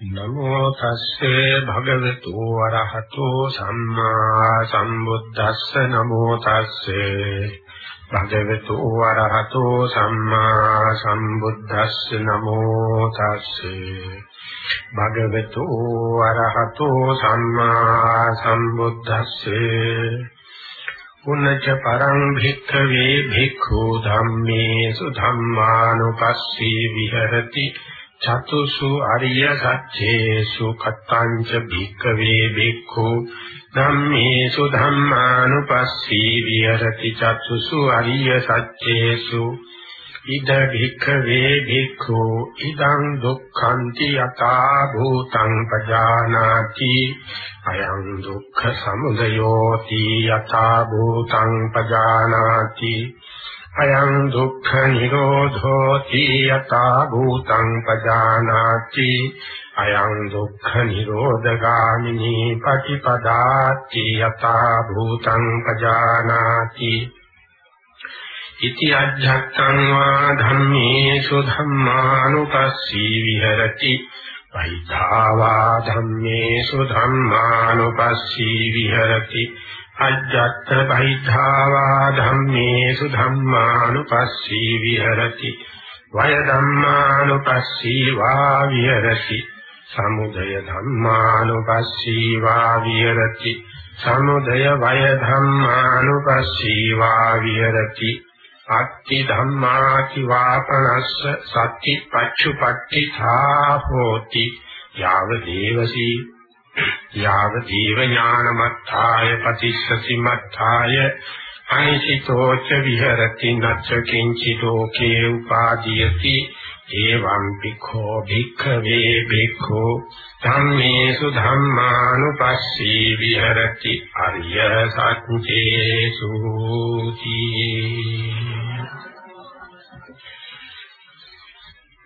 නමෝ තස්සේ භගවතු වරහතෝ සම්මා සම්බුද්දස්ස නමෝ තස්සේ භගවතු වරහතෝ සම්මා සම්බුද්දස්ස නමෝ තස්සේ භගවතු වරහතෝ සම්මා සම්බුද්දස්සේ උන්නච පරං භික්ඛවේ භික්ඛු ධම්මේසු ධම්මානුපස්සී විහෙරති චතුසු අරිය සත්‍යේසු කත්තංච භික්ඛවේ භික්ඛු ධම්මේසු ධම්මානුපස්සී විහෙරති චතුසු අරිය සත්‍යේසු ඉද භික්ඛවේ භික්ඛු ඉදං දුක්ඛන්ති යතා භූතං පජානාති අයං දුක්ඛ සමුදයෝති යතා භූතං පජානාති අයං දුක්ඛ නිරෝධෝති යතා භූතං පජානාති। අයං දුක්ඛ නිරෝධගාමිනී පටිපදාති යතා භූතං පජානාති। ඉති අජ්ජත්තං වා ධම්මේසු ධම්මානුපස්සී විහෙරති। වෛධාවා ධම්මේසු ධම්මානුපස්සී විහෙරති। අජ්ජත් බහිද්ධාවා ධම්මේසු ධම්මානුපස්සී විහෙරති. වය ධම්මානුපස්සී වා විහෙරති. සමුදය ධම්මානුපස්සී වා විහෙරති. සමුදය වය ධම්මානුපස්සී වා විහෙරති. අත්ති ධම්මාති වාපනස්ස සත්‍ති පච්චුපට්ඨි ථා හෝති. යාව දේවසී යාව දීව ඥානමත්ථාය පතිස්සති මත්ථාය අනිසිතෝච විහෙරති නච්ච කිංචිතෝකේ උපාදීයති එවං පිඛෝ භික්ඛවේ භික්ඛෝ ධම්මේසු ධම්මානුපස්සී විහෙරති අරිය සත්‍යේසු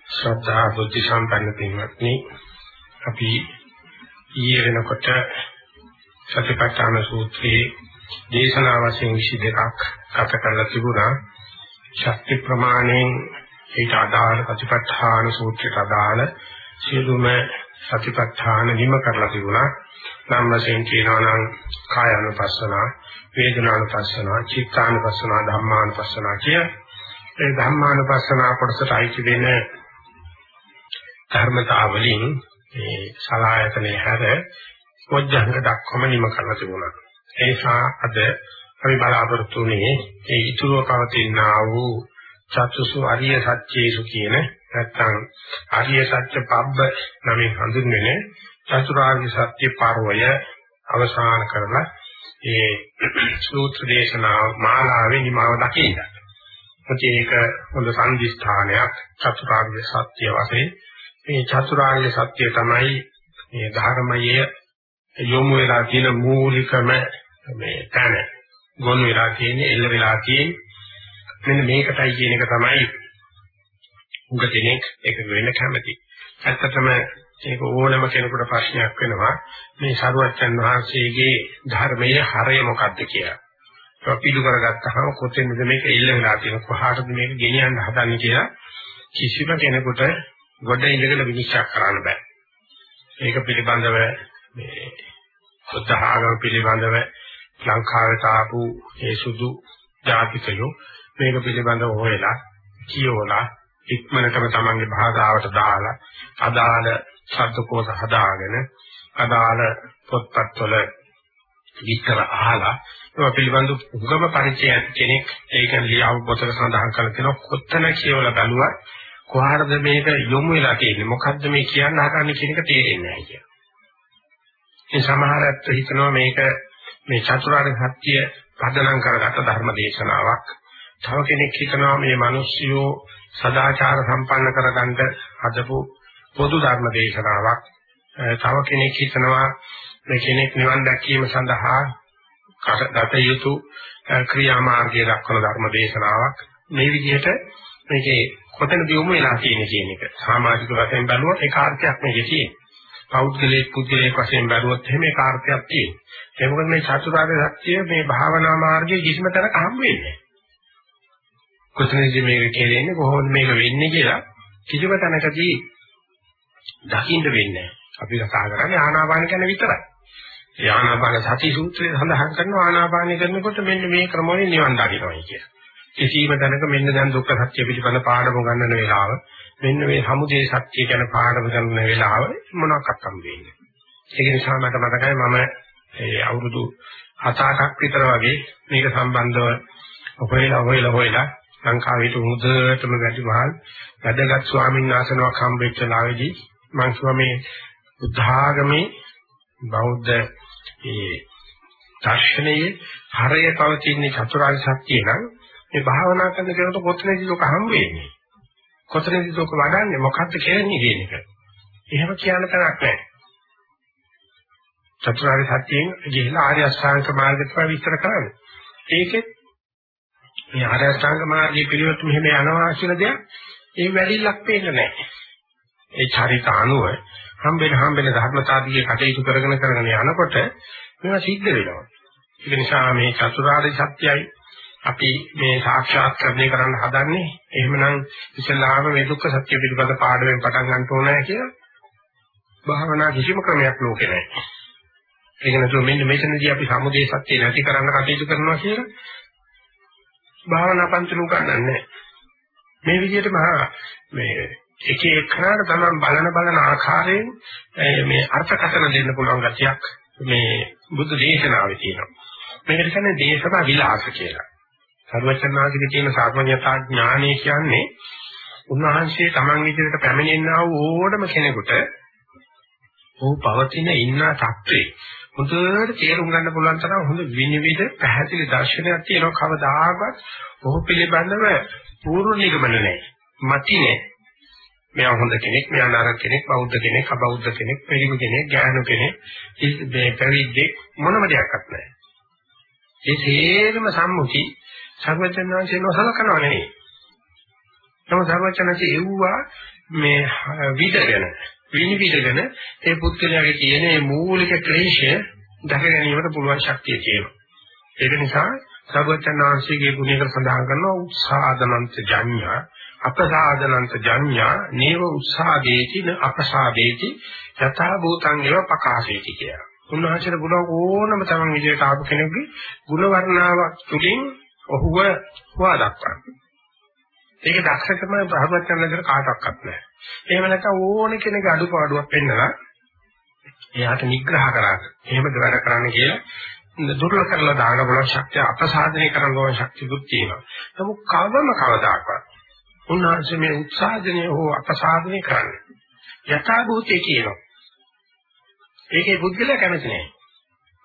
ශ්‍රද්ධා බුද්ධ සම්පන්න පින්වත්නි අපි ඊයේ වෙනකොට සතිපට්ඨාන සූත්‍රයේ දේශනා වශයෙන් 22ක් ගත කරලා තිබුණා. ශක්ති ප්‍රමාණයෙන් ඊට අදාළ සතිපට්ඨාන සූත්‍රයට අදාළ සියලුම සතිපට්ඨාන නිම කරලා තිබුණා. නම් වශයෙන් කියනවා නම් කායानुපස්සන, වේදනානුපස්සන, චිත්තානුපස්සන, ධම්මානුපස්සන කිය. ඒ ධම්මානුපස්සන කොටසට අයිති වෙන ධර්මතාවලින් මේ සලායතනේ හැර මොජ්ජංග දක්වම නිම කරලා තිබුණා. ඒ නිසා අද අපි බලාපොරොත්තු වෙන්නේ මේ ඊතුරුව පවතිනා වූ චතුසු අරිය සත්‍යේසු කියන නැත්නම් අරිය සත්‍ය පබ්බ නමින් හඳුන්වන්නේ චතුරාර්ය සත්‍ය පර්වය අවසන් කරලා ඒ සූත්‍ර දේශනා මාලාවේ නිමාව දකින්න. ඒක හොඳ සංදිස්ථානයක් චතුරාර්ය සත්‍ය වශයෙන් මේ චතුරාර්ය සත්‍ය තමයි මේ ධර්මයේ යොමු වෙලා තියෙන මූලිකම මේ තැන. ගොනු වෙලා තියෙන්නේ එල්ල වෙලා තියෙන්නේ මෙන්න මේකටයි කියන එක තමයි උග දෙනෙක් ඒක වෙන්න කැමති. ඇත්තටම ඒක ඕනම කෙනෙකුට ප්‍රශ්නයක් වෙනවා මේ සරුවච්චන් වහන්සේගේ ධර්මයේ හරය මොකක්ද කියලා. ඒක පිළි කරගත්තාම කොතෙන්ද මේක එල්ල වෙලා තියෙන කොහාටද මේක ගෙනියන්න හදන්නේ කියලා කිසිම කෙනෙකුට ගොඩ ඉඳගෙන විනිශ්චය කරන්න බෑ. ඒක පිළිබඳව මේ බුද්ධ ආගම පිළිබඳව ලංකාවට ආපු ඒ සුදු ජාතිකයෝ මේක පිළිබඳව හොයලා කියවලා ඉක්මනටම තමන්ගේ භාෂාවට දාලා අදාළ ශබ්දකෝෂ හදාගෙන අදාළ පොත්පත්වල විස්තර අහලා ඒවා පිළිබඳව උගම පරිචය කෙනෙක් ඒක ලියව පොතක සඳහන් කරලා තියෙනවා කොත්තන කියවලා බලුවා කොහාටද මේක යොමු වෙලා තියෙන්නේ මොකද්ද මේ කියන්න හදන්නේ කියන එක තේරෙන්නේ නැහැ කියලා. ඒ සමහර අත් හිතනවා මේක මේ චතුරාර්ය සත්‍ය පදනම් කරගත්ත ධර්ම දේශනාවක්. තව කෙනෙක් හිතනවා මේ මිනිස්සුયો සදාචාර සම්පන්න කරගන්න හදපු පොදු ධර්ම දේශනාවක්. තව කෙනෙක් හිතනවා මේ කෙනෙක් නිවන් දැකීම සඳහා ගත යුතු ක්‍රියාමාර්ගය දක්වන ධර්ම දේශනාවක්. මේ විදිහට මේකේ කොතනද යොමු වෙලා තියෙන්නේ කියන එක. සමාජික වශයෙන් බලුවොත් ඒක ආර්ථයක් මේකේ තියෙන්නේ. පෞද්ගලික පුද්ගලික වශයෙන් බලුවොත් එහෙම ඒක ආර්ථයක් තියෙන්නේ. ඒ මොකද මේ චතුරාර්ය සත්‍ය මේ භාවනා මාර්ගයේ කිසිම තැනක හම් වෙන්නේ නැහැ. කොතනද මේක කෙරෙන්නේ කොහොමද මේක වෙන්නේ කියලා කිසිම තැනකදී දකින්න වෙන්නේ නැහැ. අපි කතා කරන්නේ ආනාපාන ගැන විතරයි. ඒ ආනාපාන සති සූත්‍රයේ සඳහන් කරනවා ආනාපාන කරනකොට මෙන්න මේ ක්‍රමවලින් නිවන් දකින්නයි කියලා. කිසිම තැනක මෙන්න දැන් දුක්ඛ සත්‍ය පිළිබඳ පාඩම ගන්නන වෙලාව මෙන්න මේ සමුදය සත්‍ය ගැන පාඩම ගන්න වෙලාව මොනවාක්වත් හම් වෙන්නේ. ඒක නිසා මට මතකයි මම ඒ අවුරුදු 7-8ක් විතර වගේ මේක සම්බන්ධව හොයලා හොයලා හොයලා ලංකාවේ හොඳටම වැඩිමහල් වැඩගත් ස්වාමීන් වහන්සේනමක් හම්බෙච්ච ලාවේදී මම ස්වාමී බුද්ධාගමේ බෞද්ධ ඒ දර්ශනයේ හරය පවතින චතුරාර්ය සත්‍ය නම් මේ භාවනා කරන කෙනාට කොතනදී ලෝක හම් වෙන්නේ කොතනදී ලෝක වඩන්නේ මොකද්ද කියන්නේ කියන එක. එහෙම කියන්න තරක් නැහැ. චතුරාර්ය සත්‍යයෙන් ගිහිලා ආර්ය අෂ්ටාංග මාර්ගයට විස්තර කරන්නේ. ඒකෙත් මේ ආර්ය අෂ්ටාංග මාර්ගයේ පිළිවෙත් මෙහෙම යනවා කියලා දෙයක් ඒ වැඩිලක් පේන්නේ නැහැ. ඒ චරිත අනුව හම්බෙන හම්බෙන ධර්මතාවීය කටයුතු කරගෙන කරගෙන යනකොට මේවා සිද්ධ වෙනවා. ඒක නිසා මේ චතුරාර්ය සත්‍යයි අපි මේ සාක්ෂාත්කරණය කරන්න හදන්නේ එහෙමනම් ඉස්ලාම මේ දුක්ඛ සත්‍ය පිළිබඳ පාඩමෙන් පටන් ගන්න ඕනෑ කියලා භාවනා කිසිම ක්‍රමයක් ලෝකේ නැහැ. ඒක නැතුව මෙන්න මෙතනදී අපි සමුදේ සත්‍ය නැති කරන්න කටයුතු කරනවා කියලා භාවනා පන්තිලු ගන්නන්නේ මේ විදිහට මහා මේ එක එකනට තමයි බලන බලන ආකාරයෙන් මේ අර්ථකථන දෙන්න පුළුවන් ගතියක් මේ බුද්ධ දේශනාවේ තියෙනවා. මේකට කියන්නේ දේශනා විලාස කියලා. සර්වචනාදිගේ තියෙන සාමාන්‍යතා ඥානය කියන්නේ උන්වහන්සේ Taman විදිහට පැමිණෙනා වූ ඕනම කෙනෙකුට ඔහු පවතින ඉන්න තත්ත්වේ හොඳට තේරුම් ගන්න පුළුවන් තරම් හොඳ විනිවිද පැහැදිලි දර්ශනයක් තියෙනවා කවදාකවත් ඔහු පිළිබඳව පූර්ව නිගමන නැහැ. මති නැහැ. මෙයා හොඳ කෙනෙක්, මෙයා නරක කෙනෙක්, බෞද්ධ කෙනෙක්, අබෞද්ධ කෙනෙක්, පිළිම කෙනෙක්, ඥාන කෙනෙක්, මේ පැවිද්දෙක් මොනම දෙයක්වත් නැහැ. ඒ සියලුම සම්මුති සර්වචනාංශේ නොසලකනවා නෙවෙයි. නමුත් සර්වචනාංශේ එව්වා මේ විදගෙන විනිවිදගෙන ඒ පුත්කලයාගේ තියෙන මේ මූලික ක්ලේශය දැක ගැනීමට පුළුවන් ශක්තිය තියෙනවා. ඒක නිසා සර්වචනාංශයේ ගුණයකට සඳහන් කරනවා උත්සාදනන්ත ජඤ්ඤා අපසාදනන්ත ජඤ්ඤා නේව උත්සාදේති න අපසාදේති යථා භූතං ඒව පකාශේති කියලා. උන්වහන්සේට පුළුවන් ඕනම තමන් විදියට ආපු කෙනෙකුගේ ಗುಣ වර්ණාවක් තුලින් ඔහුව හොවා දක්වන්න. ඒක දක්ෂකම බ්‍රහ්මචර්යනතර කාටවත් නැහැ. එහෙම නැත්නම් ඕන කෙනෙක් අඩුපාඩුවක් පෙන්නලා එයාට නිග්‍රහ කරාට එහෙමද වැඩ කරන්න කියලා දුර්ල කරලා දාන බල ශක්තිය අපසාධනය කරන ගමන් ශක්තියකුත් තියෙනවා. නමුත් කවම කවදාකවත් උන්වහන්සේ මේ උත්සාහනය හෝ අපසාධනය කරන්නේ යථා භූතේ කියනවා. ඒකේ පුද්ගලයා කැමති නැහැ.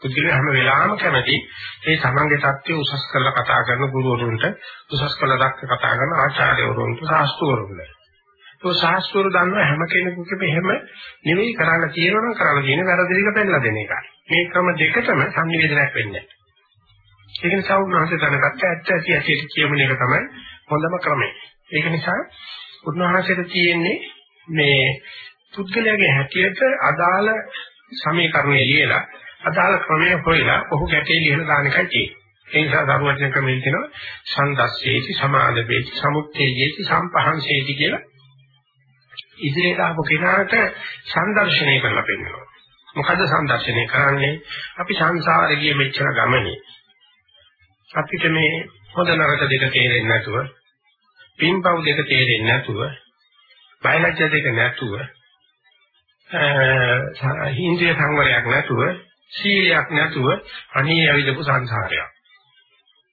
පුද්ගලයා හැම වෙලාවෙම කැමති මේ තමන්ගේ தත්ත්වය උසස් කරලා කතා කරන ගුරුවරුන්ට උසස් කරලා දක්ක කතා කරන ආචාර්යවරුන්ට සාස්තුවරුන්ට. ඒ සාස්තුවරු දන්නවා හැම කෙනෙකුගේම එහෙම නෙවෙයි කරන්න තියෙනවා කරන්න තියෙන වැරදිලික පෙන්නලා දෙන එකයි. මේ ක්‍රම දෙකටම සංනිවේදනයක් වෙන්නේ නැහැ. ඒක නිසා උන්වහන්සේ දැනගත්ත ඇත්ත ඇති ඇති කියමන එක තමයි හොඳම ක්‍රමය. ඒක නිසා උන්වහන්සේට තියෙන්නේ මේ පුද්ගලයාගේ හැටියට අදාළ සමීකරණය ලියලා අදාළ ක්‍රමය හොයලා ඔහු ගැටේ ලියලා දාන එකයි තියෙන්නේ. ඒ නිසා ධර්මවචන ක්‍රමයෙන් කියනවා සංදස්සේති සමාදපේති සමුත්තේජේති සම්පහන්සේති කියලා ඉදිරියට ආපු කෙනාට සංදර්ශනය කරලා පෙන්නනවා. මොකද සංදර්ශනය කරන්නේ අපි සංසාරේ ගිය මෙච්චර ගමනේ අපිට මේ හොඳ නරක දෙක තේරෙන්නේ නැතුව පින්පව් දෙක තේරෙන්නේ නැතුව බයලජ්‍ය දෙක නැතුව හින්දිය සංවරයක් නැතුව සීලයක් නැතුව අනේ ඇවිදපු සංසාරයක්.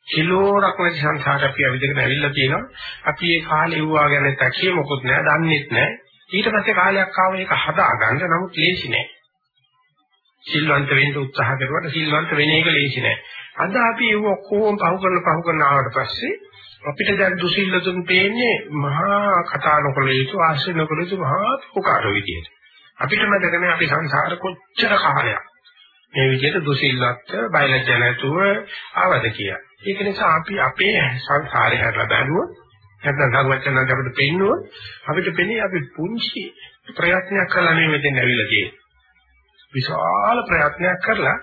කිලෝරක් නැති සංසාරයක් අපි ඇවිදගෙන ඇවිල්ලා තියෙනවා. අපි ඒ කාලේ වුණා ගැන තැකිය මොකුත් නෑ, දන්නේත් නෑ. ඊට පස්සේ කාලයක් ආව එක හදාගන්න නමුත් ලේසි නෑ. සිල්වන්ත වෙන්න උත්සාහ කරුවට සිල්වන්ත වෙන එක ලේසි නෑ. අද අපි ඒව ඔක්කොම පහු කරන පහු කරන ආවට පස්සේ අපිට දැන් දුසිල්ලතුන් පේන්නේ මහා කතා නොකළ යුතු ආශ්‍රය නොකළ යුතු මහා උකාර විදියට. අපිට මතකනේ අපි සංසාර කොච්චර කාලයක් මේ විදිහට දුසිල්වත් බයලජ්ජ නැතුව ආවද කියලා. ඒක නිසා අපි අපේ සංසාරය හැරලා බලුවොත් නැත්නම් සර්වඥාන්ට අපිට පෙන්නුවොත් අපිට පෙනේ අපි පුංචි ප්‍රයත්නයක් කළා මේ මෙතෙන් ඇවිල්ලා තියෙන්නේ. විශාල ප්‍රයත්නයක් කරලා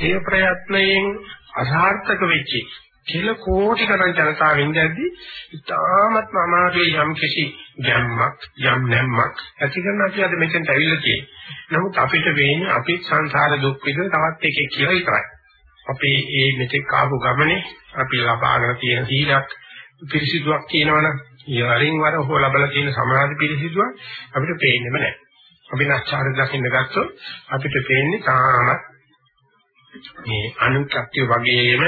ඒ ප්‍රයත්නයෙන් අසාර්ථක වෙච්චි කිල කෝටි ගණන් ජනතාවෙන් දැද්දි ඉතාමත්ම අමාරුයි යම් කිසි ගැම්මක් යම් නැම්මක් ඇති කරන අපි අද මෙතෙන්ට ඇවිල්ලා තියෙන්නේ. නමුත් අපිට වෙන්නේ අපි සංසාර දුක් විඳ තවත් එකෙක් කියලා විතරයි. අපි මේ මෙතෙක් ආපු ගමනේ අපි ලබාගෙන තියෙන සීලයක් පිරිසිදුවක් කියනවනම් ඊවරින් වර හො ලබලා තියෙන සමාධි පිරිසිදුවක් අපිට පේන්නේම නැහැ. අපි නැස්චාරය දකින්න ගත්තොත් අපිට පේන්නේ තාමත් මේ අනුත්ත්‍ය වගේම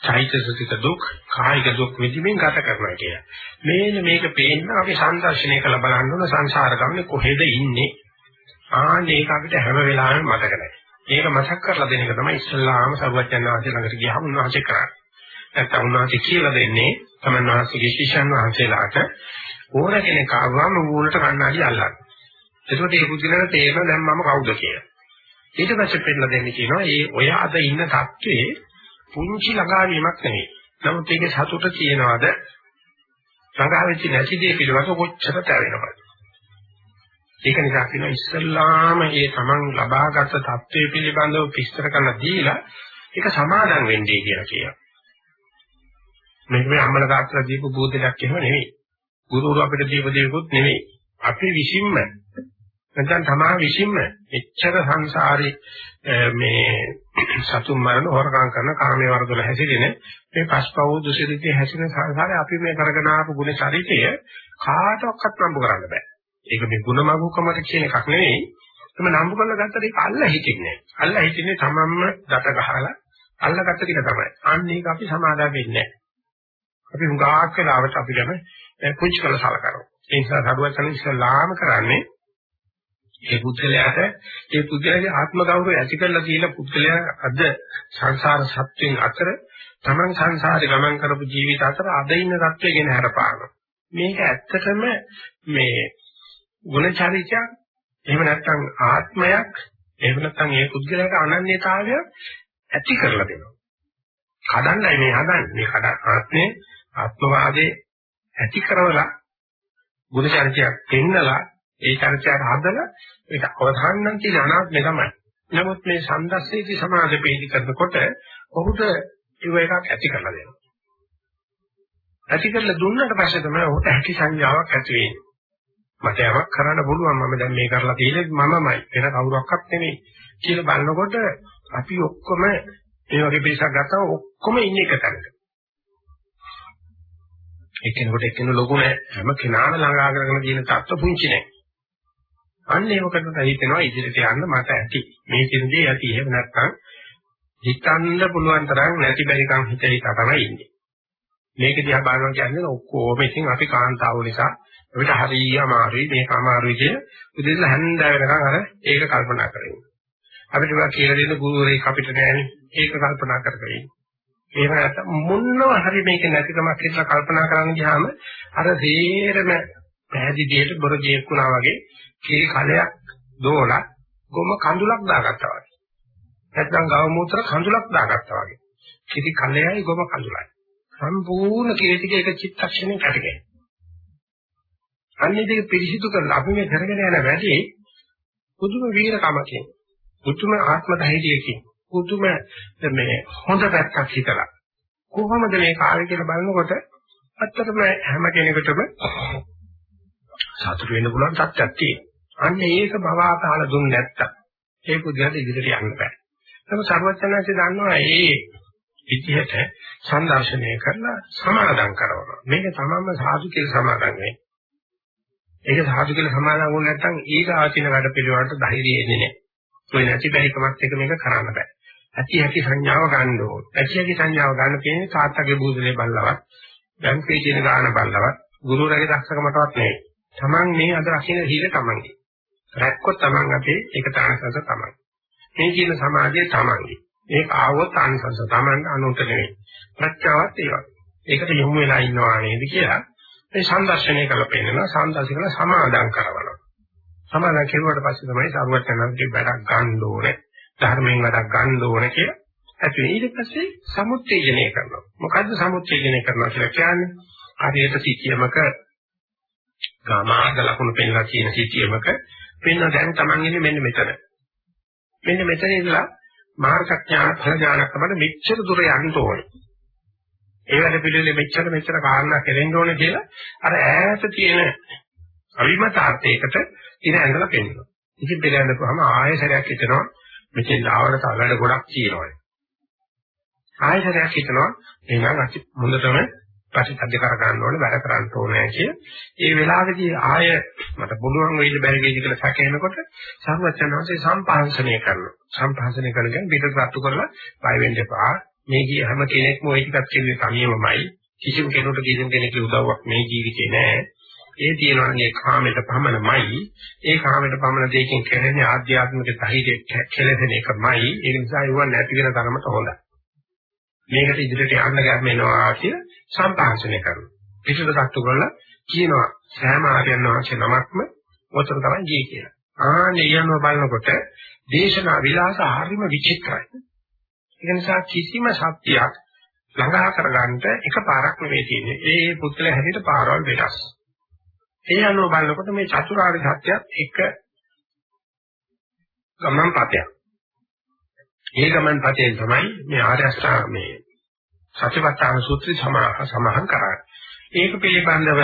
චෛතසික දුක් කායික දුක් විඳින්මින් ගත කරනවා කියලා. මේන මේක පේන්න අපි සංදර්ශනය කළ බලන්න ඕන සංසාර ගමනේ කොහෙද ඉන්නේ. ආන්නේ ඒක අපිට හැම වෙලාවෙම මතක නැහැ. ඒක මතක් කරලා දෙන එක තමයි ඉස්ලාම සර්වඥාන් වහන්සේ ළඟට ගියාම උන්වහන්සේ කරන්නේ. නැත්නම් උන්වහන්සේ කියලා දෙන්නේ තමන් වහන්සේගේ ශිෂ්‍යයන් වහන්සේලාට ඕන කෙනෙක් ආවම මූලට කණ්ණාඩි අල්ලන්න. එතකොට ඒ බුද්ධිලට තේරෙනවා දැන් මම කවුද කියලා. ඊට පස්සේ පෙන්නලා දෙන්නේ කියනවා ඒ ඔය අද ඉන්න තත්ත්වයේ පුංචි ළඟාවීමක් නෙවෙයි. නමුත් ඒකේ සතුට කියනවාද ළඟාවෙච්ච නැති දේ පිළිබඳව කොච්චර තැවෙනවද? ඒක නිසා කියනවා ඉස්සල්ලාම ඒ තමන් ලබාගත් தත්ත්වය පිළිබඳව විස්තර කරලා දීලා ඒක සමාදන් වෙන්නේ කියලා කියනවා. මේක මේ අම්මලා තාත්තලා දීපු බෝධියක් එහෙම නෙවෙයි. ගුරුවරු අපිට දීපු දේකුත් නෙවෙයි. අපි විසින්ම නැත්නම් තමා විසින්ම එච්චර සංසාරේ මේ සතුන් මරණ හොරකම් කරන කාමයේ වරදොල හැසිරෙන මේ පස්පව් දුසිරිතේ හැසිරෙන සංසාරේ අපි මේ කරගෙන ආපු ගුණ චරිතය කාටවත් නම්බු කරන්න බෑ. ඒක මේ ගුණමගුකමට කියන එකක් නෙවෙයි. එතම නම්බු කරලා ගත්තට ඒක අල්ල හිතින්නේ. අල්ල හිතින්නේ තමන්ම දත ගහලා අල්ලගත්ත ටික තමයි. අන්න ඒක අපි සමාදා වෙන්නේ නැහැ. අපි හුඟක් වෙලාවට අපි ගැන කුංචි කළ සලකනවා. ඒ නිසා සරුවචන ඉස්ලාම කරන්නේ ඒ පුද්ගලයාට ඒ පුද්ගලයාගේ ආත්ම ගෞරවය ඇති කරලා දීලා පුද්ගලයා අද සංසාර සත්‍යයෙන් අතර තමන් සංසාරේ ගමන් කරපු ජීවිත අතර අද ඉන්න தත්ත්වය ගැන හරපානවා. මේක ඇත්තටම මේ ගුණචරිතයක් එහෙම නැත්නම් ආත්මයක් එහෙම නැත්නම් ඒ පුද්ගලයාට අනන්‍යතාවය ඇති කරලා දෙනවා. කඩන්නයි මේ හදන්නේ. මේ කඩ ආත්මේ ආත්මවාදේ ඇති කරවලා ගුණචරිතයක් පෙන්නලා ඒ චරිතයට හදලා ඒක අවධානය නම් කියන අනාත්මය තමයි. නමුත් මේ සම්දස්සේදී සමාජ පීඩි කරනකොට ඔහුට ඒව එකක් ඇති කරලා දෙනවා. ඇති කරලා දුන්නට පස්සේ තමයි ඔහුට හැකි සංඥාවක් ඇති වෙන්නේ. මට යමක් කරන්න පුළුවන් මම දැන් මේ කරලා තියෙන්නේ මමමයි වෙන කවුරක්වත් නෙමෙයි කියලා බලනකොට අපි ඔක්කොම මේ වගේ පිරිසක් ගත්තා ඔක්කොම ඉන්නේ එක තැනක. එක්කෙනෙකුට එක්කෙනෙකු ලොකු නෑ හැම කෙනාම ළඟා කරගෙන තියෙන තත්ත්ව පුංචි නෑ. අන්න ඒවකට හිතෙනවා ඉදිරියට යන්න මට ඇති. මේ කින්දේ ඇති. එහෙම නැත්නම් හිතන්න පුළුවන් තරම් නැති බැරිකම් හිත හිත තමයි ඉන්නේ. මේක දිහා බලනවා කියන්නේ ඔක්කොම ඉතින් අපි කාන්තාව නිසා අපිට හරිය අමාරුයි මේක අමාරුයි කිය උදේට හැන්දෑ වෙනකන් අර ඒක කල්පනා කරගෙන. අපිට ඒවා කියලා දෙන්න ගුරුවරයෙක් අපිට නැහැනේ. ඒක කල්පනා කරගෙන. එහෙම නැත්නම් මොනවා හරි මේක නැතිකමක් කියලා කල්පනා කරන්න ගියාම අර තේරම පැහැදිලියට බොර ජීකුණා වගේ කී කලයක් දෝලා ගොම කඳුලක් දාගත්තා වගේ. නැත්නම් ගව මූත්‍ර කඳුලක් දාගත්තා වගේ. කිසි කලයයි ගොම කඳුලයි. සම්පූර්ණ කීටික එක චිත්තක්ෂණයෙන් කැටගෙන. අන්නේ දෙක පිරිසිදු කරලා අපි මේ කරගෙන යන වැඩේ පුදුම වීරකමකින් පුදුම ආත්ම ධෛර්යයකින් පුදුම මේ හොඳ පැත්තක් හිතලා කොහොමද මේ කාර්ය කියලා බලනකොට ඇත්තටම හැම කෙනෙකුටම සතුට වෙන්න පුළුවන් තත්ත්වයක් තියෙනවා. අන්න ඒක භවආතාල දුන්නේ නැත්තම් ඒ පුදුහට ඉදිරියට යන්න බෑ. නමුත් සර්වඥාන්සේ දන්නවා ඒ විදිහට සංදර්ශනය කරලා සමාදම් කරනවා. මේක තමම සාදු කියලා සමාදම් වෙන්නේ. ඒක සාදු කියලා සමාදම් වුණ නැත්නම් ඊට ආචින වැඩ පිළිවෙලට ධෛර්යය එන්නේ නැහැ. ඔය නැති බැරිකමත් එක මේක කරන්න බෑ. ඇති ඇති සංඥාව ගන්න ඕන. ඇති ඇති සංඥාව ගන්න කියන්නේ තාත්තගේ බූදලේ බල්ලවත්, බැංකුවේ තියෙන ගාන බල්ලවත්, ගුරුවරයාගේ දක්ෂකමටවත් නෙවෙයි. Taman මේ අද රකින්න හිල Tamanගේ. රැක්කොත් Taman අපේ ඒක තානසස Taman. මේ කියන සමාධිය Tamanගේ. ඒක ආවොත් ආනිසංස Taman අනුන්ට නෙවෙයි. ප්‍රත්‍යාවත් ඒ වගේ. ඒකට යොමු වෙලා ඉන්නවා නේද කියලා මේ සංදර්ශනය කරලා පෙන්නනවා සංදර්ශන කරලා සමාදම් කරනවා. සමාදම් කෙරුවට පස්සේ තමයි සරුවචනන්ගේ වැඩක් ගන්න ඕනේ. ධර්මයෙන් වැඩක් ගන්න ඕනේ කියලා. ඇති ඊට පස්සේ සමුත්තේජනය කරනවා. මොකද්ද සමුත්තේජනය කරනවා කියලා කියන්නේ? හරියට සිටියමක ගාමාර්ග ලකුණු පෙන්ලා කියන සිටියමක පෙන්න දැන් Taman ඉන්නේ මෙන්න මෙතන. මෙන්න මෙතන ඉඳලා මාර්ගඥාන ඵල ඥාන තමයි මෙච්චර දුර යන්න ඕනේ. ඒ වැඩ පිළිවෙලේ මෙච්චර මෙච්චර කාරණා කෙරෙන්න ඕනේ කියලා අර ඈත තියෙන අවිමතාර්ථයකට ඉර ඇඳලා පෙන්නනවා. ඉතින් පිළිගන්නකොහම ආයෙසරයක් හිතනවා මෙතෙන් ආවට තව වැඩ ගොඩක් තියෙනවා. ආයෙසරයක් හිතනවා එහෙනම් අපි මුලටම ප්‍රතිපද කර ගන්න ඕනේ වැඩ කරන්න ඕනේ කිය. ඒ වෙලාවේදී ආය මට පුළුවන් වෙයිද බැරි වෙයිද කියලා සැකේනකොට සර්වචනanse සම්පාංශනය කරනවා. සම්පාංශනය කරගෙන පිටට කරලා බය වෙන්න එපා. මේ කිය හැම කෙනෙක්ම ওই ටිකක් කියන්නේ තනියමමයි. කිසිම කෙනෙකුට කිසිම කෙනෙකුගේ උදව්වක් මේ ජීවිතේ නැහැ. ඒ තියෙනවානේ කාමයට පමණමයි. ඒ කාමයට පමණ දෙයකින් කෙරෙන්නේ ආධ්‍යාත්මික ධෛර්යය කෙලෙසෙන එකමයි. ඒ නිසා ඒව නැති වෙන තරමට හොඳයි. මේකට ඉදිරියට යන්න ගමනවා කිය සම්පාංශනය කරනවා. පිටුට තට්ටු කරලා කියනවා සෑම ආර්යයන් වහන්සේ නමක්ම ඔතන තමයි ජී කියලා. ආන්නේ යනවා බලනකොට දේශනා විලාස හරිම විචිත්‍රයි. ඒ නිසා කිසිම සත්‍යයක් ළඟා කරගන්න එකපාරක් නෙවෙයි තියෙන්නේ. ඒ පුත්‍රය හැටියට පාරවල් වෙනස්. ඒ අනුව බලනකොට මේ චතුරාර්ය සත්‍යයත් එක ගමන් පතයක්. ඒ ගමන් පතෙන් තමයි මේ ආර්ය අෂ්ටාංග මේ සත්‍යවත්තාන සූත්‍රය සමාහන් කරන්නේ. ඒක පිළිබඳව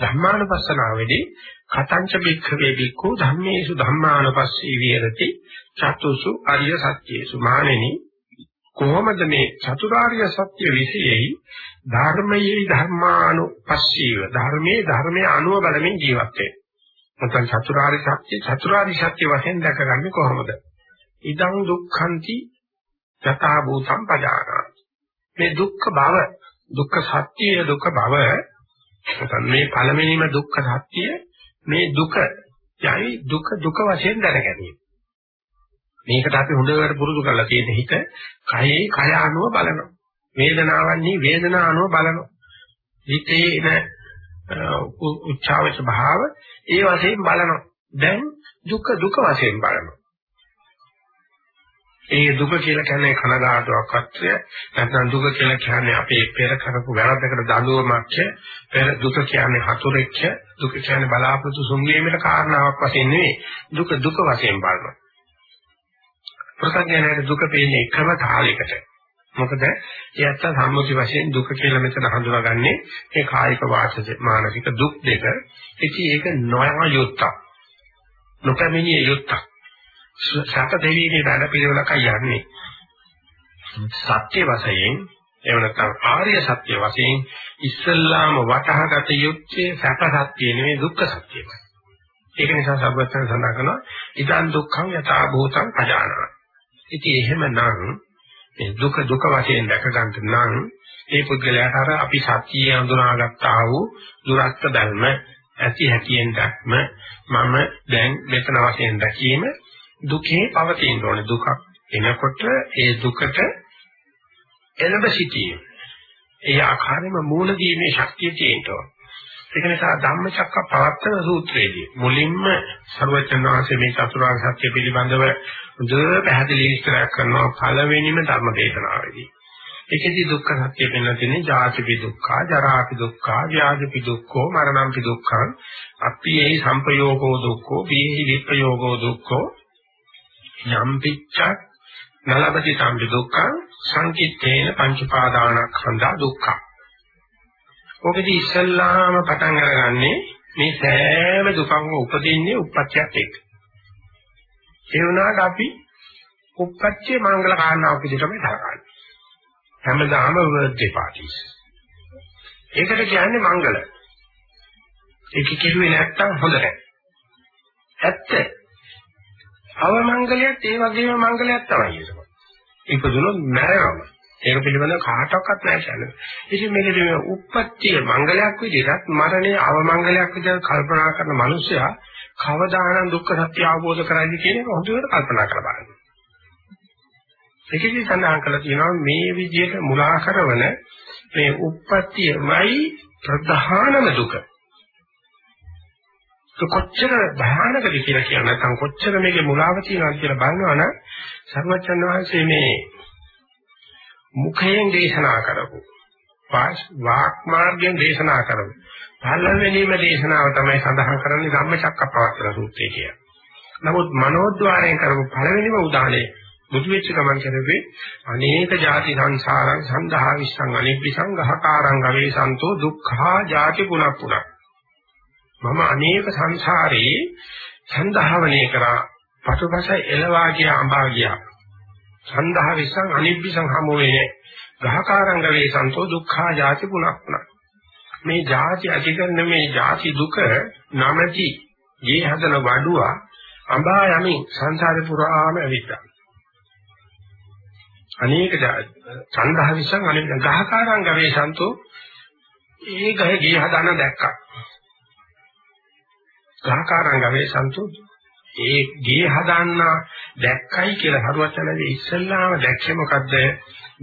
ධර්මානුපස්සනාවේදී කතංච බික්ඛවේ බික්ඛු ධම්මේසු ධම්මානුපස්සී විහෙරති චතුසු අරිය සත්‍යේසු මානෙනි කොහොමද මේ චතුරාර්ය සත්‍ය විශේෂයි ධර්මයේ ධර්මානුපස්සීව ධර්මයේ ධර්මයේ අනුව බලමින් ජීවත් වෙන්නේ. නැත්නම් චතුරාර්ය සත්‍ය චතුරාර්ය සත්‍ය වශයෙන් දැකගන්නේ කොහොමද? ඉදං දුක්ඛන්ති යථා භූතං පජානාති. මේ දුක්ඛ භව දුක්ඛ සත්‍යය දුක්ඛ භව මේ පළවෙනිම දුක්ඛ සත්‍ය මේ දුක යයි දුක දුක වශයෙන් දැනගැනීම. මේකට අපි හොඳට පුරුදු කරලා තියෙන හිත කයේ කය අනුව බලනවා. වේදනාවන්හි වේදනා අනුව බලනවා. හිතේන උච්චාවච භාව ඒ වශයෙන් බලනවා. දැන් දුක දුක වශයෙන් බලනවා. ඒ දුක කියලා කියන්නේ කනගාටුවක්වත් නැත්නම් දුක කියලා කියන්නේ අපේ පෙර කරපු වැරද්දකට දඬුවමක් පෙර දුක කියන්නේ හතුරෙක්ද දුක කියන්නේ බලාපොරොත්තු සුන්වීමේ කාරණාවක් වශයෙන් නෙවෙයි දුක දුක වශයෙන් බලනවා ප්‍රසංගයනේ දුක පේන්නේ එකම කාලයකට. මොකද ඒත් සම්මුති වශයෙන් දුක කියලා මෙතන හඳුනාගන්නේ මේ කායික වාචික මානසික දුක් දෙක. ඉතින් ඒක නොයම යුක්තක්. නොකමිනිය යුක්තක්. සත දෙවියනේ වැඩ පිළිවෙලක යන්නේ. සත්‍ය වශයෙන් එහෙම නැත්නම් ආර්ය සත්‍ය වශයෙන් ඉස්සල්ලාම වටහාගත යුත්තේ සැප සත්‍ය නෙවෙයි දුක්ඛ සත්‍යයි. ඒක නිසා සබ්බත්තර සඳහන් කරනවා ඉදන් දුක්ඛං යථා භූතං අජානන. ඉතින් එහෙමනම් මේ දුක දුක වශයෙන් දැක ගන්න නම් ඒ පුද්ගලයාට අර අපි සත්‍යය හඳුනාගත්තා වූ දුරස්ත ධර්ම ඇති හැටියෙන් දැක්ම මම දැන් මෙතන වශයෙන් දැකීම දුකේ පවතින ඕනේ. දුකක් එනකොට ඒ දුකට එළඹ සිටීම. ඒ ආකාරයෙන්ම මූල දීමේ ශක්තිය තියෙනවා ඒක නිසා ධම්මචක්ක පවත්තන සූත්‍රයේදී මුලින්ම සර්වචන් වහන්සේ මේ චතුරාර්ය සත්‍ය පිළිබඳව හොඳ පැහැදිලි විස්තරයක් කරනවා පළවෙනිම ධර්ම දේශනාවේදී. ඒකෙදි දුක්ඛ සත්‍ය පෙන්වන්නේ ජාතිපි දුක්ඛ, ජරාපි දුක්ඛ, ව්‍යාධිපි දුක්ඛෝ, මරණම්පි දුක්ඛං, අප්පියේ සංපයෝගෝ දුක්ඛෝ, බීහි විප්පයෝගෝ දුක්ඛෝ, යම්පිච්ඡ නලපති සම්පි දුක්ඛං, සංකිට්ඨේන පංචපාදානස්කන්ධා දුක්ඛං ඔකදී ඉස්සල්ලාම පටන් අරගන්නේ මේ සෑම දුකක්ම උපදින්නේ උප්පත්තියත් එක්ක. ඒ වුණාට අපි උප්පත්තිය මංගල කාරණාවක් විදිහට තමයි තරකන්නේ. හැමදාම බර්ත්ඩේ පාටිස්. ඒකට කියන්නේ මංගල. ඒක කිව්වේ නැත්තම් හොඳ නැහැ. ඇත්ත. අවමංගලයක් ඒ වගේම මංගලයක් තමයි ඒක. ඉපදුනොත් මැරෙනවා. ඒක පිළිබඳව කාටවත් නැහැ කියන්නේ. ඉතින් මේකේ මේ උප්පත්තිය මංගලයක් විදිහට මරණය අවමංගලයක් විදිහට කල්පනා කරන මිනිසයා කවදානම් දුක්ඛ සත්‍ය අවබෝධ කරගන්න කියන එක හොඳට කල්පනා කරලා බලන්න. ඒකෙදි සඳහන් කරලා තියෙනවා මේ විදිහට මුලා කරන මේ උප්පත්තියමයි ප්‍රධානම දුක. කොච්චර භයානකද කියලා කියන නැත්නම් කොච්චර මේකේ මුලාව තියෙනවද කියලා බලනවනම් සර්වචන් වහන්සේ මේ මුඛයෙන් දේශනා කරපු වාක් මාර්ගයෙන් දේශනා කරපු පළවෙනිම දේශනාව තමයි සඳහන් කරන්නේ ධම්මචක්කප්පවත්තන සූත්‍රය කිය. නමුත් මනෝද්වාරයෙන් කරපු පළවෙනිම උදාහරණය බුදු වෙච්ච ගමන් කරවේ අනේක ಜಾති සංසාරං සන්දහා විස්සං අනිප්පිසං ගහකාරං ගවේසන්තෝ දුක්ඛා ಜಾති පුනප්පුන. මම අනේක සංසාරේ සන්දහවණය කරා පසුපස එළවා ගියා අඹා ගියා. සන්දහ විසං අනිබ්බිසං හමු වෙන්නේ. ගහකාරංග වේ සන්තෝ දුක්ඛා ජාති පුනක්ුණා. මේ ජාති අධිකරණ මේ ජාති දුක නමති ගේ හදන වඩුවා අඹා යමින් සංසාරේ පුරාම ඇවිත්තා. අනේක සන්දහ විසං අනිබ්බ ගහකාරංග වේ සන්තෝ ඒ ගහේ ගේ හදන දැක්කා. ගහකාරංග වේ සන්තෝ ඒ ගේ හදාන්න දැක්කයි කියලා හරුවත් නැති ඉස්සල්ලාම දැක්කේ මොකද්ද?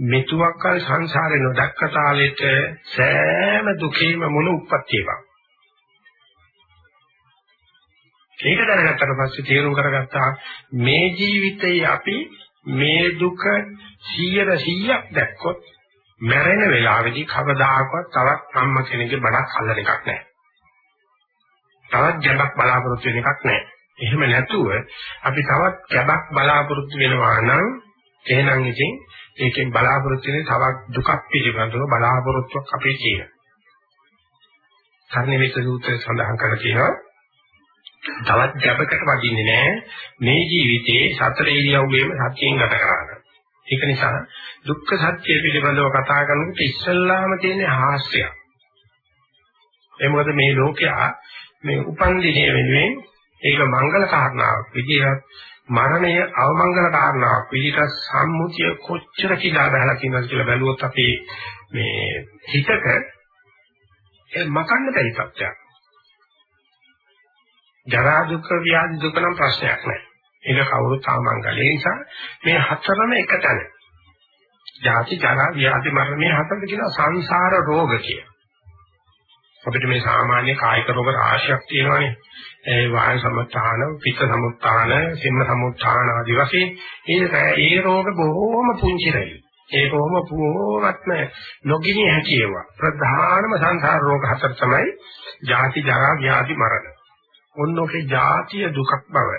මෙතුවක්කල් සංසාරේ නොදක්ක තාලෙට සෑම දුකේම මුල උප්පත්තියක් ඒක දැනගත්තට පස්සේ තේරුම් කරගත්තා මේ ජීවිතේ අපි මේ දුක 100 100ක් දැක්කොත් මැරෙන වෙලාවේදී කවදාකවත් තවත් අම්ම කෙනෙක්ගේ බඩක් අල්ලන එකක් නැහැ. තවත් ජබක් බලාපොරොත්තු වෙන එකක් නැහැ. එහෙම නැතුව අපි තවත් කැබක් බලාපොරොත්තු වෙනවා නම් එහෙනම් ඉතින් ඒකෙන් බලාපොරොත්තු වෙන තවත් දුකක් පිළිබඳව බලාපොරොත්තුවක් අපේ තියෙනවා. කර්ණවිත සූත්‍රය සඳහන් කරලා තියෙනවා තවත් ගැබකට වදින්නේ නැහැ මේ ජීවිතේ සතර ඉරියව්වෙම සත්‍යයෙන් ගත කරගන්න. ඒක නිසා දුක්ඛ සත්‍ය පිළිබඳව කතා කරනකොට ඉස්සල්ලාම තියෙන හාස්‍යය. ඒ මොකද මේ ලෝකයා මේ උපන් දිනේ වෙනුවෙන් ඒක මංගල කාරණාවක් විදිහට මරණය අවමංගල කාරණාවක් විදිහට සම්මුතිය කොච්චර කිලා බහලා තියෙනවද කියලා බැලුවොත් අපි මේ හිතක ඒ මකන්න බැරි තත්ත්වයක්. ජරා දුක් ව්‍යාධි දුක නම් ප්‍රශ්නයක් නෑ. ඒක කවුරුත් ආමංගල. ඒ නිසා මේ හතරම එක තැන. ජාති ජරා ව්‍යාධි මරණ මේ හතරද කියලා සංසාර රෝග කිය. අපිට මේ සාමාන්‍ය කායික රෝග රාශියක් තියෙනවානේ. ඒ වායු සමුත්ථාන, පිත්ත සමුත්ථාන, සිම්ම සමුත්ථාන ආදී වශයෙන් ඒ ඒ රෝග බොහෝම පුංචි රැයි. ඒ කොහොම පුවත්ම නොගිනි හැකියවා. ප්‍රධානම සංසාර රෝග හතර තමයි ජාති ජරා ව්‍යාධි මරණ. ඔන්නෝකේ ජාතිය දුකක් බව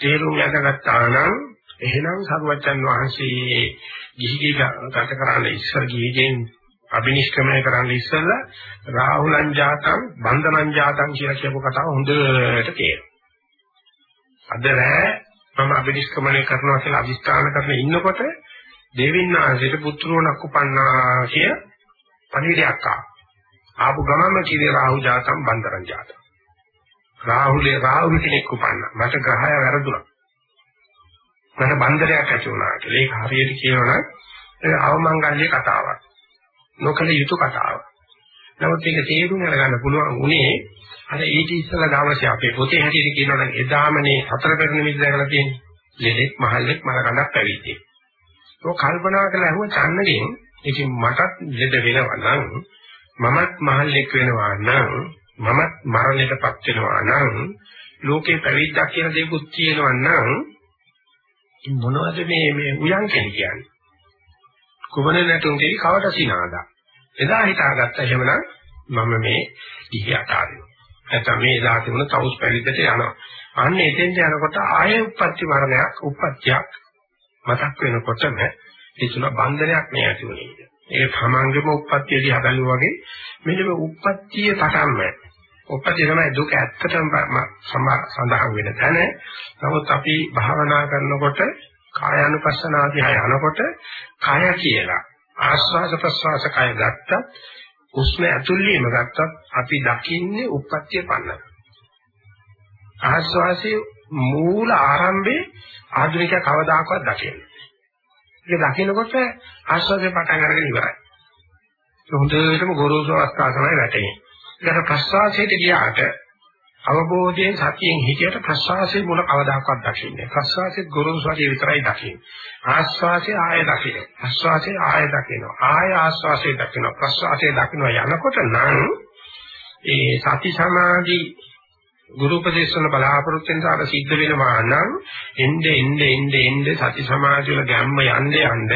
තේරුම් යනගත්තා නම් එහෙනම් සරුවච්චන් වහන්සේ ගිහි ගත කරන්න ඉස්සර ගිහිගෙන් අබිනිෂ්ක්‍රමණය කරන්න ඉස්සෙල්ලා රාහුලං ජාතං බන්ධනං ජාතං කියලා කියපු කතාව හොඳට තේරෙනවා. අද රෑ මම අබිනිෂ්ක්‍රමණය කරනවා කියලා අදිස්ථාන කරගෙන ඉන්නකොට දෙවින්නාංශයට පුත්‍රෝණක් උපන්නා කිය පණිවිඩයක් ආවා. ආපු ගමම කිව්වේ රාහු ජාතං බන්ධනං ජාතං. රාහුලේ රාහු කෙනෙක් උපන්නා. මට ග්‍රහය වැරදුනා. මට බන්ධනයක් ඇති වුණා කියලා. ඒක හරියට කියනවනම් ඒක අවමංගල්‍ය කතාවක්. නොකල යුතු කතාව. නමුත් මේක තේරුම් අරගන්න පුළුවන් උනේ අර ඊට ඉස්සලා දවසේ අපේ පොතේ හැටියට කියනවා නම් එදාමනේ හතර පෙරණ මිද දැකලා තියෙන්නේ. ලෙඩෙක් මහල්ලෙක් මල ගඳක් පැවිදි. ඒක කල්පනා කරලා අහුව චන්නගෙන් ඉතින් මටත් ලෙඩ වෙනවා නම් මමත් මහල්ලෙක් වෙනවා නම් මමත් මරණයටපත් වෙනවා නම් ලෝකේ පැවිද්දක් කියන දේකුත් තියෙනවා නම් මොනවද මේ මේ උයන් කියන්නේ? කුමන නැටුම්ගේ කවට සිනාදා. එදා හිතාගත්ත එහෙමනම් මම මේ ඉහි අතාරිනවා. නැත්නම් මේ එදා තිබුණ තවුස් පැවිද්දට යනවා. අන්න එතෙන්ට යනකොට ආයේ උප්පත්ති මරණයක් උප්පත්තියක් මතක් වෙනකොටම ඒතුන බන්ධනයක් මේ ඇති වෙන්නේ. ඒ තමන්ගේම උප්පත්තිය දිහා බලුවා වගේ මෙන්න මේ උප්පත්තිය පටන්ම උප්පත්තිය තමයි දුක ඇත්තටම සඳහන් වෙන තැන. නමුත් අපි භාවනා කරනකොට කායानुපස්සනාදී හය යනකොට කය කියලා ආස්වාද ප්‍රස්වාස කය ගත්තත් උස්ම ඇතුළේම ගත්තත් අපි දකින්නේ උප්පත්තිය පන්නන. ආස්වාසේ මූල ආරම්භේ ආධුනික කවදාකවත් දකින්නේ. ඒක දකිනකොට ආස්වාදේ පටන් අරගෙන ඉවරයි. ඒ හොඳටම ගොරෝසු අවස්ථාව තමයි වැටෙන්නේ. ඊට ප්‍රස්වාසයට ගියාට අවබෝධයෙන් සතියෙන් හිතයට ප්‍රසවාසයේ මුල කවදාකවත් දකින්නේ. ප්‍රසවාසයේ ගොරෝසු වගේ විතරයි දකින්නේ. ආස්වාසයේ ආය දකින්නේ. ආස්වාසයේ ආය දකිනවා. ආය ආස්වාසයේ දකිනවා. ප්‍රසවාසයේ දකිනවා යනකොට නම් ඒ සති සමාධි ගුරු උපදේශන බලාපොරොත්තු වෙන සාර සිද්ධ වෙනවා නම් එnde එnde එnde එnde සති සමාධි වල ගැම්ම යන්න යන්න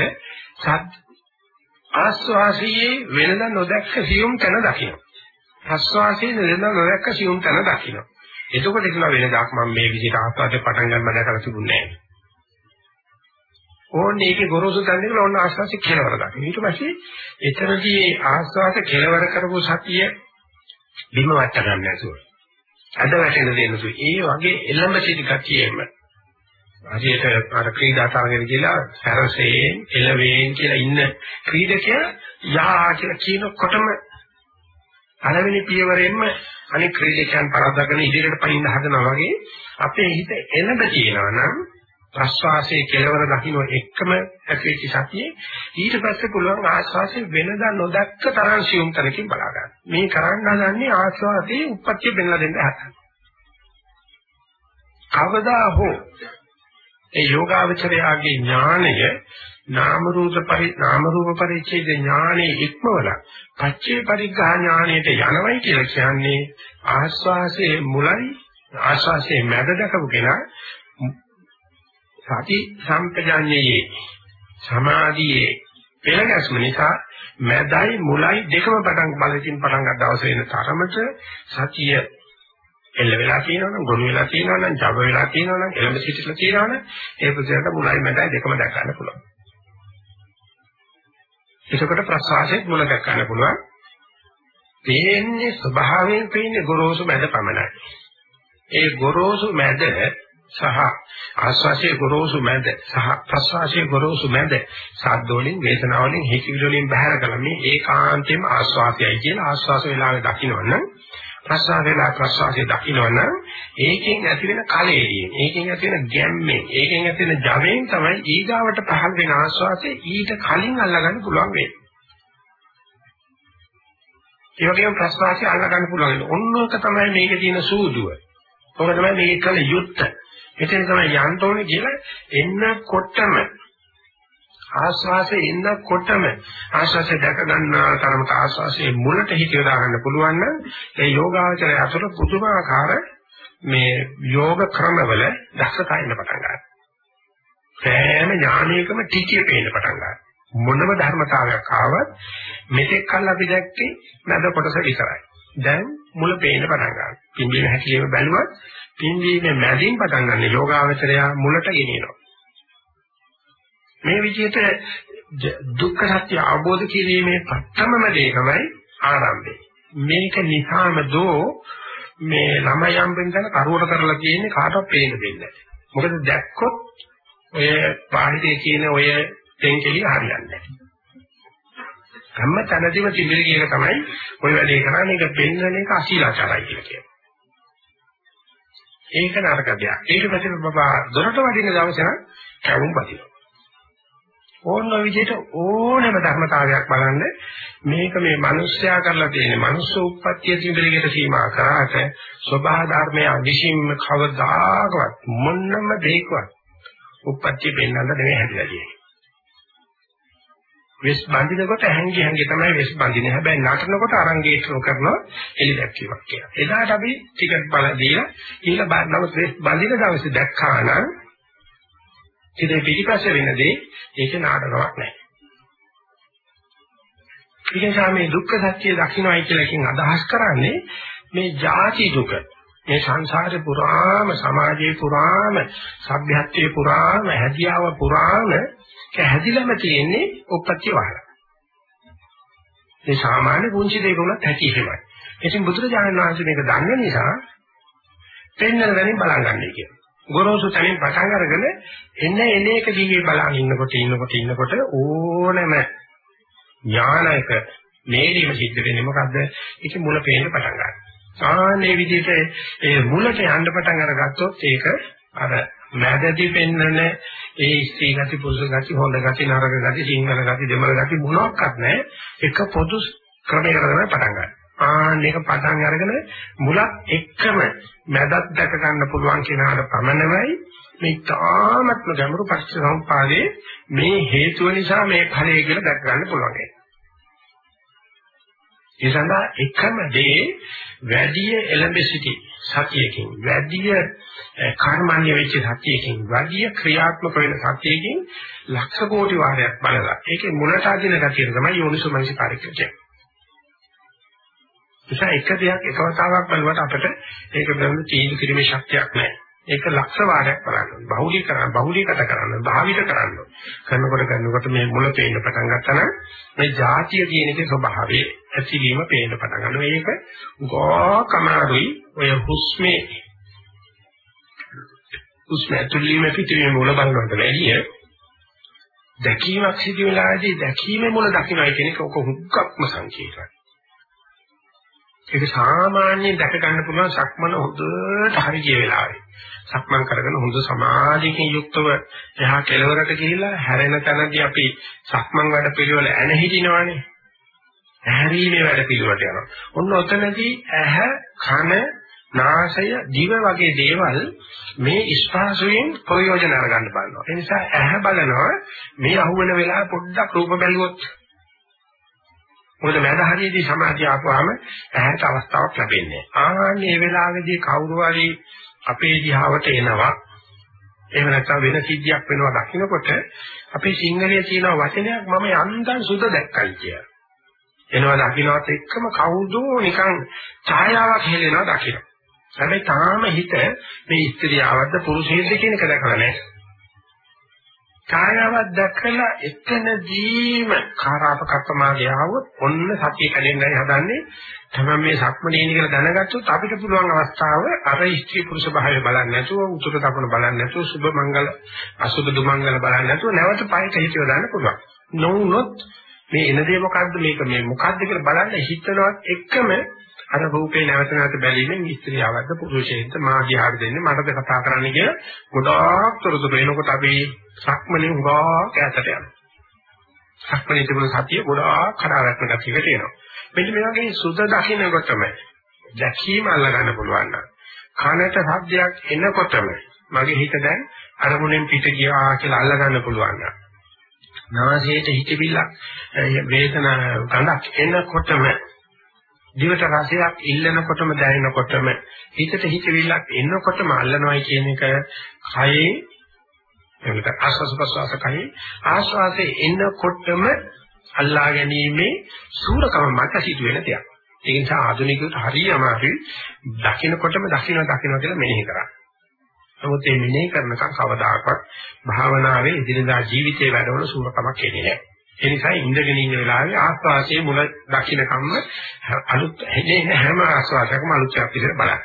සත් ආස්වාසියේ වෙනද නොදැක්ක සියුම් තැන දකිනවා. ප්‍රස්වාසයේ නෙලන නොදැක්ක සියුම් තැන දකින්න. එතකොට කියලා වෙනදාක් මම මේ විදිහට ආස්වාදේ පටන් ගන්න දැකලා තිබුණේ නැහැ. ඕන්නේ ඒකේ ගොරෝසු තැනදී කියලා ඕන්න ආස්වාදේ කෙලවර ගන්න. ඊට පස්සේ එතරදී ආස්වාද කෙලවර කරපු සතිය බිම වට ගන්න නැතුව. අද වැටෙන දෙන්නසු. ඒ වගේ එළඹ සිටි ගතියෙම හරියට අර ක්‍රීඩාතාවගෙන කියලා සරසයෙන් එළවෙන් කියලා ඉන්න ක්‍රීඩකයා යා කියලා කියනකොටම පළවෙනි පියවරෙන්ම අනිත් ක්‍රීඩකයන් පරද්දාගෙන ඉදිරියට පනින්න හදනවා වගේ අපේ හිත එළඹ තියෙනවා නම් ප්‍රස්වාසයේ කෙලවර දකින්න එකම ඇතිවෙච්ච සතියේ ඊට පස්සේ පුළුවන් ආස්වාසයේ වෙනදා නොදැක්ක තරම් සියුම් තැනකින් බලා ගන්න. මේ කරන්න හදන්නේ ආස්වාසයේ උප්පත්තිය බෙන්ලා දෙන්න හදන. කවදා හෝ ඒ යෝගාවචරයාගේ ඥාණය නාම රූප පරි නාම රූප පරිච්ඡේද ඥානෙ ඉක්මවල පච්චේ පරිග්‍රහ ඥානෙට යනවයි කියලා කියන්නේ ආස්වාසයේ මුලයි ආස්වාසයේ මැද දකපු කෙනා සති සම්පජාඤ්ඤයේ සමාධියේ පෙළගැස්ම නිසා මැදයි මුලයි දෙකම පටන් බලකින් පටන් ගන්න දවස වෙන තරමට සතිය එල්ල වෙලා තියෙනවනම් ගොනු වෙලා තියෙනවනම් ජව වෙලා තියෙනවනම් එළඹ සිටිලා තියෙනවනම් ඒ පුදුරට මුලයි මැදයි දෙකම දැක ගන්න පුළුවන්. එතකොට ප්‍රසවාසයේ මුල දැක ගන්න පුළුවන්. පේන්නේ ස්වභාවයෙන් පේන්නේ ගොරෝසු මැද පමණයි. ඒ ගොරෝසු මැද සහ ආස්වාසියේ ගොරෝසු මැද සහ ප්‍රස්වාසයේ ගොරෝසු මැද සාද්දෝලින් වේදනාවලින් හිතවිලි වලින් බහැර කළ මේ ඒකාන්තයෙන්ම ආස්වාසයයි කියලා ආස්වාස වේලාවේ දකින්නවනම් ප්‍රස්වාස වේලා ප්‍රස්වාසයේ දකින්නවනම් ඒකෙන් ඇති වෙන කලෙලියෙන් ඒකෙන් ඇති වෙන ගැම්මෙන් ඒකෙන් ඇති වෙන ජවයෙන් තමයි ඊගාවට පහළ වෙන ආස්වාසයේ ඊට කලින් අල්ලගන්න පුළුවන් වෙන්නේ. ඒ වගේම ප්‍රස්වාසය අල්ලගන්න පුළුවන්. ඔන්නෝක තමයි මේකේ තියෙන සූදුව. ඔක තමයි මේක කළ යුත්තේ. එතෙන් තමයි යන්න ඕනේ කියලා එන්නකොටම ආස්වාසේ එන්නකොටම ආස්වාසේ දැක ගන්නා තරමට ආස්වාසේ මුලට හිත යොදා ගන්න පුළුවන් නම් ඒ යෝගාචරය අතර පුදුමාකාර මේ යෝග ක්‍රමවල දක්ෂතා එන්න පටන් ගන්නවා. සෑම ඥානයකම ටිකේ පේන්න පටන් ගන්නවා. මොනම ධර්මතාවයක් ආවත් මෙතෙක් කල් අපි දැක්කේ නැද කොටස විතරයි. දැන් මුල පේන්න පටන් ගන්නවා. පිම්බීම හැකිලිම බැලුවත් පිම්බීමේ මැදින් පටන් ගන්න යෝගාවචරය මුලට ගෙනියනවා. මේ විදිහට දුක්ඛ සත්‍ය අවබෝධ කිරීමේ ප්‍රථමම දේ තමයි ආරම්භය. මේක නිසාම දෝ මේ ළමයන් වෙනකන් කරුවට කරලා තියෙන්නේ කාටවත් පේන්න දෙන්නේ නැහැ. මොකද දැක්කොත් ඔය පාහිතේ කියන ඔය දෙන්කෙලිය හරියන්නේ නැහැ. හැම තැනදීම තිබිලි කියන තමයි ඔය වැඩේ කරන්නේ ඒක පෙන්වන එක අශීලාචාරයි කියලා කියනවා. ඒක නරක දෙයක්. ඊට පස්සේ බබා දොරට වඩින දවසේ කැවුම් බදිනවා. ඕන විදිහට ඕනෑම ධර්මතාවයක් බලන්න මේක මේ මිනිස්යා කරලා තියෙන මනුස්ස උප්පත්තිය තිබෙලකට සීමා කරාට සබහා ධර්මයේ අදිශින්ම කවදාකවත් මොන්නම දෙයක්වත් උප්පත්තිය පෙන්වන්න නෙවෙයි හැදලා තියෙන්නේ. වෙස් බඳිනකොට හැංගි හැංගි තමයි වෙස් බඳින්නේ. හැබැයි නටනකොට අරංගේට්‍රෝ කරනවා එලිදැක්කීමක් කියලා. එදාට අපි ටිකට් බල දීලා ඊළ නමුත් වෙස් බඳින දවසේ දැක්කා නම් ඉතින් පිටිපස්සේ වෙන දේ ඒක නාටකමක් නෑ. විශේෂයෙන්ම මේ දුක්ඛ සත්‍ය දකින්නයි කියලා කියන අදහස් කරන්නේ මේ ජාති දුක මේ සංසාරේ පුරාම සමාජයේ පුරාම සભ્યත්වයේ පුරාම හැදියාව පුරාම කැහැදිලම තියෙන්නේ උපත්ති වහල. මේ සාමාන්‍ය පුංචි දෙයක් උනත් ඇති එහෙමයි. ඉතින් බුදුරජාණන් වහන්සේ මේක දන්න නිසා පෙන්වන වෙලින් බලන් ගන්නයි කියන්නේ. ගොරෝසු තැනින් පටන් අරගෙන එන්න එන එක දිගේ බලන් ඉන්නකොට ඉන්නකොට ඉන්නකොට ඕනම ඥානයක මේරීම සිද්ධ වෙන්නේ මොකද්ද? ඒක මුල පේන්න පටන් ගන්නවා. සාමාන්‍ය විදිහට ඒ මුලට යන්න පටන් අරගත්තොත් ඒක අර මැදදී පෙන්නන ඒ ස්ත්‍රී ගති පුරුෂ ගති හොඳ ගති නරක ගති සිංහල ගති දෙමළ ගති මොනක්වත් නැහැ එක පොදු ක්‍රමයකට තමයි පටන් ගන්න. ආන්න එක පටන් අරගෙන මුලත් එක්කම මැදත් දැක ගන්න පුළුවන් කෙනාට පමණමයි මේ තාමත්ම ගැඹුරු පරිච්ඡේදම්පාදේ මේ හේතුව නිසා මේ ඵලය කියලා දැක ගන්න පුළුවන්. ඒ සඳහා එකම දේ වැඩි එළඹ සිටි සතියකින් වැඩි කර්මන්නේ වෙච්ච සතියකින් වැඩි ක්‍රියාත්මක වෙන සතියකින් ලක්ෂ කෝටි වාරයක් බලලා ඒකේ මුලට අදින ගතිය තමයි යෝනිසෝමනසි කාර්යක්‍රිය. නිසා එක දෙයක් එකවතාවක් බලුවට අපිට ඒක බලන්න තීන්දුව කිරීමේ ශක්තියක් නැහැ. ඒක ලක්ෂ වාරයක් බලන්න ඕනේ. බහුලීකරණ බහුලීකත කරන්න, භාවිත කරන්න. කරනකොට කරනකොට මේ මුල පේන්න පටන් ගත්තා නම් මේ જાතිය කියන එකේ ස්වභාවය ඇතිවීම පේන්න පටන් ගන්නවා. ඒක ගෝකමාරුයි ඔය හුස්මේ හුස්ම ඇතුළීම පිටවීම මුල බලනකොට වැඩිය දැකීමක් සිදු වෙලාදී දැකීමේ මුල දකින්නයි කියන එක ඔක හුක්ක්ම සංකීර්ණයි. ඒක සාමාන්‍යයෙන් දැක ගන්න පුළුවන් සක්මන හොඳට හරි ගිය වෙලාවේ. සක්මන් කරගෙන හොඳ සමාධියකින් යුක්තව එහා කෙළවරට ගිහිල්ලා හැරෙන තැනදී අපි සක්මන් වැඩ පිළිවෙල ඇන හිටිනවනේ. ඇහැරීමේ වැඩ පිළිවෙලට යනවා. ඔන්න ඔතනදී ඇහ, කන, නාසය, දිව වගේ දේවල් මේ ස්පර්ශයෙන් ප්‍රයෝජන අරගන්න බලනවා. ඒ නිසා ඇහැ බලනවා මේ අහුවෙන වෙලාව පොඩ්ඩක් රූප බැලුවොත් මොකද මැද හරියේදී සමාධිය ආපුවාම ඇහැට අවස්ථාවක් ලැබෙන්නේ. ආන්නේ වෙලාවේදී කවුරු හරි අපේ දිහාවට එනවා එහෙම නැත්නම් වෙන සිද්ධියක් වෙනවා දකින්නකොට අපේ සිංහලයේ තියෙන වචනයක් මම යන්තම් සුද දැක්කයි කිය. එනවා දකින්නවත් එක්කම කවුදෝ නිකන් ඡායාවක් හෙලෙනවා දකින්න. හැබැයි තාම හිත මේ ස්ත්‍රියවද්ද පුරුෂයෙක්ද කියන එක දැකලා නැහැ. ඡායාවක් දැකලා එතනදීම කාරාපකප්පමාගේ ආවොත් ඔන්න සතිය කැඩෙන්නයි හදන්නේ. තමයි මේ සක්මණේනි කියලා දැනගත්තොත් අපිට පුළුවන් අවස්ථාව අර ස්ත්‍රී පුරුෂ භාවය බලන්නේ නැතුව උතුර දකුණ බලන්නේ නැතුව සුබ මංගල අසුබ දුමංගල බලන්නේ නැතුව නැවත පහට හිතියව දාන්න පුළුවන්. නොවුනොත් මේ එන දේ මොකද්ද මේක මේ මොකද්ද කියලා බලන්න හිතනවත් එක්කම අර රූපේ නැවත නැවත බැලීමෙන් ස්ත්‍රියවද්ද පුරුෂයෙක්ද මාගේ ආර දෙන්නේ මටද කතා කරන්න කියලා ගොඩාක් තොරතුරු එනකොට අපි සක්මනේ හුඟා කැතට යනවා. සක්මනේ තිබුණ සතිය ගොඩාක් කඩාවැටෙන ගැටියකට එනවා. මෙන්න මේ වගේ සුද දකින්නකොටම දැකීම අල්ලගන්න පුළුවන් නම් කනට ශබ්දයක් එනකොටම මගේ හිත දැන් අරමුණෙන් පිට ගියා කියලා අල්ලගන්න පුළුවන් නම් නාසයට හිතවිල්ලක් වේදනා ගඳක් එනකොටම දිවට රසයක් ඉල්ලනකොටම දැනෙනකොටම හිතට හිතවිල්ලක් එනකොටම අල්ලනවායි කියන එක කයේ එවිට ආස්වාස ප්‍රසවාස කයේ ආස්වාසේ එනකොටම අල්ලා ගැනීමේ සූරකම මත සිදුවෙන දෙයක්. ඒ නිසා ආධුනිකයන්ට හරිය අමාරුයි දකින්නකොටම දකින්න දකින්න කියලා මෙනෙහි කරන්න. නමුත් මේ මෙනෙහි කරනකම් කවදාකවත් භාවනාවේ ඉදිරියදා ජීවිතේ වැඩවල සූරකමක් එන්නේ නැහැ. ඒ නිසා ඉඳගෙන ඉන්න වෙලාවේ ආස්වාසයේ මුල දකින්නකම්ම අලුත් එන්නේ හැම ආස්වාසයක්ම අලුත්යක් විදිහට බලන්න.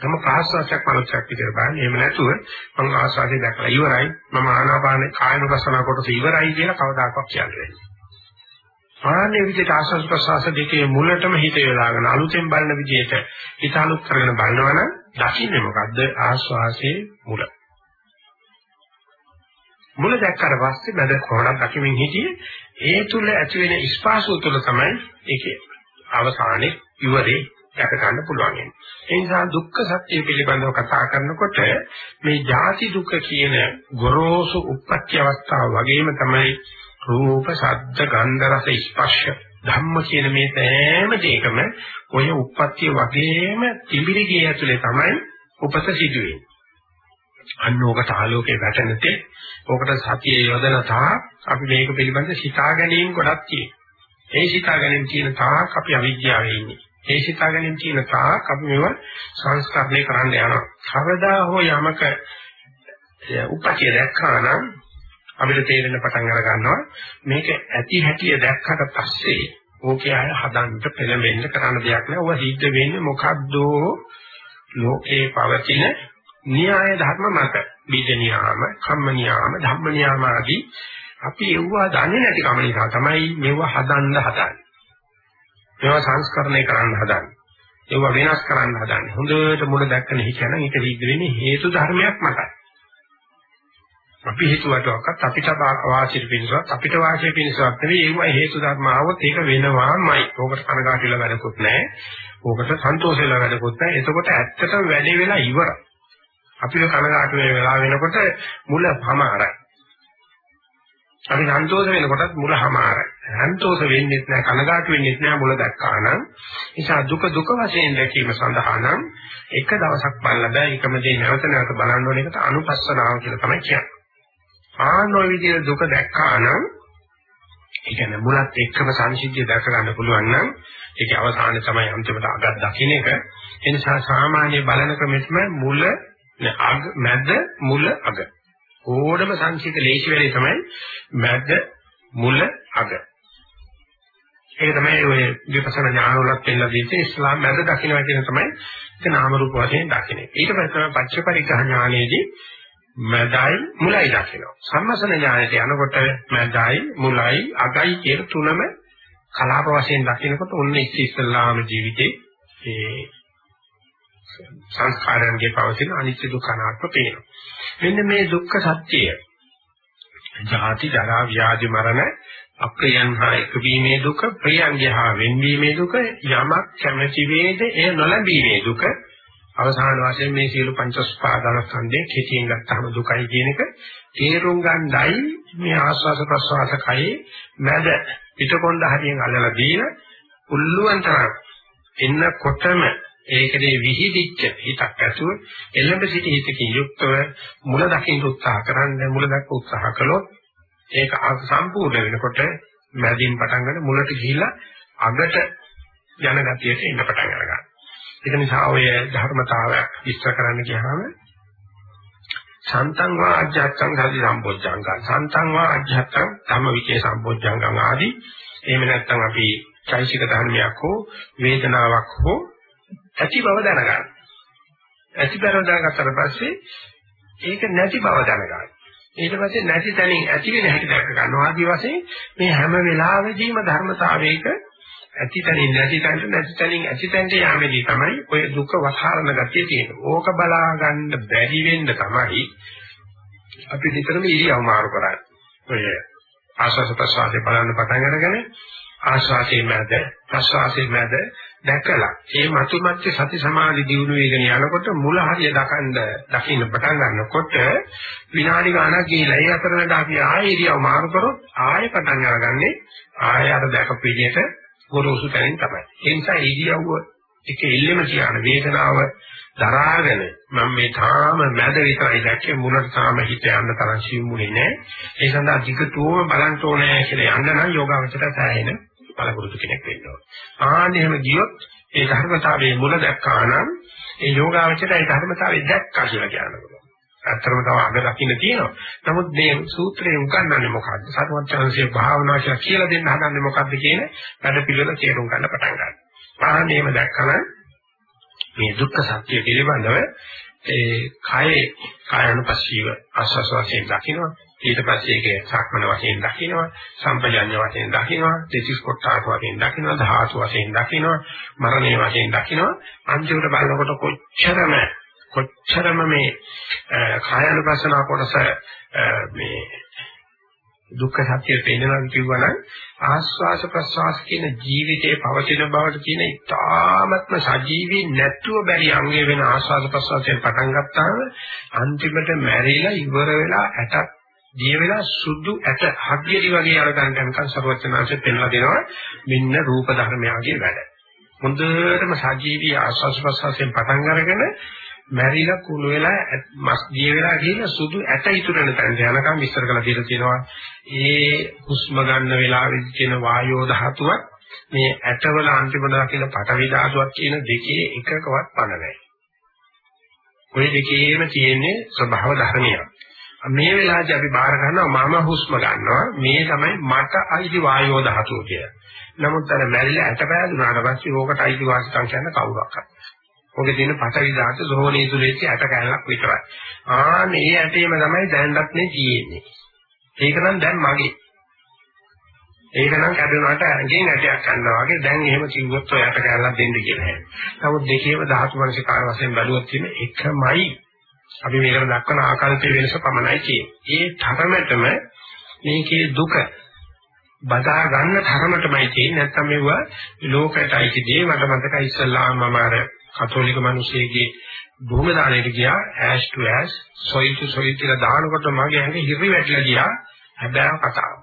තම ප්‍රාස්වාසයක් මනසක් විදිහට බලන්න. එහෙම නැතුව මම ආස්වාදේ දැකලා ඉවරයි. මම ආනාපානේ කායනුපසනාව කොටස ඉවරයි කියලා කවදාකවත් කියන්නේ නැහැ. ආන්නේ විදිහට ආස්වාද ප්‍රසවාස දෙකේ මුලටම හිත යොදාගෙන අලුතෙන් බලන විදිහට හිත අලුත් කරගෙන බලනවනම් දකින්නේ මොකද්ද ආස්වාසේ මුල. මුල දැක්කට පස්සේ මැද කොහොමද දකිමින් හිටියේ ඒ තුල ඇති වෙන ස්පාසුව තුල තමයි ඒකේ අවසානයේ ඉවරේ දැක ගන්න පුළුවන්. ඒ නිසා දුක්ඛ සත්‍ය පිළිබඳව කතා කරනකොට මේ ජාති දුක කියන ගොරෝසු උප්පත්ති අවස්ථාව වගේම තමයි රූප, ශබ්ද, ගන්ධ, රස, ස්පර්ශ ධම්ම කියන මේ සෑම දෙයකම ඔය උප්පත්තිය වගේම තිබිරිගේ ඇතුලේ තමයි උපත සිදුවෙන්නේ. අන්න ඕකට ආලෝකේ වැටෙනතේ ඕකට සතියේ යොදන තා අපි මේක පිළිබඳ සිතා ගැනීම ගොඩක් තියෙනවා. ඒ සිතා ගැනීම කියන තාක් අපි අවිද්‍යාවේ ඉන්නේ. ඒ සිතා ගැනීම කියන තාක් අපි මේව සංස්කරණය කරන්න යනවා. කවදා හෝ යමක උපතිය දැක්කා නම් අපිට තේරෙන පටන් අර ගන්නවා මේක ඇති හැටිය දැක්කට පස්සේ ඕකේ අය හදන්න පෙළඹෙන්න කරන්න දෙයක් නෑ. ඔය සිද්ධ වෙන්නේ මොකද්ද? ලෝකේ පවතින න්‍යාය ධර්ම මත. බීජ නියාම, කම්ම නියාම, ධම්ම නියාම ආදී අපි ඒවා දන්නේ නැති කම නිසා තමයි මේවා හදන්න හදන්නේ. මේවා සංස්කරණය කරන්න හදන්නේ. ඒවා වෙනස් කරන්න හදන්නේ. හොඳට මුල දැක්කම හිතන එක සිද්ධ වෙන්නේ හේතු ධර්මයක් මතයි. අපි හිතුවටවත් අපිට වාසිය පිණිසවත් අපිට වාසිය පිණිසවත් නෙවෙයි ඒවා හේතු ධර්ම ආවොත් ඒක වෙනවාමයි. ඕකට කනගාටු වෙලා වැඩකුත් නැහැ. ඕකට සන්තෝෂ වෙලා වැඩකුත් නැහැ. එතකොට ඇත්තටම වැඩේ වෙලා ඉවරයි. අපිට කනගාටු වෙන වෙලාව වෙනකොට මුල පමාරයි. අපි සන්තෝෂ වෙනකොටත් මුල හමාරයි. සන්තෝෂ වෙන්නේ නැහැ කනගාටු වෙන්නේ නැහැ මුල දැක්කා නම්. නිසා දුක දුක වශයෙන් දැකීම සඳහා නම් එක දවසක් බලලා බෑ එකම දේ නැවත නැවත බලන්න ඕන එකට අනුපස්සනාව කියලා තමයි කියන්නේ. ආනෝ විදිහේ දුක දැක්කා නම් ඒ කියන්නේ මුලත් එක්කම සංසිද්ධිය දැක ගන්න පුළුවන් නම් ඒකේ අවසානයේ තමයි අන්තිමට අගක් දකින්න එක. ඒ නිසා සාමාන්‍ය බලන ක්‍රමෙත්ම මුල අග මැද මුල අග. ඕඩම සංකීත ලේසි වෙලේ තමයි මැද මුල අග. ඒක තමයි ඔය විපස්සනා ඥාන වලත් පෙන්නලා දෙන්නේ ඉස්ලාම් මැද දකින්න කියන තමයි ඒක නාම රූප වශයෙන් දකින්නේ. ඊට පස්සේ තමයි පච්චපරිග්‍රහ ඥානයේදී මැදයි මුලයි දකිනවා. සම්මසන ඥානයට යනකොට මැදයි මුලයි අගයි කියන තුනම කලාප වශයෙන් දකිනකොට ඔන්න ඉස්සෙල්ලාම ජීවිතේ ඒ සංස්කාරයන්ගේ පවතින අනිත්‍ය දුක්ඛ අනාත්ම පේනවා. මෙන්න මේ දුක්ඛ සත්‍යය. ජාති ජරා ව්‍යාධි මරණ අප්‍රියයන් හා එකවීමේ දුක ප්‍රියයන්ගේ හා වෙන්වීමේ දුක යමක් කැමැති වේද එය නොලැබීමේ දුක අවසාන වශයෙන් මේ සියලු පංචස්පාදානස්කන්ධේ කෙටියෙන් ගත්තම දුකයි කියන එක තේරුම් ගන්නයි මේ ආස්වාස ප්‍රස්වාස කයේ මැද පිටකොන්ද හරියෙන් අල්ලලා දීලා උල්ලුවන් තරම් එන්නකොටම ඒකේ විහිදිච්ච හිතක් ඇතුව එළඹ සිටි හිතකින් යුක්තව මුල දකින්න උත්සාහ කරන්න මුල දක්ව උත්සාහ කළොත් ඒක සම්පූර්ණ වෙනකොට මැදින් පටන් ගන්න මුලට ගිහිල්ලා අගට යන ගතියට එන්න පටන් ගන්නවා. ඒක නිසා ඔය ධර්මතාවය විස්තර කරන්න ගියාම සන්තං වා අජ්ජත්තං ධර්ම සම්බොජ්ජංගං සන්තං වා අජ්ජත්තං ධම්මවිචේ සම්බොජ්ජංගං ආදී එහෙම නැත්නම් අපි චෛසික ධර්මයක් හෝ වේදනාවක් හෝ ඇති බව දැනගන්න. ඇති බව දැනගත්තට පස්සේ ඒක නැති බව දැනගන්න. ඊට පස්සේ නැති තැනින් ඇති වෙන හැටි දැක ගන්නවා ආදී වශයෙන් මේ හැම වෙලාවෙදීම ධර්මතාවයක ඇති තැනින් නැති තැනට නැති තැනින් ඇති තැනට යෑමේදී තමයි ඔය දුක වසහරන ගතිය තියෙන්නේ. ඕක බලා ගන්න බැරි වෙන්න තමයි අපි විතරම ඉරියව් මාරු කරන්නේ. ඔය ආශාස ප්‍රසවාසයේ බලන්න පටන් අරගෙන ආශාසයේ මැද ප්‍රසවාසයේ මැද දැකලා ඒ මතුමත්ති සති සමාධි දියුණු වේගෙන යනකොට මුල හරිය දකන්න දකින්න පටන් ගන්නකොට විනාඩි ගාණක් ගිහිලා ඒ අතරමැද අපි ආයෙ ඉරියව් මාරු කරොත් ආයෙ පටන් අරගන්නේ ආයෙ අර දැකපු විදිහට ගොරෝසු තැනින් තමයි. ඒ නිසා ඉරියව්ව එක එල්ලෙම කියන වේදනාව දරාගෙන මම මේ තාම මැද විතරයි දැක්කේ මුලට තාම හිත යන්න තරම් සිවුමුනේ නැහැ. ඒ සඳහා ධිකතෝම බලන්න ඕනේ කියලා යන්න නම් යෝගාවචරය සෑහෙන බලපුරුදු කෙනෙක් වෙන්න ඕනේ. ආන්නේ එහෙම ගියොත් ඒ ධර්මතාවයේ මුල දැක්කා නම් ඒ යෝගාවචරය ඒ ධර්මතාවය දැක්කා කියලා කියනවා. ඇත්තටම තව අග දකින්න තියෙනවා. නමුත් මේ සූත්‍රයේ උගන්වන්නේ මොකද්ද? සත්වචාන්සිය භාවනා කියලා කියලා දෙන්න හදන්නේ මොකද්ද කියන වැඩ පිළිවෙල තේරුම් ගන්න පටන් ගන්නවා. ආන්නේම දැක්කම මේ දුක්ඛ සත්‍ය පිළිබඳව ඒ කයේ කායනුපස්සීව ආස්වාස් වශයෙන් දකින්නවා. ඊට පස්සේ ඒක සක්මන වශයෙන් දකිනවා සම්පජඤ්ඤ වශයෙන් දකිනවා දෙතිස් කොටාට වශයෙන් දකිනවා ධාතු වශයෙන් දකිනවා මරණය වශයෙන් දකිනවා අන්තිමට බලනකොට කොච්චරම කොච්චරම මේ කායනුපස්සනා කොටස මේ දුක්ඛ සත්‍ය පේනවා කියනවා නම් ආස්වාස ප්‍රසවාස කියන ජීවිතේ පවතින බවට කියන ඉතාමත්ම සජීවී නැතුව බැරි අංගය වෙන ආස්වාස ප්‍රසවාසයෙන් පටන් ගත්තාම අන්තිමට මැරිලා ඉවර වෙලා 60ක් ගිය වෙලා සුදු ඇට හග්ගියරි වගේ අරගන්න යනකම් සරුවචනාංශයෙන් පෙන්ලා දෙනවා මෙන්න රූප ධර්මයාගේ වැඩ. හොඳටම සජීවී ආස්වාස්වාසයෙන් පටන් අරගෙන මැරිලා කුණු වෙලා මස් ගිය වෙලා ගිහින් සුදු ඇට ඉතුරු වෙන තැනට යනකම් විස්තර කරලා දීලා තියෙනවා. ඒ හුස්ම ගන්න වෙලාවෙදි කියන වායෝ ධාතුවත් මේ ඇටවල අන්තිම දකින පටවි ධාතුවත් කියන දෙකේ එකකවත් පණ නැහැ. ওই දෙකේම තියෙන්නේ ස්වභාව ධර්මයක්. මේ වෙලාවේදී අපි බාර ගන්නවා මම හුස්ම ගන්නවා මේ තමයි මට අයිති වායෝ ධාතුව කියලා. නමුත් අර මැරිලා ඇට පෑදුනාට පස්සේ ඕකට අයිති වාසිකම් කියන්න කවුරක්වත් ඔගේ තියෙන පටවි ධාතු සෝනේ තුලෙච්ච ඇට කැලක් විතරයි. ආ මේ ඇටේම තමයි දැනටත් මේ තියෙන්නේ. ඒක නම් දැන් මගේ. ඒක නම් කැඩුනාට ඇඟෙන් ඇටයක් ගන්නවා වගේ දැන් එහෙම කිව්වොත් ඔය ඇට කැලක් දෙන්න කියලා හැම. නමුත් දෙකේම ධාතු මනසිකාර වශයෙන් බැලුවොත් තියෙන එකමයි. අපි මේකට දක්වන ආකල්පයේ වෙනස පමණයි කියන්නේ. ඒ තරමටම මේකේ දුක බදා ගන්න තරමටමයි තියෙන්නේ. නැත්තම් මෙවුවා ලෝකයටයි කිදී මට මතකයි ඉස්සල්ලාම මම අර කතෝලික මිනිස්සෙගේ භූම දාණයට ගියා ash to ash soil to soil කියලා දානකොට මගේ ඇඟ හිරි වැටලා ගියා හැබැයි කතාව.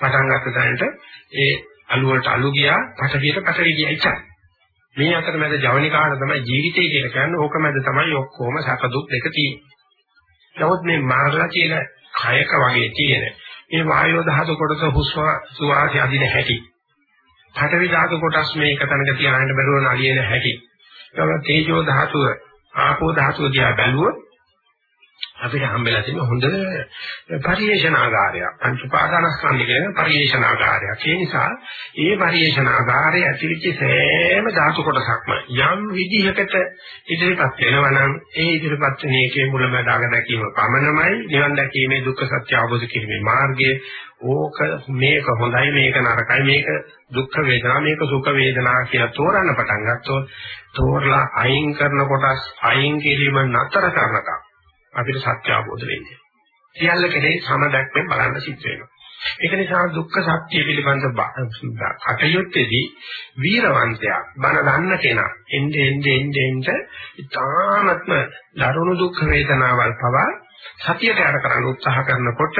පටන් ගත්ත තැනට ඒ අලු වලට අලු ගියා පටවියට පටවි ගියා ඉච්චා. මේ අතරමැද ජවනිකාන තමයි ජීවිතය කියලා කියන්නේ ඕක මැද තමයි ඔක්කොම සැප දුක් දෙක තියෙන්නේ. නමුත් මේ මාර්ගලා කියන කයක වගේ තියෙන මේ වායෝ දහතු කොටස හුස්ම සුවාසය අදින හැටි. පඨවි ධාතු කොටස් මේක තැනක තියාගෙන බැලුවන අලියෙන හැටි. ඒක තේජෝ ධාතුව ආපෝ ධාතුව දිහා බැලුවොත් අපිට හම්බෙලා තියෙන හොඳ පරිේශනාගාරයක්. පංච පාදානස්කන්ධ කියන පරිේශනාගාරයක්. ඒ නිසා ඒ පරිේශනාගාරයේ ඇතිවෙච්ච සෑම ධාතු කොටසක්ම යම් විදිහකට ඉදිරිපත් වෙනවා නම් ඒ ඉදිරිපත් වෙන එකේ මුලමදාග දැකීම පමණමයි නිවන් දැකීමේ දුක්ඛ සත්‍ය අවබෝධ කිරීමේ මාර්ගය. ඕක මේක හොඳයි මේක නරකයි මේක දුක්ඛ වේදනා මේක සුඛ වේදනා කියලා තෝරන්න පටන් ගත්තොත් තෝරලා අයින් කරන කොටස් අයින් කිරීම නතර කරනකම් අපිට සත්‍ය අවබෝධ වෙන්නේ. සියල්ල කෙරේ සමදක්යෙන් බලන්න සිද්ධ වෙනවා. ඒක නිසා දුක්ඛ සත්‍ය පිළිබඳ කටයුත්තේදී වීරවන්තයා බණ දන්න කෙනා එnde ende ende ende ඉතාමත්ම දරුණු දුක් වේදනාවල් පවා සතියට යට කරන්න උත්සාහ කරනකොට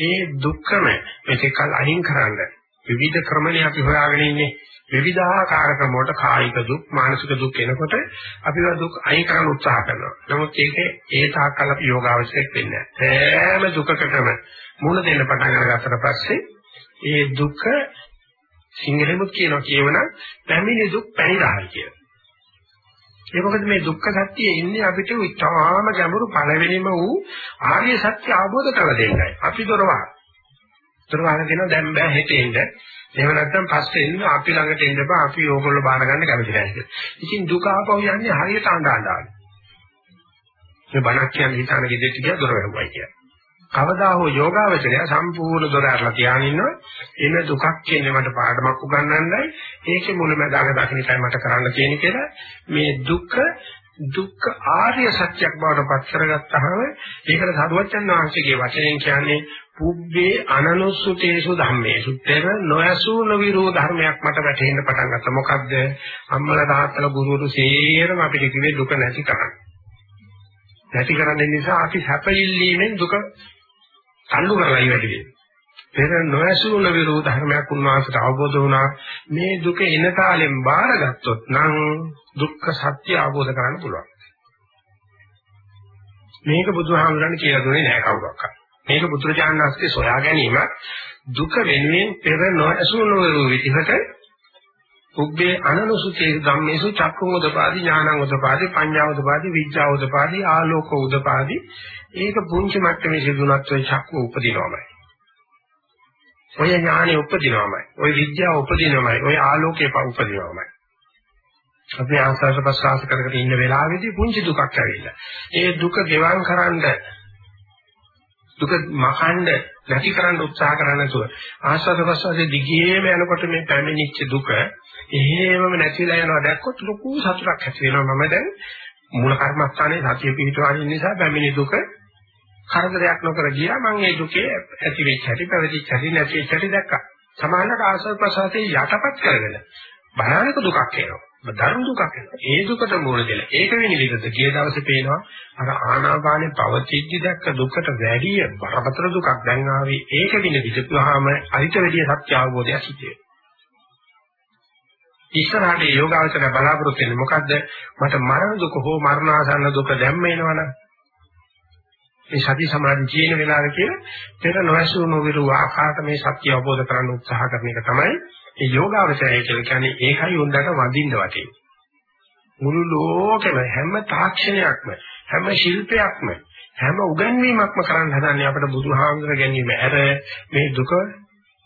ඒ දුක්ඛම මේකල් අහිං කරන්න විවිධ ක්‍රමනේ අපි හොයාගෙන ඉන්නේ විවිධාකාර ක්‍රම වලට කායික දුක් මානසික දුක් එනකොට අපි ඒවා දුක් අයින් කරන්න උත්සාහ කරනවා. නමුත් ඒකේ ඒ තාක්කල් අපි යෝගාවචරයක් වෙන්නේ නැහැ. හැම දුකකටම මුණ දෙන්න පටන් අරගත්තට පස්සේ ඒ දුක සිංහලෙමුත් කියනවා කියවන පැමිණි දුක් පැනිරහයි කියලා. ඒ මොකද මේ දුක්ඛ සත්‍යයේ ඉන්නේ අපිට ඉතාම ගැඹුරු පළවෙනිම වූ ආර්ය සත්‍ය අවබෝධ කර දෙන්නයි. අපි දොරවා. දොරවා කියන දැන් බෑ හෙටෙන්න එහෙම නැත්නම් පස්සේ එන්න අපි ළඟට එන්න බෑ අපි ඕගොල්ලෝ බාර ගන්න කැමති නැහැ කියලා. ඉතින් දුක ආපහු යන්නේ හරියට අඬ අඬ. මේ බණක් කියන්නේ හිතාන ගෙදෙට්ට ගියා දොර වැහුවයි කියලා. කවදා හෝ යෝගාවචරය සම්පූර්ණ දොර අරලා තියාගෙන ඉන්නවා. එන දුකක් කියන්නේ මට පාඩමක් උගන්වන්නයි. ඒකේ මුලැමැදාක දකින්නයි මට කරන්න තියෙන්නේ කියලා මේ දුක දුක්ඛ ආර්ය සත්‍යයක් බවට පත් කරගත්තාම ඒකට සරුවච්චන් වහන්සේගේ වචනයෙන් කියන්නේ පුබ්බේ අනනුසුතේසු ධම්මේසු පෙර නොයසූ නවිරෝ ධර්මයක් මට වැටහෙන්න පටන් ගත්තා. මොකද්ද? අම්මලා තාත්තලා ගුරුවරු සේරම අපිට කිව්වේ දුක නැති කරන්න. නැති කරන්න නිසා අපි සැපිල්ලීමෙන් දුක තල්ලු කරලා ඉවැටි වෙනවා. පෙර නොයසූ නවිරෝ ධර්මයක් උන්වහන්සේට අවබෝධ වුණා. මේ දුක එන තාලෙන් බාරගත්තොත් නම් දුක්ඛ සත්‍ය අවබෝධ කරගන්න පුළුවන්. මේක බුදුහාමුදුරනේ කියලා දුන්නේ නැහැ කවුරක්වත්. මේක බුදුරජාණන් වහන්සේ සොයා ගැනීම දුක වෙනුවෙන් පෙර නොඇසුණු විදිහට උබ්බේ අනනුසුතේ ධම්මේසු චක්කුං උදපාදි ඥානං උදපාදි පඤ්ඤා උදපාදි විඥා උදපාදි ආලෝක උදපාදි. ඒක පුංචි මට්ටමේ සිදුනත් ඔය චක්කුව උපදිනවමයි. ඔය ඥානෙ උපදිනවමයි. ඔය විද්‍යාව උපදිනවමයි. ඔය ආලෝකේ උපදිනවමයි. අපි ආස්වාද ප්‍රසආස කරගෙන ඉන්න වෙලාවේදී පුංචි දුකක් ඇවිල්ලා. ඒ දුක ගෙවම් කරන්න දුක මකන්න නැති කරන්න උත්සාහ කරන්නේ නැතුව ආස්වාද ප්‍රසවාසයේ දිගේම යනකොට මේ පැමිණිච්ච දුක එහෙමම නැතිලා යනවා දැක්කොත් ලොකු සතුටක් ඇති වෙනවා. මම දැන් මූල කර්මස්ථානයේ සතිය පිහිටවන නිසා පැමිණි දුක කරදරයක් නොකර ගියා. මම ඒ දුකේ ඇති වෙච්ච හැටි පැවතිච්ච හැටි නැති වෙච්ච හැටි දැක්කා. සමානට ආස්වාද ප්‍රසවාසයේ යටපත් කරගෙන භයානක දුකක් එනවා. දරුණු දුකක් එනවා. ඒ දුකට මූල දෙල. ඒක වෙන විදිහට ගිය දවසේ පේනවා අර ආනාපානේ පවතිද්දි දැක්ක දුකට වැඩිය බරපතල දුකක් දැන් ආවේ ඒක වෙන විදිහටම අරිට වැඩිය සත්‍ය අවබෝධයක් සිද්ධ ඉස්සරහට යෝගාවචර බලාපොරොත්තු වෙන්නේ මොකද්ද? මට මරණ දුක හෝ මරණාසන්න දුක දැම්ම එනවනම් මේ සති සමාධි ජීන වෙලාවේ කියලා පෙර නොඇසු නොවිරු ආකාරයට මේ සත්‍ය අවබෝධ කරගන්න උත්සාහ කරන එක තමයි ඒ යෝගාවචරය කියලා කියන්නේ ඒකයි උන්දට වඳින්න වටින්නේ. මුළු ලෝකෙම හැම තාක්ෂණයක්ම හැම ශිල්පයක්ම හැම උගන්වීමක්ම කරන්න හදන්නේ අපිට බුදුහාමුදුර ගැනීම ඇර මේ දුක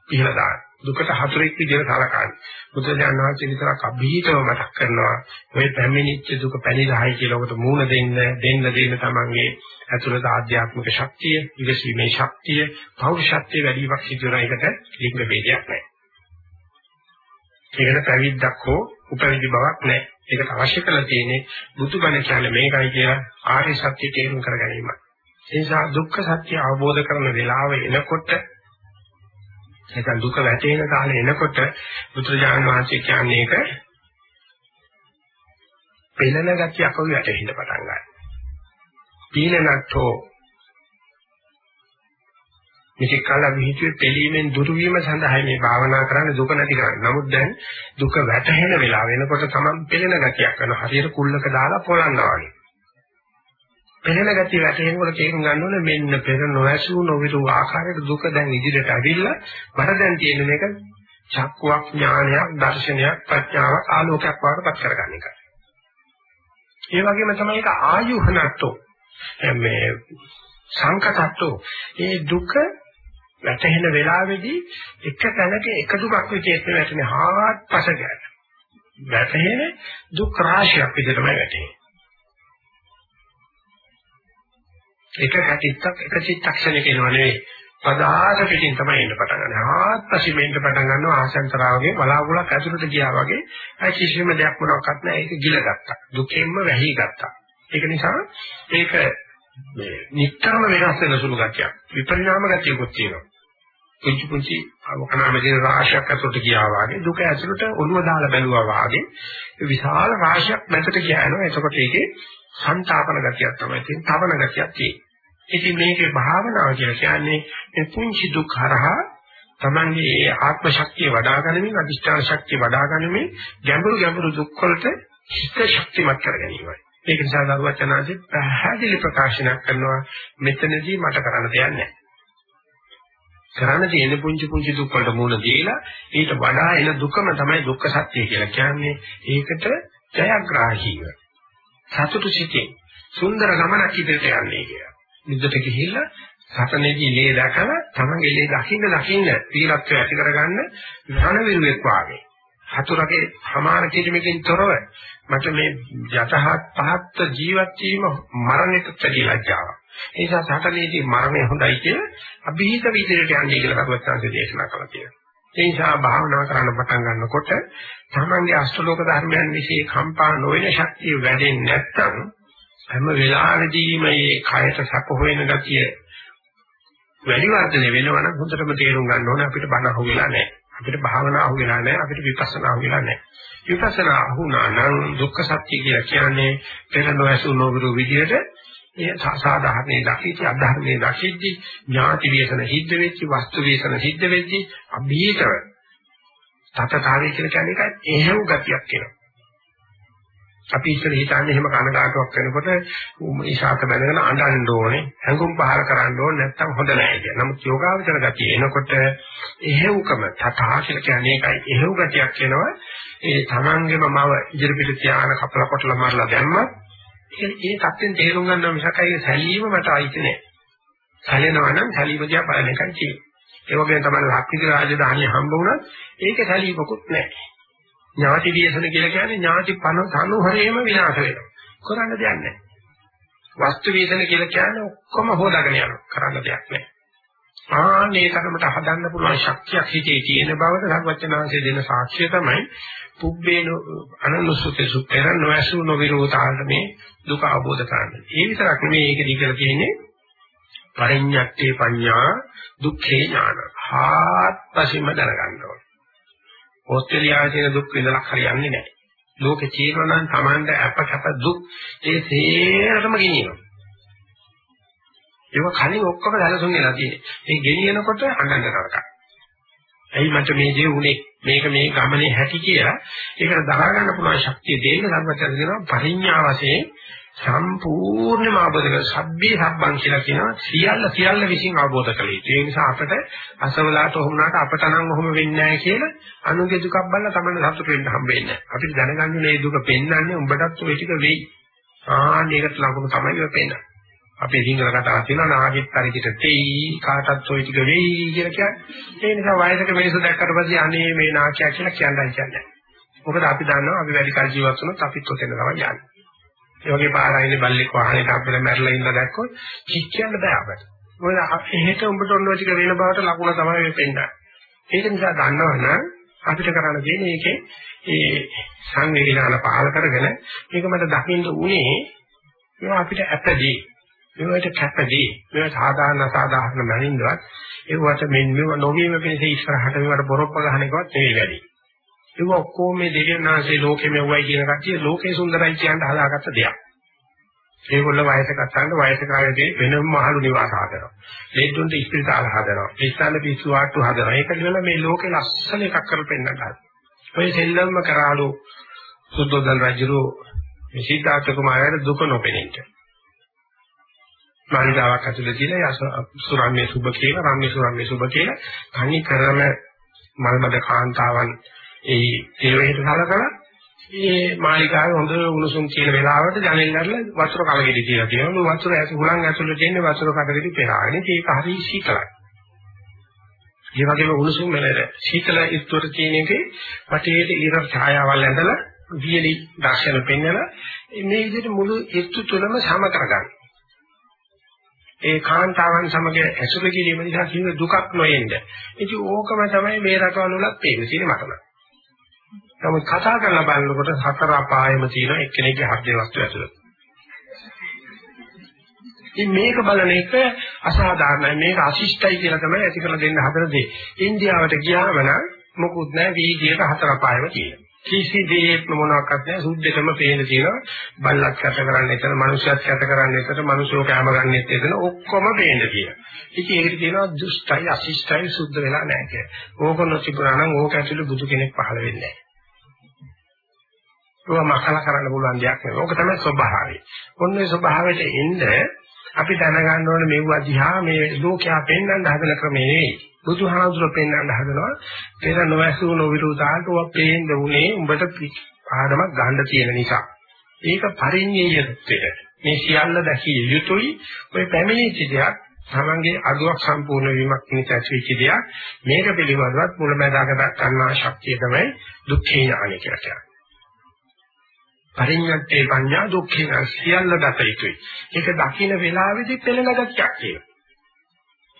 පිහලා දාන්න. දුකට හතුරෙක් විදිහට සලකන්නේ. බුදුරජාණන් වහන්සේ විතරක් අභීතව මතක් කරනවා මේ පැමිණිච්ච දුක පැනිරහයි කියලා ඔබට මූණ දෙන්න දෙන්න දෙන්න තමන්ගේ ඇතුළත ආධ්‍යාත්මික ශක්තිය, ඉවසීමේ ශක්තිය, පෞරුෂත්වයේ වැඩිවක් සිදු වෙන එකට ලිංග ભેදයක් නැහැ. ඒකට පැවිද්දක් හෝ උපවිදි බවක් නැහැ. ඒකට අවශ්‍ය කරලා තියෙන්නේ බුදුබණ කියන්නේ මේකයි කියලා ආර්ය සත්‍ය තේරුම් කර ගැනීමයි. ඒ නිසා දුක්ඛ සත්‍ය අවබෝධ කරන වෙලාව එනකොට නැත්නම් දුක වැටෙන කාලේ එනකොට බුදුරජාණන් වහන්සේ කියන්නේ ඒක පෙළෙන ගතියක් වගේ වැටෙන්න පටන් ගන්නවා. පීනනට්ඨෝ මේක කල විහිතුවේ පිළීමෙන් දුරු වීම සඳහා මේ භාවනා කරන්නේ දුක නැති කරන්නේ. නමුත් දැන් දුක වැටහෙන වෙලාව වෙනකොට තමන් පෙළෙන ගතියක් කරන හරියට කුල්ලක දාලා පොළන්නවා වගේ. පෙළෙන ගතිය වැටෙනකොට තේරුම් ගන්න ඕනේ මෙන්න පෙර නොඇසු නොවිරු ආකාරයට දුක දැන් ඉදිරියට ඇවිල්ලා මට දැන් තියෙන මේක චක්කුවක් ඥානයක් දර්ශනයක් ප්‍රඥාවක් ආලෝකයක් වඩපත් කරගන්න එකයි. ඒ වගේම තමයි ඒක ආයුහනත්ෝ මේ සංකතත්ෝ ඒ දුක වැටෙන වෙලාවේදී එක තැනක එක දුකක් විදිහට වැටෙන හාත්පස ගන්න. වැටෙන දුක් රාශියක් විදිහටම වැටෙන්නේ. එක කටිත්තක් එක චිත්තක්ෂණයක එනවා නෙවෙයි. පදාස පිටින් තමයි එන්න පටන් ගන්න. ආත්පසි මෙන්න පටන් ගන්නවා ආසන්තරාවගේ බලාගුලක් ඇතුළට ගියා වගේ. අයි කිසිම දෙයක් මොනවත් නැහැ. ඒක ගිලගත්තා. දුකෙන්ම වැහි ගත්තා. ඒක නිසා මේක මේ නිට්ටරම වෙනස් වෙන සුළු ගතියක්. විපරිණාම ගතියකුත් තියෙනවා. පුංචි පුංචි අවකනාමදී රාශියක් ඇතුළට ගියා වගේ දුක ඇතුළට ඔළුව දාලා බැලුවා වගේ විශාල රාශියක් මැදට ගියා යනවා. එතකොට ඒකේ සංතාපන ගතියක් තමයි තියෙන්නේ. තවන ගතියක් තියෙන්නේ. ඉතින් මේකේ භාවනාව කියලා කියන්නේ මේ පුංචි දුක් හරහා තමන්ගේ ඒ ආත්ම ශක්තිය වඩා ගැනීම, අධිෂ්ඨාන ශක්තිය වඩා ගැනීම, ගැඹුරු ගැඹුරු දුක් වලට හිත ශක්තිමත් කර ගැනීමයි. ඒක නිසා දරුවචනාංශي පැහැදිලි ප්‍රකාශනයක් කරනවා මෙතනදී මට කරන්න දෙයක් නැහැ. කරන්න තියෙන පුංචි පුංචි දුක් වලට මුහුණ දීලා ඊට වඩා එන දුකම තමයි දුක්ඛ සත්‍ය කියලා කියන්නේ. ඒකට ජයග්‍රාහීව සතුටු සිටින් සුන්දර ගමනක් ඉදිරියට යන්නේ කියලා. නිද්දට ගිහිල්ලා සතනේදී ලේ දැකලා තමන්ගේ ලේ දකින්න දකින්න තීලත්වය ඇති කරගන්න ධනවිරුවෙක් වාගේ. හතුරගේ සමාන කිරීමකින් තොරව මට මේ යතහත් පහත් ජීවත් වීම මරණයට ප්‍රතිලජ්ජාවක්. ඒ නිසා සතනේදී මරණය හොඳයි කියලා අභීත විදිහට යන්නේ කියලා කරුවත්සංශ දේශනා කළා කියලා. ඒ නිසා භාවනා කරන්න පටන් ගන්නකොට තමන්ගේ අෂ්ටලෝක ධර්මයන් વિશે කම්පා නොවන ශක්තිය වැඩෙන්නේ නැත්නම් හැම වෙලාවෙදීම මේ කයට සැප හොයන ගතිය වැඩි වර්ධනය වෙනවා නම් හොඳටම තේරුම් ගන්න ඕනේ අපිට බණ අහුවෙලා නැහැ. අපිට භාවනා අහුවෙලා නැහැ. අපිට විපස්සනා අහුවෙලා නැහැ. විපස්සනා අහුණා නම් දුක්ඛ සත්‍ය කියලා කියන්නේ පෙර නොඇසු නොවිරු විදියට ඒ සාධාරණේ දකිච්ච අධර්මයේ දකිච්ච ඥාති වේසන සිද්ධ වෙච්ච වස්තු වේසන සිද්ධ වෙච්ච අභීතව තතකාරී කියලා කියන්නේ ඒකයි එහෙව් ගතියක් කියලා. අපි ඉස්සර හිතන්නේ එහෙම කනගාටුවක් වෙනකොට ඉෂාත බැලගෙන අඬන්න ඕනේ, හැඟුම් පහල කරන්න ඕනේ නැත්තම් හොඳ නැහැ කියන. නමුත් යෝගාවචර ගතිය එනකොට එහෙව්කම තථා කියලා කියන්නේ ඒකයි. එහෙව් ගතියක් වෙනවා. ඒ තමන්ගේම මව ඉදිරිපිට තියාන කපල කොටල මාරලා දැම්මත් ඒ තත්ත්වෙන් තේරුම් ගන්නවා මිසක් අය සැලීම මට අයිති නෑ. සැලෙනවා නම් සැලීම දිහා බලන එකයි තියෙන්නේ. ඒ වගේම තමයි ලක්විද රාජධානිය හම්බ වුණත් ඒකේ සැලීමකුත් නැහැ. ඥාති වියසන කියලා කියන්නේ ඥාති පන තනුහරේම විනාශ වෙනවා. කරන්න දෙයක් නැහැ. වස්තු වියසන කියලා කියන්නේ ඔක්කොම හොදාගෙන යනවා. කරන්න දෙයක් නැහැ. ආනේ තරමට හදන්න පුළුවන් ශක්තියක් හිතේ තියෙන බවට සර්වඥාන්සේ දෙන සාක්ෂිය තමයි පුබ්බේන අනනුසුතේ සුපේර නොඇසු නොවිරෝධාන්ත මේ දුක අවබෝධ කරගන්න. ඒ විතරක් නෙමෙයි ඒකදී කියලා තියෙන්නේ පරිඤ්ඤත්තේ පඤ්ඤා දුක්ඛේ ඥාන. හාත්පසින්ම දැනගන්න ඕනේ. ඕස්ට්‍රේලියාවේ තියෙන දුක් විඳලා හරියන්නේ නැහැ. ලෝකේ තියෙනවා නම් Tamanda අප කැප දුක් ඒ සේරම ගෙනියනවා. ඒක කලින් ඔක්කොම දැලසුන් වෙලා තියෙන්නේ. ඒ ගෙනියනකොට අඬන්න නරකයි. ඇයි මට මේ දේ උනේ? මේක මේ ගමනේ හැටි කියලා ඒකට දරා ගන්න පුළුවන් ශක්තිය දෙන්න සර්වචන් දෙනවා පරිඥා වශයෙන් සම්පූර්ණයෙන්ම අවබෝධ කර සබ්බේ සබ්බන් කියලා කියනවා සියල්ල සියල්ල විසින් අවබෝධ කළ යුතුයි. ඒ නිසා අපිට අසවලාට ඔහුණාට අපට නම් ඔහොම වෙන්නේ නැහැ කියලා අනුගේ දුකක් බලලා තමයි සතුට වෙන්න හම්බෙන්නේ නැහැ. අපිට දැනගන්න මේ දුක පෙන්වන්නේ උඹටත් ඔය ටික වෙයි. ආන්න ඒකට ලඟුම තමයි ඔය පෙන්වන්නේ. අපේ සිංහල කතාවක් තියෙනවා නාගෙත් පරිදිට තෙයි කාටත් ඔය ටික වෙයි කියලා කියන්නේ. ඒ නිසා වයසක මිනිස්සු දැක්කට පස්සේ අනේ මේ නාකියා කියලා කියන්න හිතන්නේ. මොකද අපි දන්නවා අපි වැඩි කල් ජීවත් වුණොත් අපිත් ඔතන තමයි යන්නේ. ඒ වගේ පාරයිනේ බල්ලෙක් වාහනයක අපිට මැරලා ඉඳලා දැක්කොත් කික් කියන්න බෑ අපිට. මොකද එහෙට උඹට ඔන්න ටික වෙන බවට ලකුණ තමයි වෙන්නේ. ඒක නිසා දන්නවනම් අපිට කරන්න දෙන්නේ ඒකේ ඒ සංවේදනාල පහල කරගෙන මේක මට දකින්න උනේ ඒවා අපිට ඇපදී ඒවට කැපදී මේවා සාධාරණ සාධාරණ මනින්දවත් ඒවට මෙන්න මේව නොවීම පිණිස ඉස්සරහට මේවට බොරොප්ප ගන්න එකවත් නෙවෙයි වැඩි. ඒක ඔක්කොම මේ දෙවියන්ාසේ ලෝකෙම වයි කියන කට්ටිය ලෝකේ සුන්දරයි කියන හදාගත්ත දෙයක්. ඒගොල්ල වයසකට ගන්න වයසකාරයේදී වෙනම මහලු නිවාස හදනවා. ලේඩුන්ට ඉස්පිරිතාල හදනවා. ඉස්සල්ල පිස්සු ආට්ටු හදනවා. ඒක දිනලා මේ ලෝකේ ලස්සන එකක් කරලා පෙන්නන්න හදනවා. ඔය සෙල්ලම්ම කරාලු සුද්ධෝදන රජුරු මේ සීතාර්ථ කුමාරයාට දුක නොපෙනෙන්න. මාළිගාවක් ඇතුලේ තියෙන සුරම්‍ය සුබ කියලා රම්‍ය සුරම්‍ය සුබ කියලා කණි කරම මල්බද කාන්තාවන් ඒ ඒ වෙහෙට සලකලා මේ මාලිකාවේ හොඳ උණුසුම් තියෙන වෙලාවට ජනෙල් අරලා වතුර කලගෙඩි කියලා කියනවා. මේ වතුර ඇතු හුලං ඇතුළේ තියෙන වතුර කඩගෙඩි පෙරාගෙන ඒක හරි සීතලයි. ඒ වගේම උණුසුම් වෙලද සීතල ඉස්තර තියෙන එකේ වටේට ඊර ඡායාවල් ඇඳලා වියලි දර්ශන පෙන්වලා මේ විදිහට මුළු ඉස්තු තුනම සම කරගන්න. ඒ කාන්තාවන් සමග ඇසුර කිරීම නිසා කිසිම දුකක් නොයෙන්න. ඉතින් ඕකම තමයි මේ රටවල වලත් පේන්නේ මටම. නමුත් කතා කරලා බලනකොට හතර අපායෙම තියෙන එක්කෙනෙක්ගේ හෘද වස්තු ඇතුළත. ඉතින් මේක බලන එක අසාධාරණයි මේක අශිෂ්ටයි කියලා තමයි ඇති කරලා දෙන්න හදන දේ. ඉන්දියාවට ගියාම නම් මොකුත් නැහැ වීදියේට හතර අපායෙම තියෙනවා. කිසි දෙයක් මොනවාක්වත් නැහැ. සුද්ධෙටම පේන තියෙනවා. බල්ලක් කැට කරන්නේ එතන මිනිස්සුත් කැට කරන්නේ එතන මිනිස්සු කැම ගන්නෙත් එතන ඔක්කොම පේන තියෙනවා. ඉතින් ඒකට කියනවා දුෂ්ටයි අශිෂ්ටයි සුද්ධ වෙලා නැහැ කියලා. ඕක නොතිබුණා නම් ඕක ඇතුළේ බුදු කෙනෙක් පහළ වෙන්නේ නැහැ. ඒවා මකල කරන්න පුළුවන් දෙයක් නෙවෙයි. ඕක තමයි ස්වභාවය. ඔන්නේ ස්වභාවයට එන්න අපි දැනගන්න ඕනේ මෙවුවා දිහා මේ ලෝකයා පෙන්වන්න හදන ක්‍රමේ නෙවෙයි බුදුහාමුදුරුවෝ පෙන්වන්න හදනවා පෙර නොඇසු නොවිරුදාට ඔය පේන්න උනේ උඹට ආඩමක් ගන්න තියෙන නිසා. ඒක පරිඤ්ඤයත්වයට මේ සියල්ල දැකිය යුතුයි ඔය පැමිණිච්ච දෙයක් තමන්ගේ අදුවක් සම්පූර්ණ වීමක් නිසා ඇතිවෙච්ච දෙයක් මේක පිළිබඳවත් මුලමදාග ගන්නා ශක්තිය තමයි දුක්ඛේ ඥානය කියලා කියන්නේ. පරිඤ්ඤත්තේ පඤ්ඤා දුක්ඛේ සියල්ල දත යුතුයි. ඒක දකින්න වෙලාවේදී පෙළෙනගතක් කියනවා.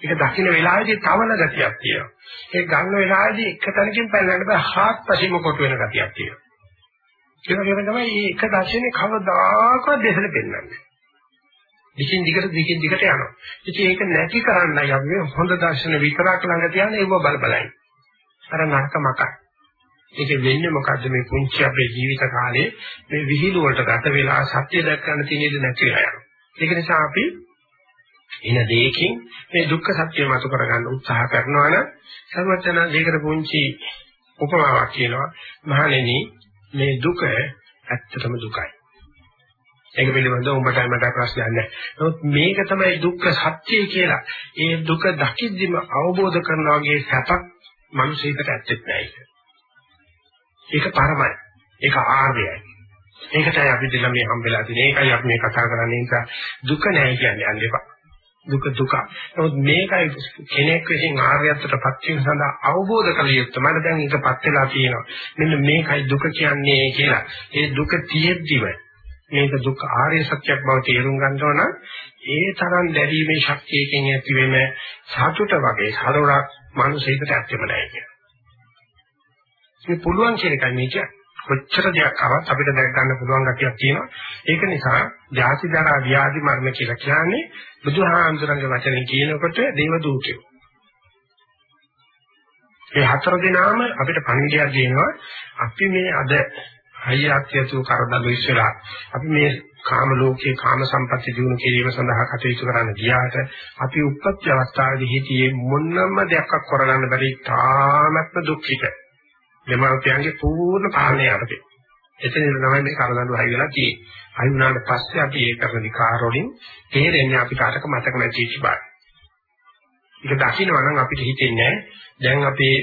ඒක දකින්න වෙලාවේදී තවන ගතියක් තියෙනවා. ඒක ගන්න වෙලාවේදී එක තැනකින් පැනලන්න බෑ හාත්පසින්ම කොට වෙන ගතියක් තියෙනවා. ඒ වගේම තමයි මේ එක දර්ශනේ කවදාකවත් දෙසට පෙන්වන්නේ. දිගින් දිගට දිගින් දිගට යනවා. ඉතින් ඒක නැති කරන්නයි අපි හොඳ දර්ශන විතරක් ළඟ තියන ඒව බල බලයි. අර නරක මකයි. ඒක වෙන්නේ මොකද්ද මේ පුංචි අපේ ජීවිත කාලේ මේ විහිළු වලට ගත වෙලා සත්‍ය දැක් ගන්න තියෙන නැති වෙලා යනවා. ඒක නිසා අපි එන දෙයකින් මේ දුක්ඛ සත්‍ය මත කරගන්න උත්සාහ කරනවා නම් සර්වචන දෙයකට පුංචි උපමාවක් කියනවා මහණෙනි මේ දුක ඇත්තටම දුකයි. ඒක පිළිබඳව උඹට මට ප්‍රශ්නයක් නැහැ. නමුත් මේක තමයි දුක්ඛ සත්‍යය කියලා. ඒ දුක දකිද්දිම අවබෝධ කරනා වගේ සැපක් මිනිසෙකට ඇත්තෙත් නැහැ. ඒක පරමයි. ඒක ආර්යයි. ඒකටයි අපි දෙල මේ හම්බෙලා තියෙන්නේ. ඒකයි අපි මේ කතා කරන්නේ නිසා දුක නැහැ කියන්නේ යන්න එපා. දුක දුක. නමුත් මේකයි කෙනෙක් විසින් ආර්යත්වයටපත් වීම සඳහා අවබෝධ කළ යුත්තේ. මට දැන් ඒකපත් වෙලා තියෙනවා. මෙන්න මේකයි දුක කියන්නේ කියලා. ඒ දුක තියෙද්දිම මේක දුක් ආර්ය සත්‍යයක් බව තේරුම් ගන්න ඕන. ඒ තරම් දැරීමේ ශක්තියකින් ඇති වෙන සතුට වගේ සරලක් මනුෂ්‍යයකට ඇත්තෙම නැහැ කියලා. මේ පුළුවන් කියන එකයි මේ කියන්නේ. කොච්චර දෙයක් ආවත් අපිට දැක ගන්න පුළුවන් ගතියක් තියෙනවා. ඒක නිසා ජාති ජරා ව්‍යාධි මරණ කියලා කියන්නේ බුදුහාමුදුරන්ගේ වචනේ කියනකොට දේව දූතයෝ. මේ හතර දිනාම අපිට පණිවිඩයක් දෙනවා. අපි මේ අද හයියත්‍යතු කරදළු ඉස්සලා අපි මේ කාම ලෝකයේ කාම සම්පatti දිනු කිරීම සඳහා කටයුතු කරන්න ගියාට අපි උපත් අවස්ථාවේදී හිතියේ මොනම දෙයක් කරගන්න බැරි තාමත්ම දුක්ඛිත දෙමාපියන්ගේ පූර්ණ පාලනය යටතේ. එතනින් තමයි මේ කරදඬු හයි වෙලා තියෙන්නේ. හයි වුණාට පස්සේ අපි ඒ කරන විකාර වලින් තේරෙන්නේ අපිට අරක මතක නැති බව. ඒක දකින්නවා නම් අපිට හිතෙන්නේ දැන් අපේ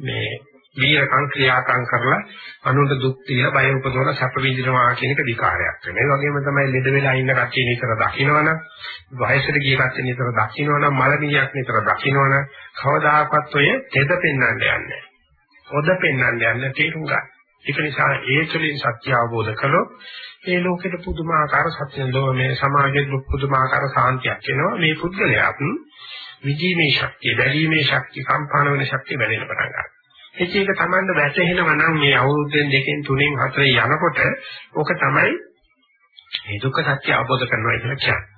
මේ වීරකම් ක්‍රියාකම් කරලා අනුන්ට දුක් දීලා බය උපදවන සැප විඳිනවා කියන එක විකාරයක් වෙනවා. ඒ වගේම තමයි ලෙඩ වෙලා ඉන්න කට්ටිය නිතර දකින්නවනම් වයසට ගිය කට්ටිය නිතර දකින්නවනම් මලමිණියක් නිතර දකින්නවනම් කවදාකවත් ඔය තෙද පෙන්වන්න යන්නේ නැහැ. හොද පෙන්වන්න යන්න තේරුම් ගන්න. ඒක නිසා ඒ තුළින් සත්‍ය අවබෝධ කළොත් ඒ ලෝකෙට පුදුමාකාර සත්‍ය ලෝමේ සමාජයේ පුදුමාකාර සාන්තියක් එනවා. මේ පුද්ගලයාත් විජීමේ ශක්තිය, බැලීමේ ශක්තිය, කම්පාණ වෙන ශක්තිය වැඩෙන්න පටන් ගන්නවා. ඒක ඒක Tamanda වැටෙනවා නම් මේ අවුරුද්දෙන් දෙකෙන් තුනෙන් හතරේ යනකොට ඕක තමයි මේ දුක්ඛ සත්‍ය අවබෝධ කරනවා කියලා කියන්නේ.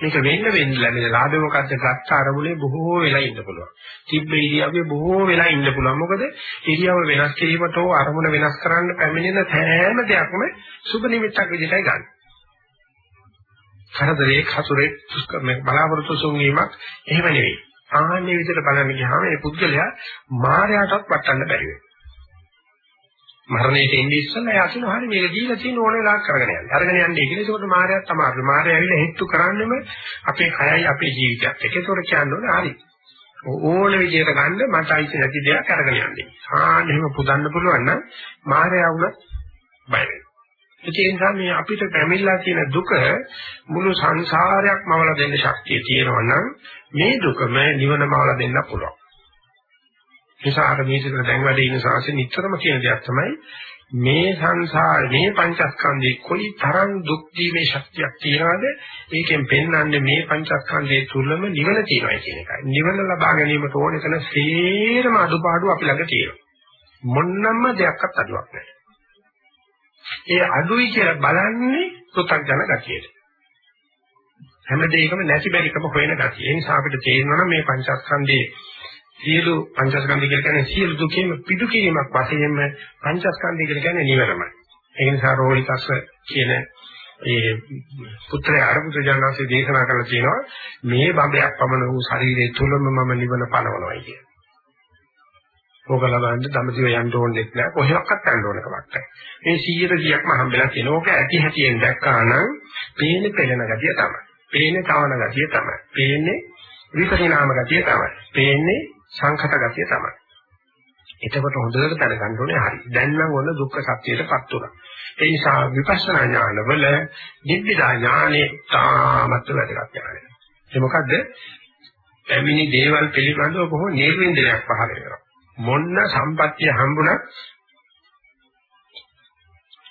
මේක වෙන්න වෙන්න ලැබෙන ලාභය මොකද්ද? ගත්ත අරමුණේ බොහෝ වෙලා ඉන්න පුළුවන්. තිබ්බ ඉරියව්වේ බොහෝ වෙලා ඉන්න පුළුවන්. මොකද ඉරියව්ව වෙනස් කිරීමට හෝ අරමුණ වෙනස් කරන්න පැමිණෙන හැම දෙයක්ම සුබ නිමිත්තක් විදිහටයි ගන්න. කරදරේ හසුරේ බලාපොරොත්තු සුන්වීමක් එහෙම නෙවෙයි. ආන්නේ විදිහට බලන්න ගියාම මේ පුද්ගලයා මායයටත් වටන්න බැරි වෙනවා. මරණයට එන්නේ ඉස්සෙල්ලා එයා කියනවා හරි මේක දීලා තියෙන ඕන වෙලාවක් කරගෙන යන්න. අරගෙන යන්නේ කියලා ඒකට මායයක් තමයි. මායය ඇවිල්ලා හෙට්ටු කරන්නෙම අපේ කයයි අපේ ජීවිතයත් එක්ක. ඒකට කියන්නේ හරි. ඕන විදිහට ගන්න මට අයිති නැති දෙයක් අරගෙන යන්නේ. ආන්න එහෙම පුදන්න පුළුවන් නම් මායය වුණත් බය වෙනවා. ඒ නිසා මේ අපිට පැමිණලා තියෙන දුක මුළු සංසාරයක් මවලා දෙන්න ශක්තිය තියෙනවා නම් මේ දුකම නිවන මවලා දෙන්න පුළුවන්. නිසා අර මේක දැන් වැඩ ඉන්න සාසෙ නිතරම කියන දෙයක් තමයි මේ සංසාර මේ පංචස්කන්ධේ කොයි තරම් දුක් දීමේ ශක්තියක් තියනවද ඒකෙන් පෙන්වන්නේ මේ පංචස්කන්ධයේ තුලම නිවන තියෙනවා කියන එකයි. නිවන ලබා ගැනීමට ඕන කරන සේරම අඩුපාඩු අපි ළඟ තියෙනවා. මොන්නම්ම දෙයක්වත් අඩුවක් නැහැ. ඒ අඩුයි කියලා බලන්නේ පෘථග්ජන ගතියට. හැම දෙයකම නැති බැරිකම හොයන ගතිය. ඒ නිසා අපිට තේරෙනවා මේ පංචස්කන්ධයේ සියලු පංචස්කන්ධය කියලා කියන්නේ සියලු දුකේම පිටු කිරීමක් වශයෙන්ම පංචස්කන්ධය කියලා කියන්නේ නිවනමයි. ඒ නිසා රෝහිතස්ස කියන ඒ පුත්‍රය අරබුද ජානසී දේශනා කරලා තියෙනවා මේ බඹයක් පමණ වූ ශරීරය තුලම මම නිවන පනවනවා කිය. ඕක ලබන්න දඹදිව යන්න ඕනෙත් නෑ කොහෙවත් යන්න ඕන කමක් නෑ. මේ 100%ක්ම හම්බෙලා තියෙන ඕක ඇති හැටියෙන් දැක්කා නම් පේන්නේ පෙළෙන ගතිය තමයි. පේන්නේ තවන ගතිය තමයි. පේන්නේ විපරිණාම ගතිය තමයි. පේන්නේ සංකත ගතිය තමයි. එතකොට හොඳට දැනගන්න ඕනේ හරි. දැන් නම් ඔන්න දුක්ඛ සත්‍යයටපත් උනා. ඒ නිසා විපස්සනා ඥානවල නිබ්බිදා ඥානේ තාමත් වැදගත් ඥානය. ඒ මොකද්ද? එමිනි දේවල් පිළිබඳව බොහෝ නේවින්දනයක් පහළ වෙනවා. මොන්න සම්පත්තිය හම්බුණත්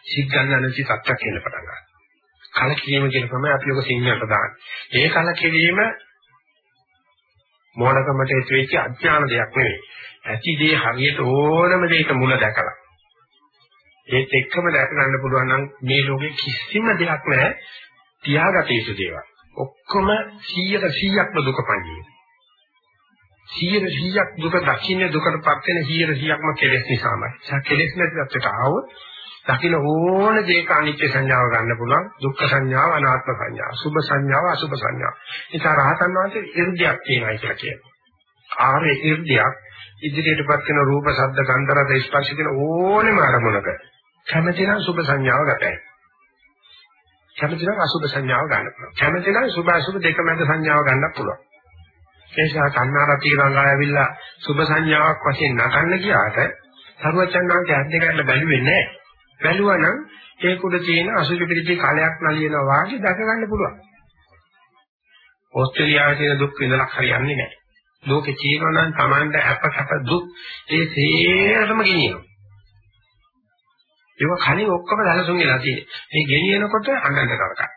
සිද්ධාන්තනසි සත්‍යක් කියන පටන් ගන්නවා. කලකිරීම කියන තමයි අපි ඔක සිංහලට දාන්නේ. ඒ කලකිරීම මොහොනකමට හේතු වෙච්ච අඥාන දෙයක් නෙවෙයි. ඇති දේ හරියට ඕනම දෙයක මුල දැකලා. ඒත් එක්කම දැක ගන්න පුළුවන් නම් මේ ලෝකේ කිසිම දෙයක් නැහැ තියාගත යුතු දේවල්. ඔක්කොම 100ට 100ක්ම දුක පණියේ. 100ට 100ක් දුක දකින්නේ දුකටපත් වෙන 100ට 100ක්ම කෙලෙස් නිසාමයි. ඒ කෙලෙස් නැති තත්ත්වයට ආවොත් දකින්න ඕන දෙයක අනිත්‍ය සංඥාව ගන්න පුළුවන් දුක්ඛ සංඥාව අනාත්ම සංඥාව සුභ සංඥාව අසුභ සංඥාව. නිසා රහතන් වහන්සේ ඉර්ධියක් තියෙනවා කියලා කියනවා. ආරේ ඉර්ධියක් ඉදිරියටපත් වෙන රූප ශබ්ද ගන්ධ රස ස්පර්ශ කියන ඕනෙම අරමුණක කැමති නම් සුභ සංඥාව ගතයි. කැමති නම් අසුභ සංඥාව ගන්න පුළුවන්. කැමති නම් සුභ අසුභ දෙක මැද සංඥාව ගන්න පුළුවන්. ඒ නිසා කන්නාරති රංගා ඇවිල්ලා සුභ සංඥාවක් වශයෙන් නගන්න ගියාට සර්වචන්නාන්ගේ අධ්‍ය ගන්න බැලුවේ නැහැ. බැලුවා නම් ඒක උඩ තියෙන අසුචි පිළිචි කලයක් නලියනවා වාගේ දැක ගන්න පුළුවන්. ඕස්ට්‍රේලියාවේ තියෙන දුක් විඳලා හරියන්නේ නැහැ. ලෝකේ තියෙනවා නම් Tamanda අප කැප දුක් ඒ සේරම ගෙනියනවා. ඒක කලින් ඔක්කොම දලසුන් වෙලා තියෙන්නේ. මේ ගෙනියනකොට අඬන්න කරකා.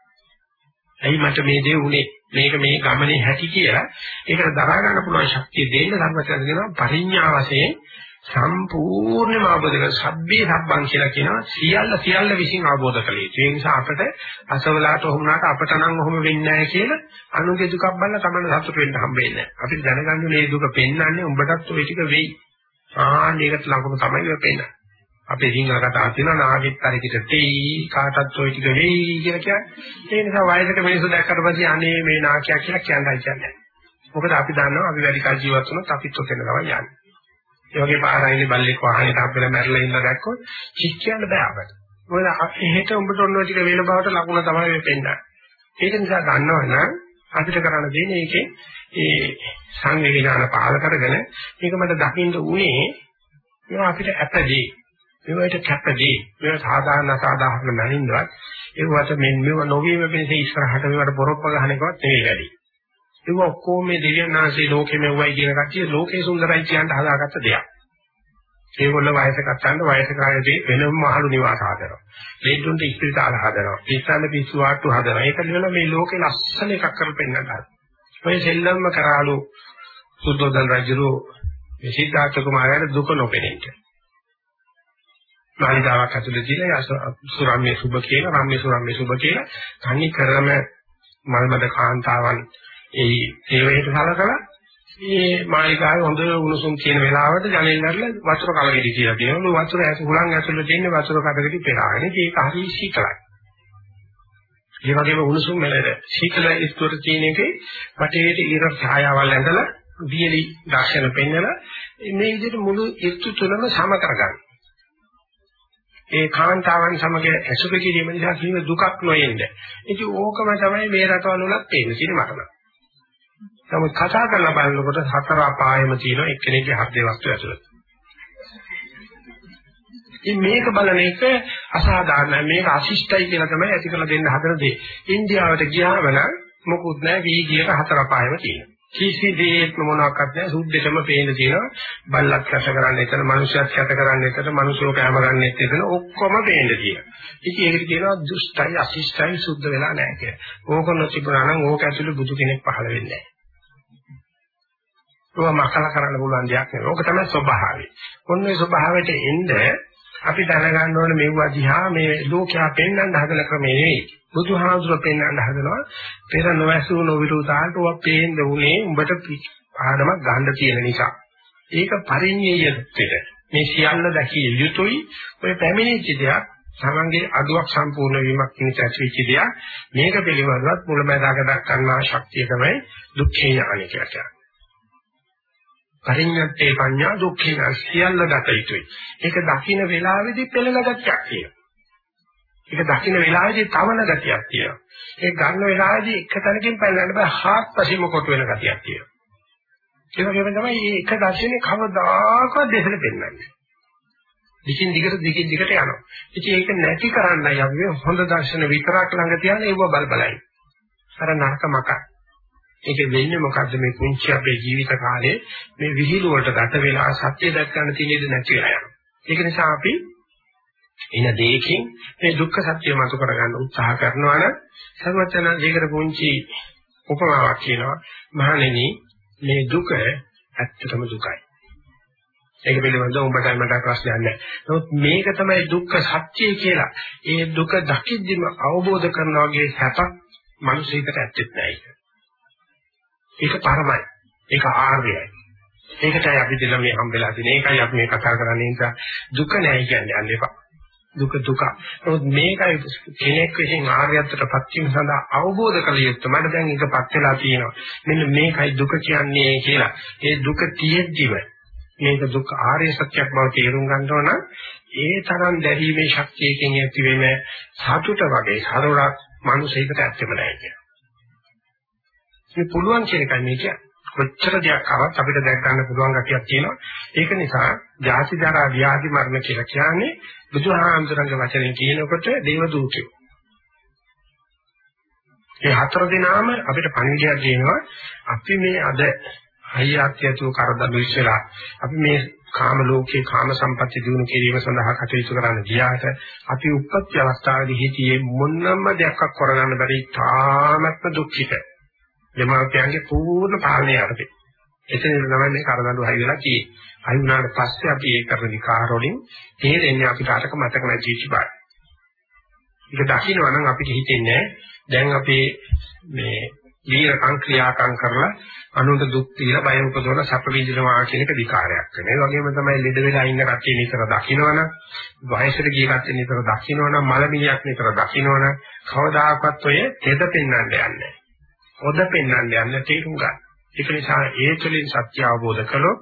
ඇයි මට මේ දේ උනේ? මේක මේ ගමනේ හැටි කියලා ඒකට දරා ගන්න පුළුවන් ශක්තිය දෙන්න ධර්මචර්ය දෙනවා පරිඥා වශයෙන් සම්පූර්ණම අවබෝධ කර සබ්බේ සබ්බං කියලා කියනවා සියල්ල සියල්ල විසින් අවබෝධ කළ යුතු. ඒ නිසා අපට අසවලාට වුණාට අපට නම් ඔහොම වෙන්නේ නැහැ කියලා අනුගේ දුකක් බලලා තමයි සතුට වෙන්න හම්බෙන්නේ නැහැ. අපි දැනගන්න ඕනේ මේ දුක පෙන්වන්නේ උඹටත් ඔය ටික වෙයි. ආන්න ඒකට ලඟම තමයි ඔය පෙන්වන්නේ. අපේ සිංහල කතාව තියෙනවා නාගෙත් පරිකිට තෙයි කාටත් ඔය ටික වෙයි කියලා කියන්නේ. ඒ නිසා වයසක මිනිස්සු දැක්කට පස්සේ අනේ මේ නාකියා කියලා කියන්නේ නැහැ. මොකද අපි දන්නවා අපි වැඩි කල් ජීවත් වුණොත් අපිත් ඔතන තමයි යන්නේ. ඒ වගේ පාරයිනේ බල්ලෙක් වාහනේට අපිට මැරලා ඉන්න දැක්කොත් කිච් කියන්න බෑ අපට. මොකද එහෙට උඹට ඔන්න ටික වේල බවට ලකුණ තමයි මේ පෙන්නන්නේ. ඒක නිසා ගන්නවනම් අපිට කරන්න දෙන්නේ ඒකේ ඒ සංවේගීනාන පහල කරගෙන මේක මට දකින්න උනේ ඒවා අපිට ඇපදී ඒවට කැපදී මේවා සාධාරණ අසාධාරණ නැනින්වත් ඒවට මෙන්න මේව නොවීම පිණිස ඉස්සරහට මේවට පොරොප්ප ගන්න එකවත් නෙවෙයි වැඩි. ඒක ඔක්කොම මේ දෙවියන් ආශ්‍රේ ලෝකෙම වුවයි කියන කච්චිය ලෝකේ සුන්දරයි කියන හදාගත්ත දෙයක්. ඒගොල්ල වයසකට ගන්න වයස කාලේදී වෙනම මහලු නිවාස හදනවා. ලේඩුන්ට ඉස්පිරිතාල හදනවා. පිස්සන්න පිස්සු ආට්ටු හදනවා. ඒක නෙවෙයි මේ ලෝකේ ලස්සන එකක් කරලා පෙන්නන්න හදනවා. ඔය සෙල්ලම්ම කරාලු සුද්ධෝදන රජු මේ සිද්ධාර්ථ කුමාරයාට දුක නොපෙනෙන්න. මාළිගාවක් ඇතුළේ දිලා සුරම්‍ය සුබ කියලා රම්‍ය සුරම්‍ය සුබ කියලා තනි කරම මල්මද කාන්තාවන් ඒ ඒ වේට සලකලා මේ මාලිකාවේ හොඳ උණුසුම් තියෙන වෙලාවට ජනෙල් නැරලා වතුර කලගෙඩි කියලා කියනවා. වතුර ඇස හුලං ඇතුළේ තියෙන වතුර කඩගෙඩි පෙරාගෙන ඒක හරි සීතලයි. ඒ වගේම උණුසුම් මෙලද සීතල ඉස්තර තියෙන එකේ වටේට ඊර ඡායාවල් ඇඳලා වියලි දර්ශන පෙන්නලා මේ විදිහට මුළු ඍතු තුනම සම කරගන්න. ඒ කාන්තාවන් සමග ඇසුර කිරීම නිසා කිසිම දුකක් නොයෙන්න. ඉතින් ඕකම තමයි මේ රටවල උනත් පේන්නේ සිනි මටම. නමුත් කතා කරලා බලනකොට හතර අපායෙම තියෙන එක්කෙනෙක්ගේ හෘදේ වස්තු ඇතුළත. ඉතින් මේක බලන එක අසාධාරණයි මේක අශිෂ්ටයි කියලා තමයි ඇති කරලා දෙන්න හදන දේ. ඉන්දියාවට ගියාම නම් මොකුත් නැහැ වීදියේක හතර පහම තියෙනවා. කිසි දෙයක් මොනවාක්වත් නැහැ සුද්ධෙටම පේන තියෙනවා. බල්ලක් කැට කරන්න එතන, මිනිස්සුත් කැට කරන්න එතන, මිනිස්සුෝ කැම ගන්න එතන ඔක්කොම පේන්න තියෙනවා. ඉතින් ඒකට කියනවා දුෂ්ටයි, අශිෂ්ටයි, සුද්ධ වෙලා නැහැ කියලා. ඕක නොතිබුණා නම් ඕක ඇතුළේ බුදු කෙනෙක් පහළ වෙන්නේ නැහැ. ඒවා මකල කරන්න පුළුවන් දෙයක් නෙවෙයි. ඕක තමයි ස්වභාවය. ඔන්න ඒ ස්වභාවයට එන්න අපි දැනගන්න ඕනේ මෙවුවා දිහා මේ ලෝකයා පෙන්වන්න හදන ක්‍රමේ නෙවෙයි. බුදුහාමුදුරුවෝ පෙන්වන්න හදනවා පෙර නොඇසු නොවිරුතාලට ඔවා පේන්න උනේ උඹට ආඩමක් ගන්න තියෙන නිසා. ඒක පරිඤ්ඤයත්වෙට මේ සියල්ල දැකිය යුතුයි. ඔය පැමිණිච්ච දෙයක් තමන්ගේ අඩුවක් සම්පූර්ණ වීමක් නිසා ඇතිවෙච්ච දෙයක්. මේක පිළිබඳවත් මුලමදාග දක්වනා ශක්තිය තමයි දුක්ඛේ ඥානය කියලා කියන්නේ. පරිඤ්ඤත්තේ පඤ්ඤා දුක්ඛේ සියල්ල දත යුතුයි. ඒක දකින්න වෙලාවේදී පෙළෙන ගැටයක් තියෙනවා. ඒක දකින්න වෙලාවේදී තවන ගතියක් තියෙනවා. ඒක ගන්න වෙලාවේදී එක තැනකින් පැනන්න බෑ හාත්පසින්ම කොට වෙන ගතියක් තියෙනවා. ඒ වගේම තමයි මේ එක දර්ශනේ කවදාකවත් දෙසට දෙන්නන්නේ. දිගින් දිගට දිගින් දිගට යනවා. ඉතින් ඒක නැති කරන්නයි අපි හොඳ දර්ශන විතරක් ළඟ තියන ඒව බල බලයි. අර නරක මකයි. ඒක වෙන්නේ මොකද්ද මේ කුංචි අපේ ජීවිත කාලේ මේ විහිළු වලට ගත වෙලා සත්‍ය දැක් ගන්න තියෙන්නේ නැති වෙලා යනවා. ඒක නිසා අපි එන දෙයකින් මේ දුක්ඛ සත්‍ය මතු කරගන්න උත්සාහ කරනවා නම් සර්වචන දීකර කුංචි උපමාවක් කියනවා මහණෙනි මේ දුක ඇත්තටම දුකයි. ඒක පිළිබඳව ඔබට මට ප්‍රශ්නයක් නැහැ. නමුත් මේක තමයි දුක්ඛ සත්‍යය කියලා. ඒ දුක දකිද්දිම අවබෝධ කරනවා වගේ සැපක් මිනිසෙකට ඇත්තෙත් නැහැ. ඒක පරමයි. ඒක ආර්යයි. ඒකටයි අපි දෙල මේ හම්බෙලා තියෙන්නේ. ඒකයි අපි මේ කතා කරන්නේ නිසා දුක නැහැ කියන්නේ යන්න එපා. දුක දුක. නමුත් මේකයි කෙනෙක් විසින් ආර්යත්වයටපත් වීම සඳහා අවබෝධ කළ යුත්තේ. මට දැන් ඒකපත් වෙලා තියෙනවා. මෙන්න මේකයි දුක කියන්නේ කියලා. ඒ දුක තියෙද්දිම මේක දුක් ආර්ය සත්‍යයක් බව තේරුම් ගන්න ඕන ඒ තරම් දැරීමේ ශක්තියකින් ඇති වෙන සතුට වගේ සරලක් මිනිසෙකට ඇත්තෙම නැහැ කියන. මේ පුළුවන් කියන එකයි මේ කියන්නේ. කොච්චර දෙයක් ආවත් අපිට දැක් ගන්න පුළුවන් ගතියක් තියෙනවා. ඒක නිසා ජාති ජරා ව්‍යාධි මරණ කියලා කියන්නේ බුදුහාමුදුරන්ගේ වචනේ කියනකොට දේව දූතයෝ. ඒ හතර දිනාම අපිට පණිවිඩයක් දෙනවා අපි මේ අද හයියාත්‍යතු කරදළු ඉස්සලා අපි මේ කාම ලෝකේ කාම සම්පatti දිනු කිරීම සඳහා කටයුතු කරන්න ගියාට අපි උපත්ති අවස්ථාවේදී හිතියේ මොනම දෙයක් කරගන්න බැරි තාමත්ම දුක්ඛිත දෙමාපියන්ගේ පූර්ණ පාලනය යටතේ. එතන තමයි මේ කරදඬු හයි වෙලා තියෙන්නේ. හයි වුණාට පස්සේ අපි ඒ කරන විකාර වලින් තේරෙන්නේ අපිට අරක මතක නැති වෙච්ච බව. ඒක දකින්න නම් අපිට හිතෙන්නේ දැන් අපි මේ වීරකම් ක්‍රියාකම් කරලා අනුන්ට දුක් දීලා බය උපදවන සැප විඳිනවා කියන එක විකාරයක් වෙන. ඒ වගේම තමයි ලෙඩ වෙලා ඉන්න කට්ටිය නිතර දකින්නවනම් වයසට ගිය කට්ටිය නිතර දකින්නවනම් මලමිණියක් නිතර දකින්නවනම් කවදාකවත් ඔය තෙද පෙන්වන්න යන්නේ නැහැ. හොද පෙන්වන්න යන්න තේරුම් ගන්න. ඒක නිසා ඒ තුළින් සත්‍ය අවබෝධ කළොත්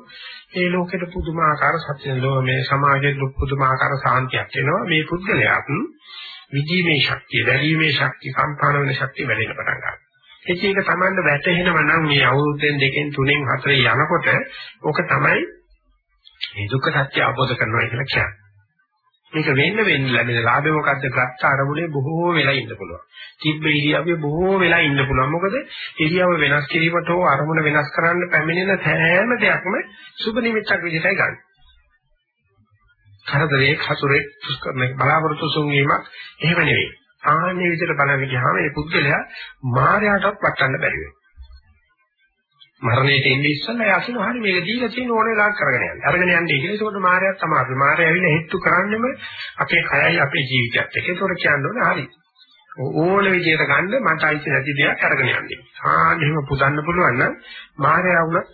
ඒ ලෝකෙට පුදුමාකාර සත්‍ය මේ සමාජයේ පුදුමාකාර සාන්තියක් එනවා. මේ පුද්ගලයාත් විජීමේ ශක්තිය, දැරීමේ ශක්තිය, කම්පාන වෙන ශක්තිය වැඩෙන්න පටන් ගන්නවා. ඒක තමයි වැටහෙනවා නම් මේ අවුරුද්දෙන් දෙකෙන් තුනෙන් හතරේ යනකොට ඕක තමයි මේ දුක්ඛ සත්‍ය අවබෝධ කරනවා කියලා කියන්නේ. මේක වෙන්න වෙන්න ලැබෙන ලාභය මොකද්ද? ගත්ත අරමුණේ බොහෝ වෙලා ඉන්න පුළුවන්. තිබ්බ ඉරියව්වේ බොහෝ වෙලා ඉන්න පුළුවන්. මොකද ඉරියව්ව වෙනස් කිරීමට හෝ අරමුණ වෙනස් කරන්න පැමිණෙන සෑම දෙයක්ම සුබ නිමිත්තක් විදිහටයි ගන්න. කරදරේ හසුරේ බලාපොරොත්තු සුන්වීමක් එහෙම නෙවෙයි. ආන්නේ විදිහට බලන්න ගියාම මේ පුද්ගලයා මායයටත් වටන්න බැරි වෙනවා. මරණයට එන්නේ ඉස්සෙල්ලා යකින හරි මේක දීලා තියෙන ඕන වෙලාවක කරගෙන යන්න. අරගෙන යන්නේ කියලා ඒකට මායයක් තමයි. මායය ඇවිල්ලා හෙට්ටු කරන්නෙම අපේ කයයි අපේ ජීවිතයත් එක්ක. ඒකට කියන්නේ හරි. ඕන විදිහට ගන්න මට අයිති නැති දෙයක් අරගෙන යන්නේ. ආන්න එහෙම පුදන්න පුළුවන් නම් මායය වුණත්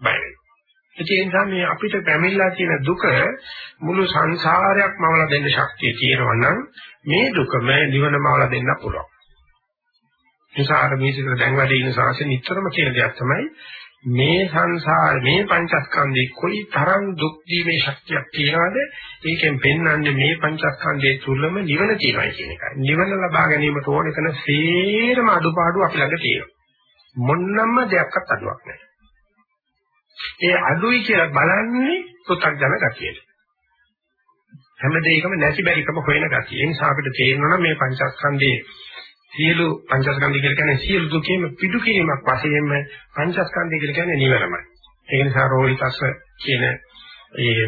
බය වෙනවා. ඒ නිසා මේ අපිට පැමිණලා තියෙන දුක මුළු සංසාරයක්ම වල දෙන්න ශක්තිය තියෙනවා නම් මේ දුකම නිවනම වල දෙන්න පුළුවන්. නිසා අර මේක දැන් වැඩි ඉන්න සාසෙ නිතරම කියන දෙයක් තමයි මේ සංසාර මේ පංචස්කන්ධේ කොයි තරම් දුක් දීමේ ශක්තියක් තියනවද ඒකෙන් පෙන්වන්නේ මේ පංචස්කන්ධයේ තුලම නිවන තියෙනවා කියන එකයි. නිවන ලබා ගැනීමට ඕන කරන සේරම අඩුපාඩු අපි ළඟ තියෙනවා. මොන්නම්ම දෙයක්වත් අඩුවක් නැහැ. ඒ අඩුයි කියලා බලන්නේ පු탁ජන ගතියට. හැම දෙයකම නැති බැරිකම හොයන ගතිය. ඒ නිසා අපිට තේරෙනවා මේ පංචස්කන්ධයේ සියලු පංචස්කන්ධය කියලා කියන්නේ සියලු දුකේම පිටු කිරීමක් වශයෙන්ම පංචස්කන්ධය කියලා කියන්නේ නිවනමයි. ඒ නිසා රෝහිතස්ස කියන ඒ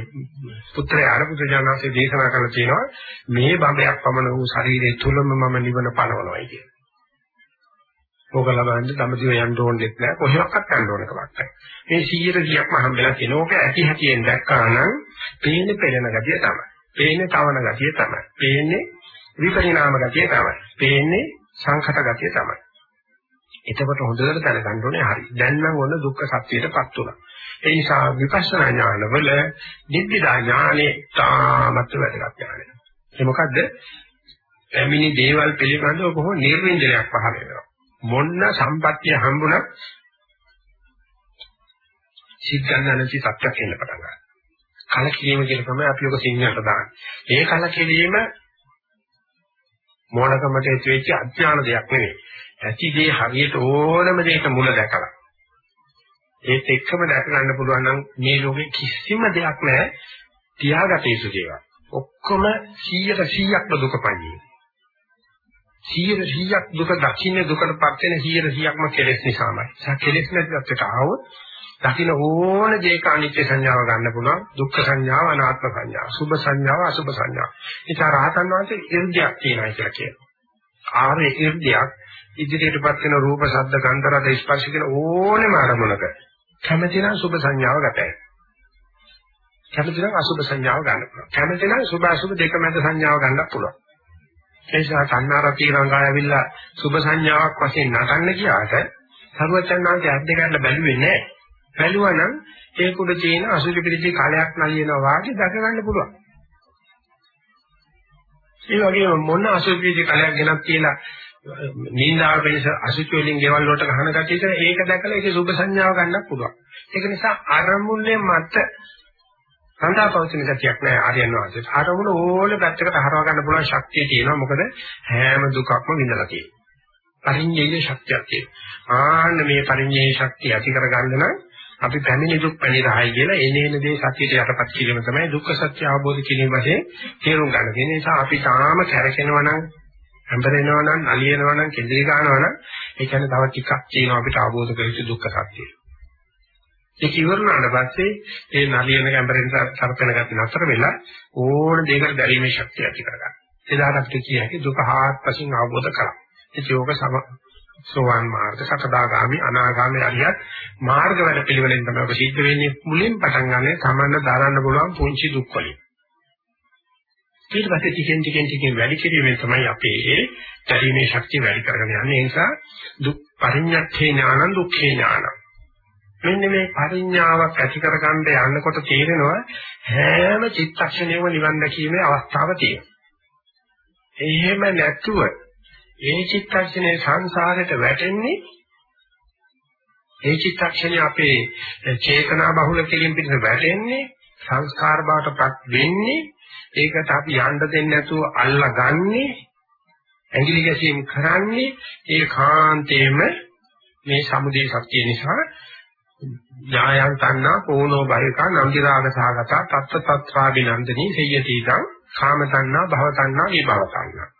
පුත්‍රයා අරපුත ජානසේ දේශනා කරලා තියෙනවා මේ බඹයක් පමණ වූ ශරීරය තුලම මම නිවන පනවනවායි කියන. ඕක ලබන්නේ දඹදිව යන්න ඕනෙත් නෑ කොහෙවත් යන්න ඕන කමක් නෑ. මේ 100 100ක්ම හම්බෙලා තියෙනෝක ඇති හැටියෙන් දැක්කා නම් පේන්නේ පෙළෙන ගතිය තමයි. පේන්නේ තවන ගතිය තමයි. පේන්නේ විපරිණාම ගතිය තමයි. පේන්නේ සංකත ගතිය තමයි. එතකොට හොඳට දැනගන්න ඕනේ හරි. දැන් නම් ඔන්න දුක්ඛ සත්‍යයටපත් වුණා. ඒ නිසා විපස්සනා ඥානවල නිබ්බිදා ඥානේ තාමත් වැදගත් ඥානය. ඒ මොකද්ද? එමිනි දේවල් පිළිබඳව කොහොම නිර්වින්දනයක් පහළ වෙනවා. මොන්න සම්පත්තිය හම්බුණත් සිත් ගන්නනති සත්‍යක් එන්න පටන් ගන්නවා. කලකිරීම කියලා තමයි අපි ඔක සිංහලට දාන්නේ. ඒ කලකිරීම මොනකමට හේතු වෙච්ච අඥාන දෙයක් නෙවෙයි. ඇති දේ හරියට ඕනම දෙයක මුල දැකලා. ඒත් එක්කම දැක ගන්න පුළුවන් නම් මේ ලෝකේ කිසිම දෙයක් නැහැ තියාගත යුතු දේවල්. ඔක්කොම 100ට 100ක්ම දුක පණියේ. 100ට 100ක් දුක දකින්නේ දුකටපත් වෙන 100ට 100ක්ම කෙලෙස් නිසාමයි. ඒ කෙලෙස් නැතිවත් ආවොත් දකින්න ඕන දෙයක අනිත්‍ය සංඥාව ගන්න පුළුවන් දුක්ඛ සංඥාව අනාත්ම සංඥාව සුභ සංඥාව අසුභ සංඥාව. ඒක රහතන් වහන්සේ ඉර්ධියක් තියෙනවා කියලා කියනවා. ආර්ය ඉර්ධියක් ඉදිරියටපත් වෙන රූප ශබ්ද ගන්ධ රස ස්පර්ශ කියන ඕනෙම අරමුණක කැමති නම් සුභ සංඥාව ගතයි. කැමති නම් අසුභ සංඥාව ගන්න පුළුවන්. කැමති නම් සුභ අසුභ දෙක මැද සංඥාව ගන්නත් පුළුවන්. ඒ නිසා කන්නාරති රංගා ඇවිල්ලා සුභ සංඥාවක් වශයෙන් නටන්න ගියාට සර්වචන්නාන්ගේ අත් දෙකන්න බැලුවේ නැහැ. බැලුවා නම් ඒක උඩ තියෙන අසුචි පිළිචි කාලයක් නලියනවා වාගේ දක ගන්න පුළුවන්. ඒ වගේම මොන අසුචි පිළිචි කාලයක් ගෙනත් කියලා නින්දාව වෙනස අසුචි වලින් ගෙවල් වලට ගහන ගැටියට ඒක දැකලා ඒකේ සුභ සංඥාව ගන්නත් පුළුවන්. ඒක නිසා අරමුණේ මත සඳහාපවතින ගතියක් නෑ ආර්යයන් වහන්සේ. අරමුණ ඕනේ පැත්තකට හරවා ගන්න පුළුවන් ශක්තිය තියෙනවා. මොකද හැම දුකක්ම විඳලා තියෙනවා. පරිඤ්ඤයේ ශක්තියක් තියෙනවා. ආන්න මේ පරිඤ්ඤයේ ශක්තිය ඇති කරගන්න නම් අපි පැමිණි දුක් පැනිරහයි කියලා එනේන දේ සත්‍යයට යටපත් කිරීම තමයි දුක්ඛ සත්‍ය අවබෝධ කිරීම වශයෙන් තේරුම් ගන්න. ඒ නිසා අපි තාම කැරකෙනවා නම් හැඹරෙනවා නම් නලියනවා නම් කෙඳිරි ගන්නවා නම් ඒ කියන්නේ තව ටිකක් තියෙනවා අපිට අවබෝධ කරගන්න දුක්ඛ සත්‍යය. ඒක ඉවරනාට පස්සේ ඒ නලියන හැඹරෙන සර්පෙන ගති නතර වෙලා ඕන දෙයකට දැරීමේ ශක්තිය ඇති කරගන්න. එදාට අපිට කිය හැකි දුක හාත්පසින් අවබෝධ කරගන්න. ඒක යෝග සම සෝවාන් මාර්ග, සකදාගාමි, අනාගාමි අරියත් මාර්ග වැඩ පිළිවෙලෙන් තමයි ඔබ සිද්ධ වෙන්නේ. මුලින් පටන් ගන්න තමන්න දරන්න පුළුවන් පුංචි දුක් වලින්. ඊට පස්සේ ටිකෙන් ටිකෙන් ටිකෙන් වැඩි කිරීමෙන් තමයි අපේ දැරීමේ ශක්තිය වැඩි කරගෙන යන්නේ. ඒ නිසා දුක් පරිඤ්ඤාත්තේ ඥානං දුක්ඛේ ඥානං. මෙන්න මේ පරිඥාවක් ඇති කරගන්න යනකොට තේරෙනවා හැම චිත්තක්ෂණයම නිවන් දැකීමේ අවස්ථාව තියෙනවා. එහෙම නැතුව ඒ චිත්තක්ෂණේ සංසාරයට වැටෙන්නේ ඒ චිත්තක්ෂණේ අපේ චේතනා බහුල කිරීම පිටස වැටෙන්නේ සංස්කාර බවටපත් වෙන්නේ ඒකට අපි යන්න දෙන්නේ නැතුව අල්ලගන්නේ ඇඟිලි ගැසීම් කරන්නේ ඒ කාන්තේම මේ සමුදේ සත්‍ය නිසා ඥායං තණ්හා පෝනෝ බහිකා නන්දි රාග සහගත තත්ත තත්වාබිනන්දනී සේයතිදං කාම තණ්හා භව තණ්හා විභව තණ්හා.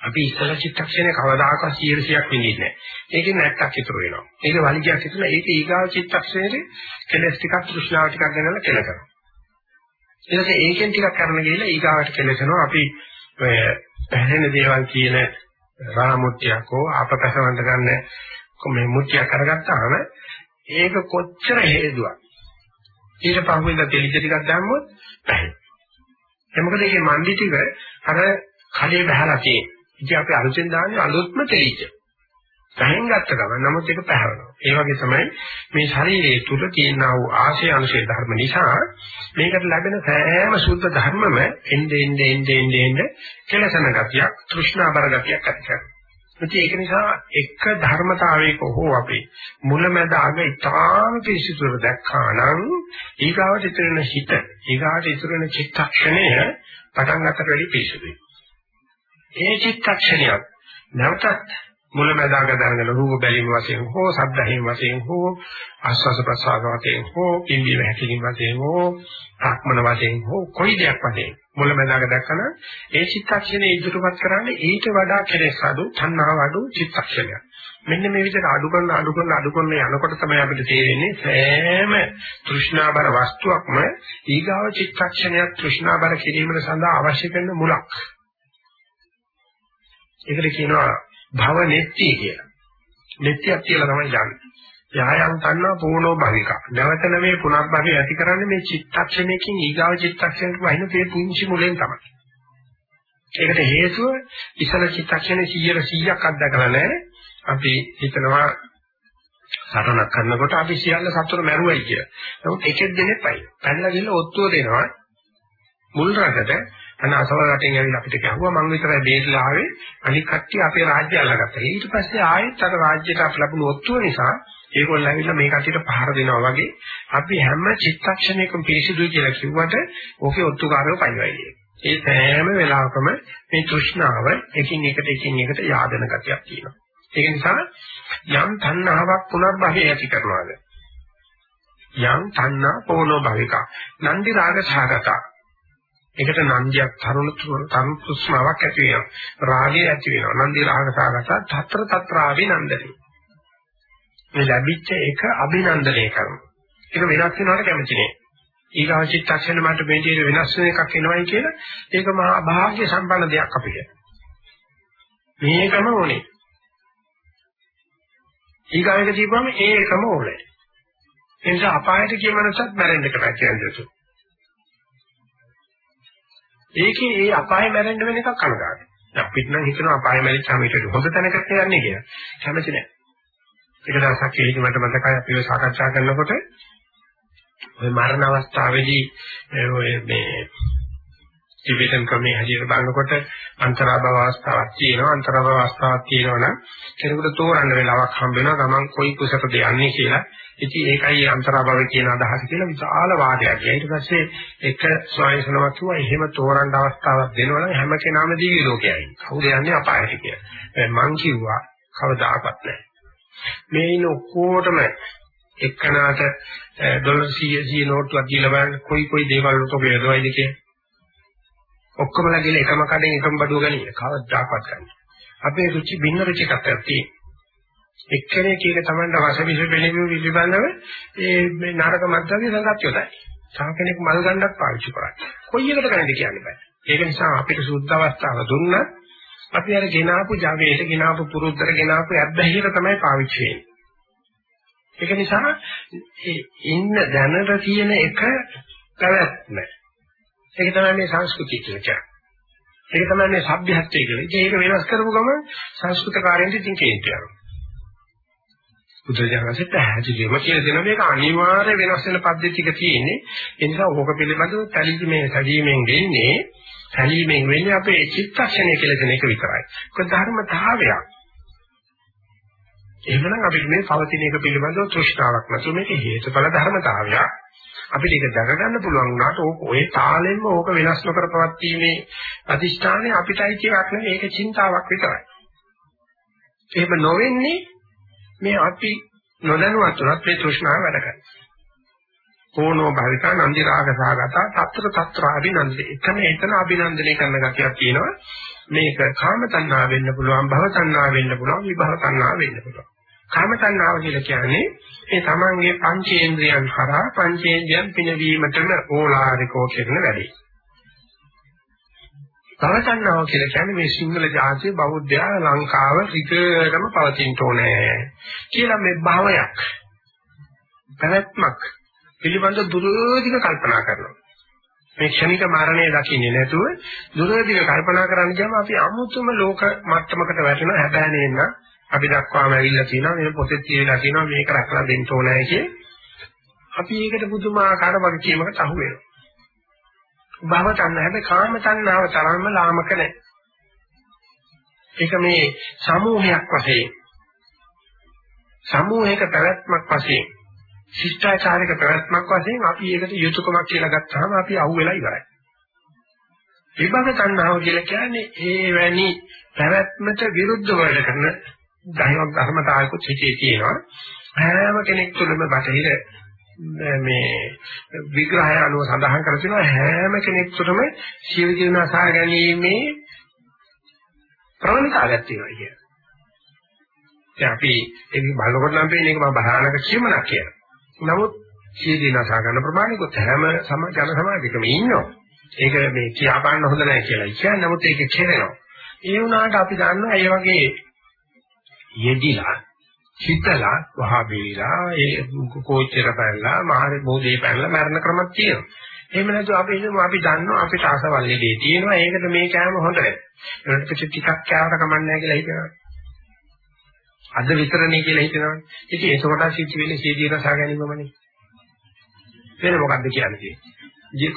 අපි ඉස්සල චිත්තක්ෂණේ කවදාකවත් 100ක් වෙන්නේ නැහැ. ඒකේ නැත්තක් ඉතුරු වෙනවා. ඒක වලිගයක් ඉතුරු ඒක ඊගාව චිත්තක්ෂණේ කෙලස් ටිකක් තෘෂ්ණාව ටිකක් ගන්නලා කෙල කරනවා. ඊට පස්සේ ඒකෙන් ටිකක් කරන ගිහලා ඊගාවට කෙලසනවා අපි ඔය පැහැෙන දේවල් කියන රාමුත්‍යක් හෝ අපපසවන්ත ගන්න මේ මුත්‍යක් කරගත්තාම ඒක කොච්චර හේතුවක්. ඊට පහුවෙන්ද තෙලිච්ච ටිකක් දැම්මොත් පැහැෙන. ඒ මොකද ඒකේ මන්දි ටික අර කඩේ බහලා තියෙන්නේ. ඉතින් අපි අලුතෙන් දාන්නේ අලුත්ම තෙලිච්ච. ගහෙන් ගත්ත ගමන් නමුත් ඒක පැහැරෙනවා. ඒ වගේ තමයි මේ ශරීරයේ තුල තියෙනා වූ ආශය අනුශේ ධර්ම නිසා මේකට ලැබෙන සෑම සුද්ධ ධර්මම එnde ende ende ende ende කෙලසන ගතියක්, තෘෂ්ණාබර ගතියක් ඇති කරනවා. ඒක නිසා එක ධර්මතාවයක හෝ අපේ මුලැමැද අග ඊටාම පිසිතුර දැක්කා නම් ඊගාවට ඉතුරුන හිත ඊගාට ඉතුරුන චිත්තක්ෂණය පටන් ගන්නට වැඩි පිසිතුයි. ඒ චිත්තක්ෂණයක්. නැවතත් මුලැමැදාක දැනගෙන රූප බැලීම වශයෙන් හෝ සද්දහිම වශයෙන් හෝ ආස්වාස ප්‍රසආස වශයෙන් හෝ පිම්බීම හැකිලිම වශයෙන් හෝ ආත්මන වශයෙන් හෝ කොයි දෙයක් වශයෙන් මුලැමැදාක දැක්කම ඒ චිත්තක්ෂණය ඉදිරිපත් කරන්නේ ඊට වඩා කෙලෙස් අඩු තණ්හාව අඩු චිත්තක්ෂණයක්. මෙන්න මේ විදිහට අඩු කරන අඩු කරන අඩු කරන යනකොට තමයි අපිට තේරෙන්නේ සෑම තෘෂ්ණාබර වස්තුවක්ම ඊගාව චිත්තක්ෂණයක් තෘෂ්ණාබර කිරීමට සඳහා අවශ්‍ය කරන මුලක්. ඒකට කියනවා භව නෙත්‍ය කියලා. නෙත්‍යයක් කියලා තමයි යන්නේ. යායන් තන්නා පූර්ණෝ භවික. නැවත නැමේ පුනර්භවය ඇති කරන්නේ මේ චිත්තක්ෂණයකින් ඊගාව චිත්තක්ෂණයට වහින මේ පුංචි මුලෙන් තමයි. ඒකට හේතුව ඉසල චිත්තක්ෂණේ 100 100ක් අත්දකලා නැහැ. අපි හිතනවා සටනක් කරනකොට අපි සියල්ල සතුට මැරුවයි කියලා. නමුත් එකෙක් දෙනෙක් පයි. පැනලා ගිහලා ඔත්තුව දෙනවා මුල් රටට අන්න අසවල් රටින් ඇවිල්ලා අපිට කිව්වා මං විතරයි බේරලා ආවේ අනික කට්ටිය අපේ රාජ්‍ය අල්ලගත්තා. ඊට පස්සේ ආයෙත් අර රාජ්‍යයට අපි ලැබුණු ඔත්තුව නිසා ඒගොල්ලෝ ඇවිල්ලා මේ කට්ටියට පහර දෙනවා වගේ අපි හැම චිත්තක්ෂණයකම පිරිසිදුයි කියලා කිව්වට ඕකේ ඔත්තුකාරයෝ පයිවයි. ඒ සෑම වෙලාවකම මේ තෘෂ්ණාව එකින් එකට එකින් එකට yaadena ගතියක් තියෙනවා. ඒක නිසා යම් තණ්හාවක් පුනර්භවය ඇති කරනවාද යම් තණ්හා පොනෝ භවිකා නන්දි රාග සහගතා ඒකට නන්දියක් තරුණ තරුණ කුස්මාවක් ඇති වෙනවා. රාගය ඇති වෙනවා. නන්දි රාග සාගත తත්‍ර తත්‍ර අභිනන්දනයි. මේ ලැබිච්ච එක අභිනන්දනය කරනවා. ඒක වෙනස් වෙනවට කැමති නෑ. ඊගාව චිත්තක්ෂණ මට මේ විදිහට වෙනස් වෙන එකක් එනවයි කියලා ඒක මහා භාග්‍ය සම්පන්න දෙයක් අපිට. මේකම ඕනේ. ඊගාවෙක දීපුවම ඒකම ඕනේ. ඒ නිසා අපායට කිය මනසත් මැරෙන්න කැමති යන්නේ. ඒකේ ඒ අපාය මැරෙන්න වෙන එකක් කනගාටු. අපිට නම් හිතනවා අපාය මැරිච්චාම ඊට හොඳ තැනකට යන්නේ කියලා. කැමති නැහැ. ඒක දවසක් එළිදි මට මතකයි අපි ඔය සාකච්ඡා කරනකොට ඔය මරණ අවස්ථාවේදී ඔය මේ ටිබෙටන් ක්‍රමයේ හැටියට බලනකොට අන්තරාභව අවස්ථාවක් තියෙනවා අන්තරාභව අවස්ථාවක් තියෙනවා නම් කෙනෙකුට තෝරන්න වෙලාවක් හම්බ වෙනවා ගමන් කොයි කුසකද යන්නේ කියලා ඉතින් ඒකයි අන්තරාභව කියන අදහස කියලා විශාල වාදයක්. ඊට පස්සේ එක ස්වයංසනවක් කිව්වා එහෙම තෝරන්න අවස්ථාවක් දෙනවා නම් හැම කෙනාම දිවි ලෝකයයි. කවුද යන්නේ අපායට කියලා. මං කිව්වා කවදාකවත් නැහැ. මේ ඉන්න ඔක්කොටම එක්කනාට ඩොලර් 100 100 නෝට්ටුවක් දීලා බලන්න කොයි කොයි දේවල් වලට ඔබ යොදවයිද කියලා. ඔක්කොම ලගින එකම කඩෙන් එකම බඩුව ගන්නේ කවදාකවත් ගන්න. අපේ රුචි භින්න රුචිකත්වයක් තියෙනවා. එක්කෙනෙක් ඒක Tamanට රසවිස පිළිබිඹු පිළිබඳව ඒ මේ නරක මද්දගේ සංගත යොදයි. තව කෙනෙක් මල් ගන්නත් පාවිච්චි කරන්නේ. කොයි එකට කරන්නද කියන්න බෑ. ඒක නිසා අපිට සුද්ධ අවස්ථාව දුන්නත් අපි අර ගෙනාපු ජවයට ගෙනාපු පුරුද්දට ගෙනාපු අබ්බැහියට තමයි පාවිච්චි වෙන්නේ. ඒක නිසා ඉන්න දැනට තියෙන එක පැවැත්ම. ඒක තමයි මේ සංස්කෘතිය කියලා කියන්නේ. ඒක තමයි මේ සભ્યත්වය කියලා. ඉතින් ඒක වෙනස් කරපු ගමන් සංස්කෘත කාර්යෙන් ඉතින් කේන්ති යනවා. බුදුරජාණන්සේ පැහැදිලිවම කියලා දෙන මේක අනිවාර්ය වෙනස් වෙන පද්ධතියක තියෙන්නේ. ඒ නිසා ඕක පිළිබඳව පැලිමේ සැදීමෙන් වෙන්නේ සැලීමෙන් වෙන්නේ අපේ චිත්තක්ෂණය කියලා දෙන එක විතරයි. ඒක ධර්මතාවයක්. එහෙමනම් අපිට මේ පවතින එක පිළිබඳව තෘෂ්ණාවක් නැතු මේක හේතුඵල ධර්මතාවයක්. අපිට ඒක දැක ගන්න පුළුවන් වුණාට ඕක ඔය තාලෙන්ම ඕක වෙනස් නොකර පවත්ීමේ අදිෂ්ඨානය අපිටයි කියවක් නෙවෙයි ඒක චින්තාවක් විතරයි. එහෙම නොවෙන්නේ මේ අපි නොදැනුවත් උනත් මේ තෘෂ්ණාව වැඩ කරනවා. ඕනෝ භවිකා නන්දි රාග සහගත తත්‍ර తත්‍ර අභිනන්දේ. එතන එතන අභිනන්දනය කරන ගතියක් තියෙනවා. මේක කාම තණ්හා වෙන්න පුළුවන්, භව තණ්හා වෙන්න පුළුවන්, විභව තණ්හා වෙන්න පුළුවන්. කාම තණ්හාව කියලා කියන්නේ ඒ තමන්ගේ පංචේන්ද්‍රයන් හරහා පංචේන්ද්‍රයන් පිනවීමටම ඕලාරිකෝ කරන වැඩේ. භවතණ්හාව කියලා කියන්නේ මේ සිංහල ජාතිය බෞද්ධයා ලංකාව ඍජුවටම පවතින්න ඕනේ කියලා මේ භවයක් පැවැත්මක් පිළිබඳ දුරදිග කල්පනා කරනවා. මේ ක්ෂණික මරණය දකින්නේ නැතුව දුරදිග කල්පනා කරන්න ගියාම අපි අමුතුම ලෝක මට්ටමකට වැටෙනවා හැබැයි නේන අපි දක්වාම ඇවිල්ලා තියෙනවා මේ පොතේ තියලා තියෙනවා මේක රැකලා දෙන්න ඕනේ කිය. අපි ඒකට පුදුමාකාර වගකීමකට අහු වෙනවා. භව තණ්හා හැබැයි කාම තණ්හාව තරම්ම ලාමක නැහැ. ඒක මේ සමූහයක් වශයෙන් සමූහයක පැවැත්මක් වශයෙන් ශිෂ්ටාචාරික පැවැත්මක් වශයෙන් අපි ඒකට යුතුයකමක් කියලා ගත්තාම අපි අහුවෙලා ඉවරයි. විභව තණ්හාව කියලා කියන්නේ ඒ වැනි පැවැත්මට විරුද්ධ වැඩ කරන ධර්ම ධර්මතාවයකුත් හිතේ තියෙනවා. හැම කෙනෙක් තුළම බටහිර මේ විග්‍රහය අනුව සඳහන් කර තියෙනවා හැම කෙනෙක් තුළම සියලු ජීවනසා ගැනීමේ ප්‍රවණතාවයක් තියෙනවා කියන්නේ. දැන් අපි ඒක බලනකොට නම් පේන්නේ ඒක මම බහානක කියමනක් කියලා. නමුත් සියදිනසා ගන්න ප්‍රමාණිකුත් හැම සම ජන සමාජයකම ඉන්නවා. ඒක මේ කියා බලන්න හොඳ නැහැ කියලා කියන්නේ. නමුත් ඒක කෙරෙනවා. ඒ වුණාට අපි දන්නවා ඒ වගේ යෙදිලා හිතලා වහා බේරිලා ඒ කෝච්චර පැනලා මහරේ බෝධිය පැනලා මරණ ක්‍රමක් තියෙනවා. එහෙම නැතු අපි හිතමු අපි දන්නවා අපිට ආසවල් දෙයක් තියෙනවා. ඒකට මේ කෑම හොඳ නැහැ. ඒකට ටිකක් කෑවට කමක් නැහැ කියලා හිතනවා. අද විතරනේ කියලා හිතනවා. ඉතින් ඒකකොට සිද්ධ වෙන්නේ සීදී රසා ගැනීමමනේ. වෙන මොකද්ද කියන්නේ?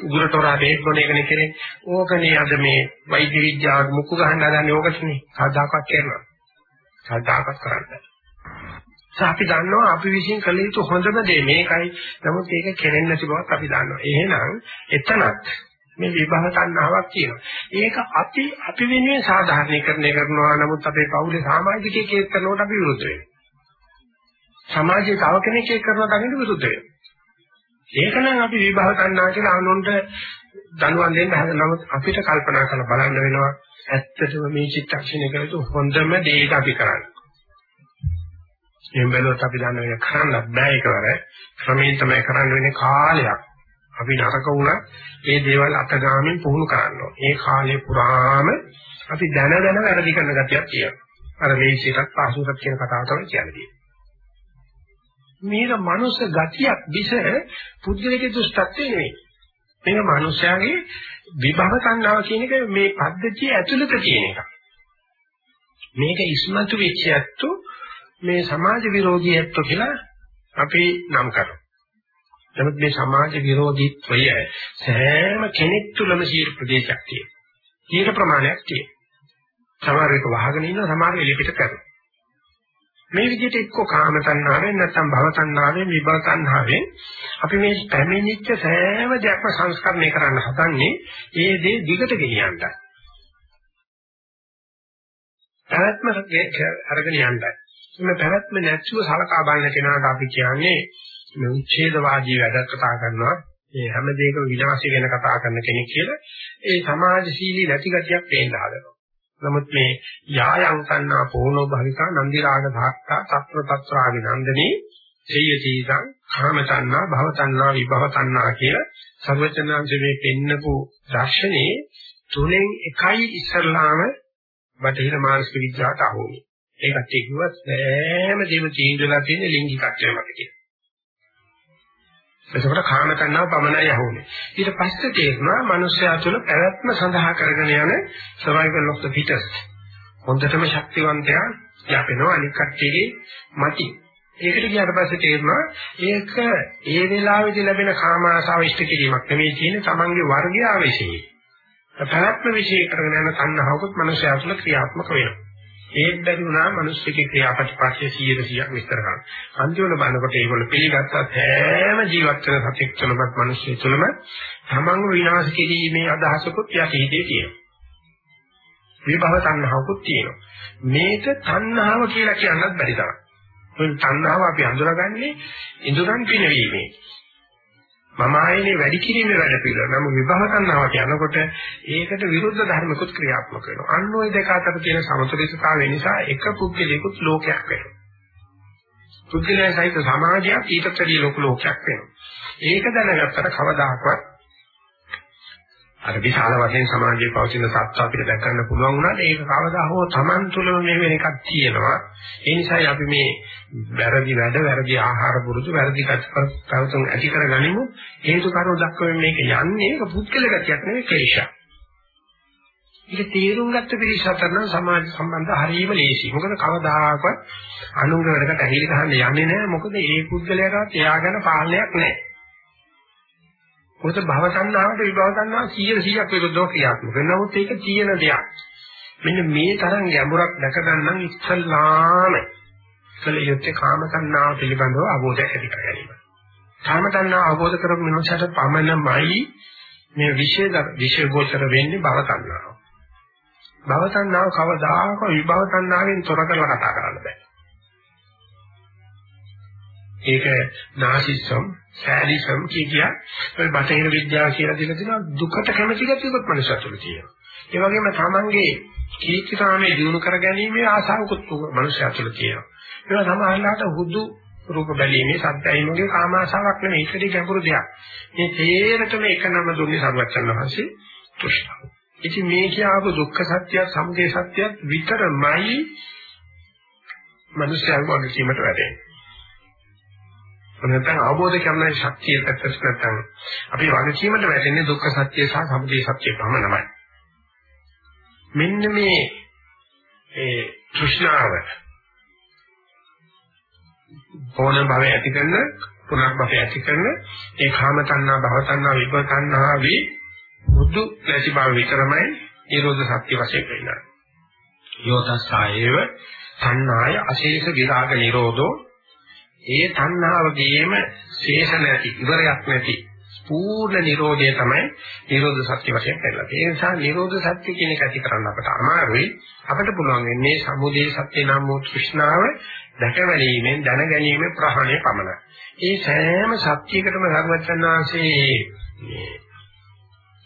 උගුරට හොරා බේත් බොන එකනේ කරේ. ඕකනේ අද මේ වෛද්‍ය විද්‍යාවට මුක්කු ගහන්න හදන්නේ ඕකටනේ. සාදාකක් කරනවා. සාදාකක් කරන්නේ. අපි දන්නවා අපි විශ්ින් කළ යුතු හොඳම දේ මේකයි. නමුත් ඒක කෙරෙන්නේ නැති බවක් අපි දන්නවා. එහෙනම් එතනත් මේ විභව තණ්හාවක් තියෙනවා. ඒක අපි අපි වෙනුවෙන් සාධාරණීකරණය කරනවා. නමුත් අපේ පවුලේ සමාජිකයෙක් ඒක කරනකොට අපි විරුද්ධ වෙනවා. සමාජයේ තව කෙනෙක් ඒක කරනවා දකින්න විරුද්ධ වෙනවා. ඒකනම් අපි විභව තණ්හා කියලා අනුන්ට දනුවන් දෙන්න හදන නමුත් අපිට කල්පනා කරලා බලන්න වෙනවා ඇත්තටම මේ චිත්තක්ෂණය කරලා හොඳම දේ අපි කරන්නේ. එහෙම බැලුවොත් අපි දන්න වෙන කරන්න බෑ ඒකවර ක්‍රමයෙන් තමයි කරන්න වෙන්නේ කාලයක්. අපි නරක වුණා ඒ දේවල් අතගාමින් පුහුණු කරන්න ඒ කාලේ පුරාම අපි දැන දැන වැරදි කරන ගතියක් තියෙනවා. අර වේශයටත් පාසුකට කියන කතාව තමයි කියන්නේ. මේක මනුස්ස ගතියක් විස පුද්ගලික දුෂ්ටත්වය නෙවෙයි. මේක මනුස්සයාගේ විභව තණ්හාව කියන එක මේ පද්ධතිය ඇතුළත තියෙන එකක්. මේක ඉස්මතු වෙච්ච ඇත්තෝ මේ සමාජ විරෝධී ඇත්තෝ කියලා අපි නම් කරමු. නමුත් මේ සමාජ විරෝධීත්වය සෑම කෙනෙක් තුළම සීල ප්‍රදේශයක් තියෙනවා. සීල ප්‍රමාණයක් තියෙනවා. සමහර එක වහගෙන ඉන්න සමහර එලිපිට කරනවා. මේ විදිහට එක්ක කාම තණ්හාවෙන් නැත්නම් භව තණ්හාවෙන් විභව තණ්හාවෙන් අපි මේ පැමිණිච්ච සෑම දෙයක්ම සංස්කරණය කරන්න හදන්නේ ඒ දේ දිගට ගෙනියන්නයි. පැවැත්ම අරගෙන යන්නයි. මේ පැවැත්ම නැතුව සලකා බලන කෙනාට අපි කියන්නේ මේ උච්ඡේදවාදී වැඩ කතා කරනවා මේ හැම දෙයකම විනාශය ගැන කතා කරන කෙනෙක් කියලා ඒ සමාජශීලී නැති ගතියක් පේන්න හදනවා. නමුත් මේ යායන් කන්නා පොණෝ භවිකා නන්දි රාග ධාත්තා తත්‍ර తත්‍රාගේ නන්දනේ සේය සීතං කාම තණ්හා භව තණ්හා විභව තණ්හා කියලා සර්වචනාංශ මේ පෙන්නපු දර්ශනේ තුනෙන් එකයි ඉස්සල්ලාම බටහිර මානසික විද්‍යාවට අහුවෙන්නේ. ඒකත් කිව්වත් සෑම දෙම තීන්දුවලා තියෙන ලිංගිකත්වය මත කියලා. එතකොට කාම තණ්හාව පමණයි අහුනේ. ඊට පස්සේ තේරුණා මිනිස්යා තුළ පැවැත්ම සඳහා කරගෙන යන survival of the fittest. හොඳටම ශක්තිවන්තයා යපෙනවා අනික් කට්ටියගේ මති. ඒකට ගියාට පස්සේ තේරුණා ඒක ඒ වෙලාවේදී ලැබෙන කාම ආසාව ඉෂ්ට කිරීමක් නෙමෙයි තියෙන්නේ තමන්ගේ වර්ගය ආවේශයේ. පැවැත්ම විශේෂ කරගෙන යන තණ්හාවකුත් මිනිස්යා තුළ ක්‍රියාත්මක වෙනවා. ඒත් බැරි වුණා මිනිස්සුගේ ක්‍රියාපටිපස්සේ 100% විස්තර කරන්න. අන්තිමට බලනකොට ඒගොල්ලෝ පිළිගත්තත් හැම ජීවත් වෙන සතෙක් තුළමත් මිනිස්සු තුළම තමන්ව විනාශ කිරීමේ අදහසකුත් යටිහිතේ තියෙනවා. විභව තණ්හාවකුත් තියෙනවා. මේක තණ්හාව කියලා කියන්නත් බැරි තරම්. මේ තණ්හාව අපි අඳුරගන්නේ ඉඳුරන් පිනවීමේ. මම ආයනේ වැඩි කිරීමේ වැඩ පිළිවෙල. නම් විභව තණ්හාවට යනකොට ඒකට විරුද්ධ ධර්මකුත් ක්‍රියාත්මක වෙනවා. අන්න ওই දෙක අතර තියෙන සමතුලිතතාවය නිසා එක පුද්ගලයෙකුත් ලෝකයක් වෙනවා. පුද්ගලයන් සහිත සමාජයක් ඊටතරී ලෝක ලෝකයක් වෙනවා. ඒක දැනගත්තට කවදාකවත් අර විශාල වශයෙන් සමාජයේ පවතින සත්‍ය අපිට දැක ගන්න පුළුවන් වුණාට ඒක කවදා හෝ Taman තුළම මේ වෙන එකක් තියෙනවා. ඒ නිසායි අපි මේ වැරදි වැඩ, වැරදි ආහාර පුරුදු, වැරදි කටයුතු ඇති කරගනිමු. හේතු කාරණා දක්වමින් මේක යන්නේ ඒක පුද්ගල ගතියක් නෙවෙයි ක්ලේශයක්. ඒක තීරුම් ගත්ත පිළිස අතර නම් සමාජ සම්බන්ධ හරීම ලේසි. මොකද කවදාකවත් අනුංග වැඩකට ඇහිලි ගහන්න යන්නේ නැහැ. මොකද ඒ පුද්ගලයාට එයා ගැන පාලනයක් නැහැ. මොකද භව සංනාවට විභව සංනාව 100 100ක් විරුද්ධව ක්‍රියාත්මක වෙනවා. නමුත් ඒක තියෙන දෙයක්. මෙන්න මේ තරම් ගැඹුරක් දැක ගන්න ඉස්සල්ලාම කල යුත්තේ කාම සංනාව පිළිබඳව අවබෝධයක් ඇති කර ගැනීම. කාම සංනාව අවබෝධ කරගන්න මනසට පමණමයි මේ විශේෂ විශේෂ ගෝචර වෙන්නේ භව සංනාව. භව තණ්හාව කවදාක විභව තණ්හාවෙන් තොර කරලා කතා කරන්න බෑ. ඒක නාසිසම්, සෑඩිසම් කිය ඔය බටහිර විද්‍යාව කියලා දෙලා තියෙනවා දුකට කැමැති ගැතියොත් මනුස්සයතුල තියෙනවා. ඒ වගේම තමන්ගේ කීර්තිකාමයේ දිනු කර ගැනීමේ ආසාවකුත් මනුස්සයතුල තියෙනවා. ඒක සමහරවිට හුදු රූප බැලීමේ සත්‍යයිමගේ කාම ආශාවක් නෙමෙයි ඒකදී ගැඹුරු දෙයක්. මේ තේරෙතම එක නම දුන්නේ සර්වචන් වහන්සේ තෘෂ්ණාව. ඉතින් මේ කියආපු දුක්ඛ සත්‍ය සමුදය සත්‍ය විතරමයි මිනිස්යාගේ වගකීමට වැටෙන්නේ. නැත්නම් අවබෝධ කරගන්න ශක්තිය පැත්තට නැත්නම් අපි වගකීමට වැටෙන්නේ දුක්ඛ සත්‍ය සහ සමුදය සත්‍ය පමණයි. මෙන්න මේ ඒ තෘෂ්ණාව ඕන භවය ඇති කරන පුනර්භවය ඇති කරන ඒ කාම තණ්හා භව තණ්හා විභව තණ්හා වී බුදු නැති බව විතරමයි නිරෝධ සත්‍ය වශයෙන් පෙන්නන්නේ. යෝතස්සායේව තණ්හාය අශේෂ විරාග නිරෝධෝ ඒ තණ්හාවගේම ශේෂ නැති ඉවරයක් නැති පූර්ණ නිරෝධය තමයි නිරෝධ සත්‍ය වශයෙන් පෙන්නලා තියෙන්නේ. ඒ නිසා නිරෝධ සත්‍ය කියන එක ඇති කරන්න අපට අමාරුයි. අපිට පුළුවන් වෙන්නේ සමුදේ සත්‍ය නම් වූ තෘෂ්ණාව දැකවැලීමෙන් දැනගැනීමේ ප්‍රහාණය පමණයි. ඒ සෑම සත්‍යයකටම සර්වචන්නාංශේ